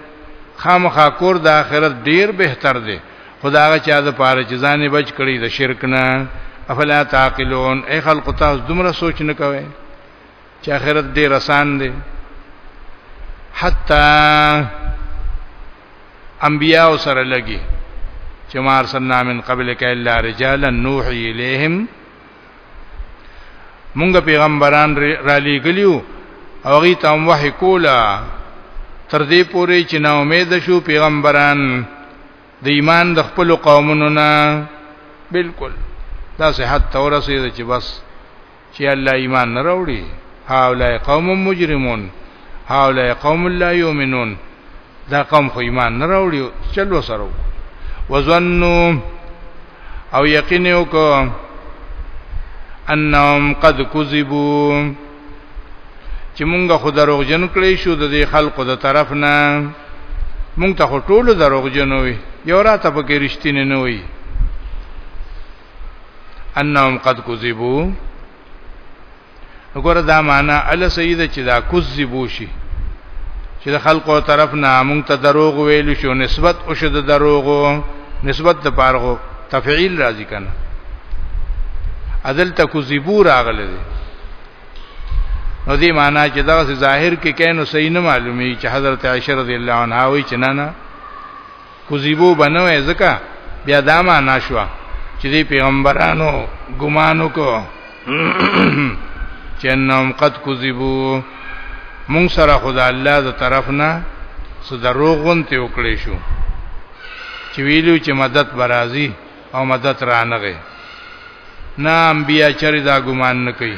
خامخا کور د آخرت ډیر بهتر دی خداغه چا د پاره چې ځان بچ کړي د شرک نه افلا تعقلون اي خلق تاسو دومره سوچ نه کوئ چې آخرت ډیر آسان دی حتا انبیاء سره لګي چې مار سنا من قبل ک الا رجالا نوحي اليهم مونږ پیغمبران را لېګلیو او غي تام وحی کولا تر دې پوري چې نا امید شو پیغمبران د ایمان د خپل قومونو نه بالکل دا صحت تورسید چې بس چې الله ایمان نه راوړي هاولای قوم مجرمون هاولای قوم لا یؤمنون دا قوم خو ایمان نه راوړي چل وسره وظنوا او یقین وکړه انهم قد کذبوا چې مونږ خو دروغ جن کړی شو د دې خلقو د طرف نه مونږ ته ټول دروغ جن وي یو راته پکې رښتینه نه وي انهم قد کذبوا وګوره دا معنا ال سید چې دا کذبو شي چې د خلقو طرف نه مونږ ته دروغ ویل شو نسبت او شو د دروغو نسبت د پارغو تفعیل راځي کنه عدل تکذبو راغله دي نو دې معنا چې دا ظاهر کې کینو صحیح نه معلومي چې حضرت عائشہ رضی الله عنها وی چې نه نه کذیبو بنه وای ځکه بیا دا معنا شو چې دی پیغمبرانو ګمانو کو چې انهم قد کذبو مونږ سره خدای الله ز طرف نه سو دروغ غونته وکړې شو چې ویلو چې مدد برازي او مدد رانغه نه انبیا چر دا ګمان نه کوي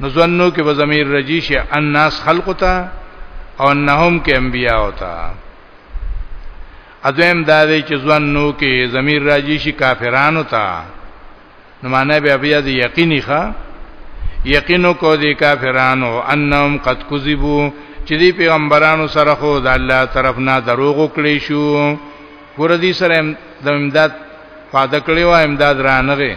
نو ځنو کې به ضمیر رجی شي الناس خلق ته او انهم کې انبیا وتا اځم دا دی چې ځنو کې ضمیر راجی شي کافرانو ته نو معنی به بیا دی یقیني ښا یقینو کو دی کافرانو انهم قد کذبوا چې دی پیغمبرانو سره خو د الله طرف نه دروغ وکړي شو ګور دي سره د امداد فاده کړی و امداد رانغه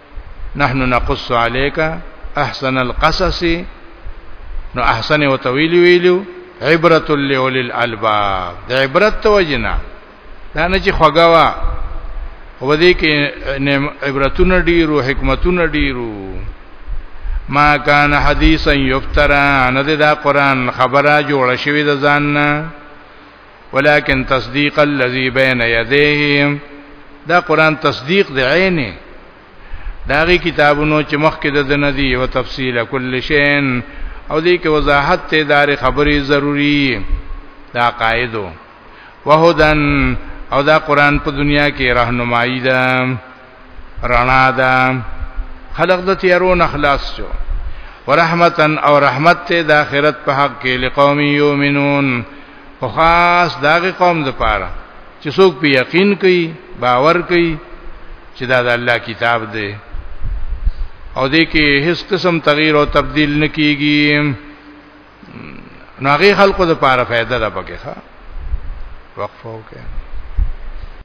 نحنو نقص عليك احسن القصص نو احسن او طويل ویلو عبرت لول الالباب د عبرت توجنا دا نه چې خوګوا و دې کې عبرتونه ډیرو حکمتونه ډیرو ما کان حدیثا یفترا نه دا قران خبره جوړه شوی د ځان نه ولكن تصديق الذي بين يديه دا قران تصديق دی عینه داغي کتابونو چې مخکې د دنه دی او تفصیل کل شین او دې کې وضاحت ته دار خبري ضروری دا قاعده وهدن او دا قران په دنیا کې راهنمایي ده رڼا ده خلق د تیارو نه خلاص شو ورحمتن او رحمت ته د آخرت په حق کې لقوم یؤمنون او خاص داغه قوم د پاره چې څوک په یقین کوي باور کوي چې دا د الله کتاب دی او دې کې هیڅ قسم تغییر او تبديل نکېږي نو هغه خلکو د پاره فائدہ ده پکې ښا وقفه وکړه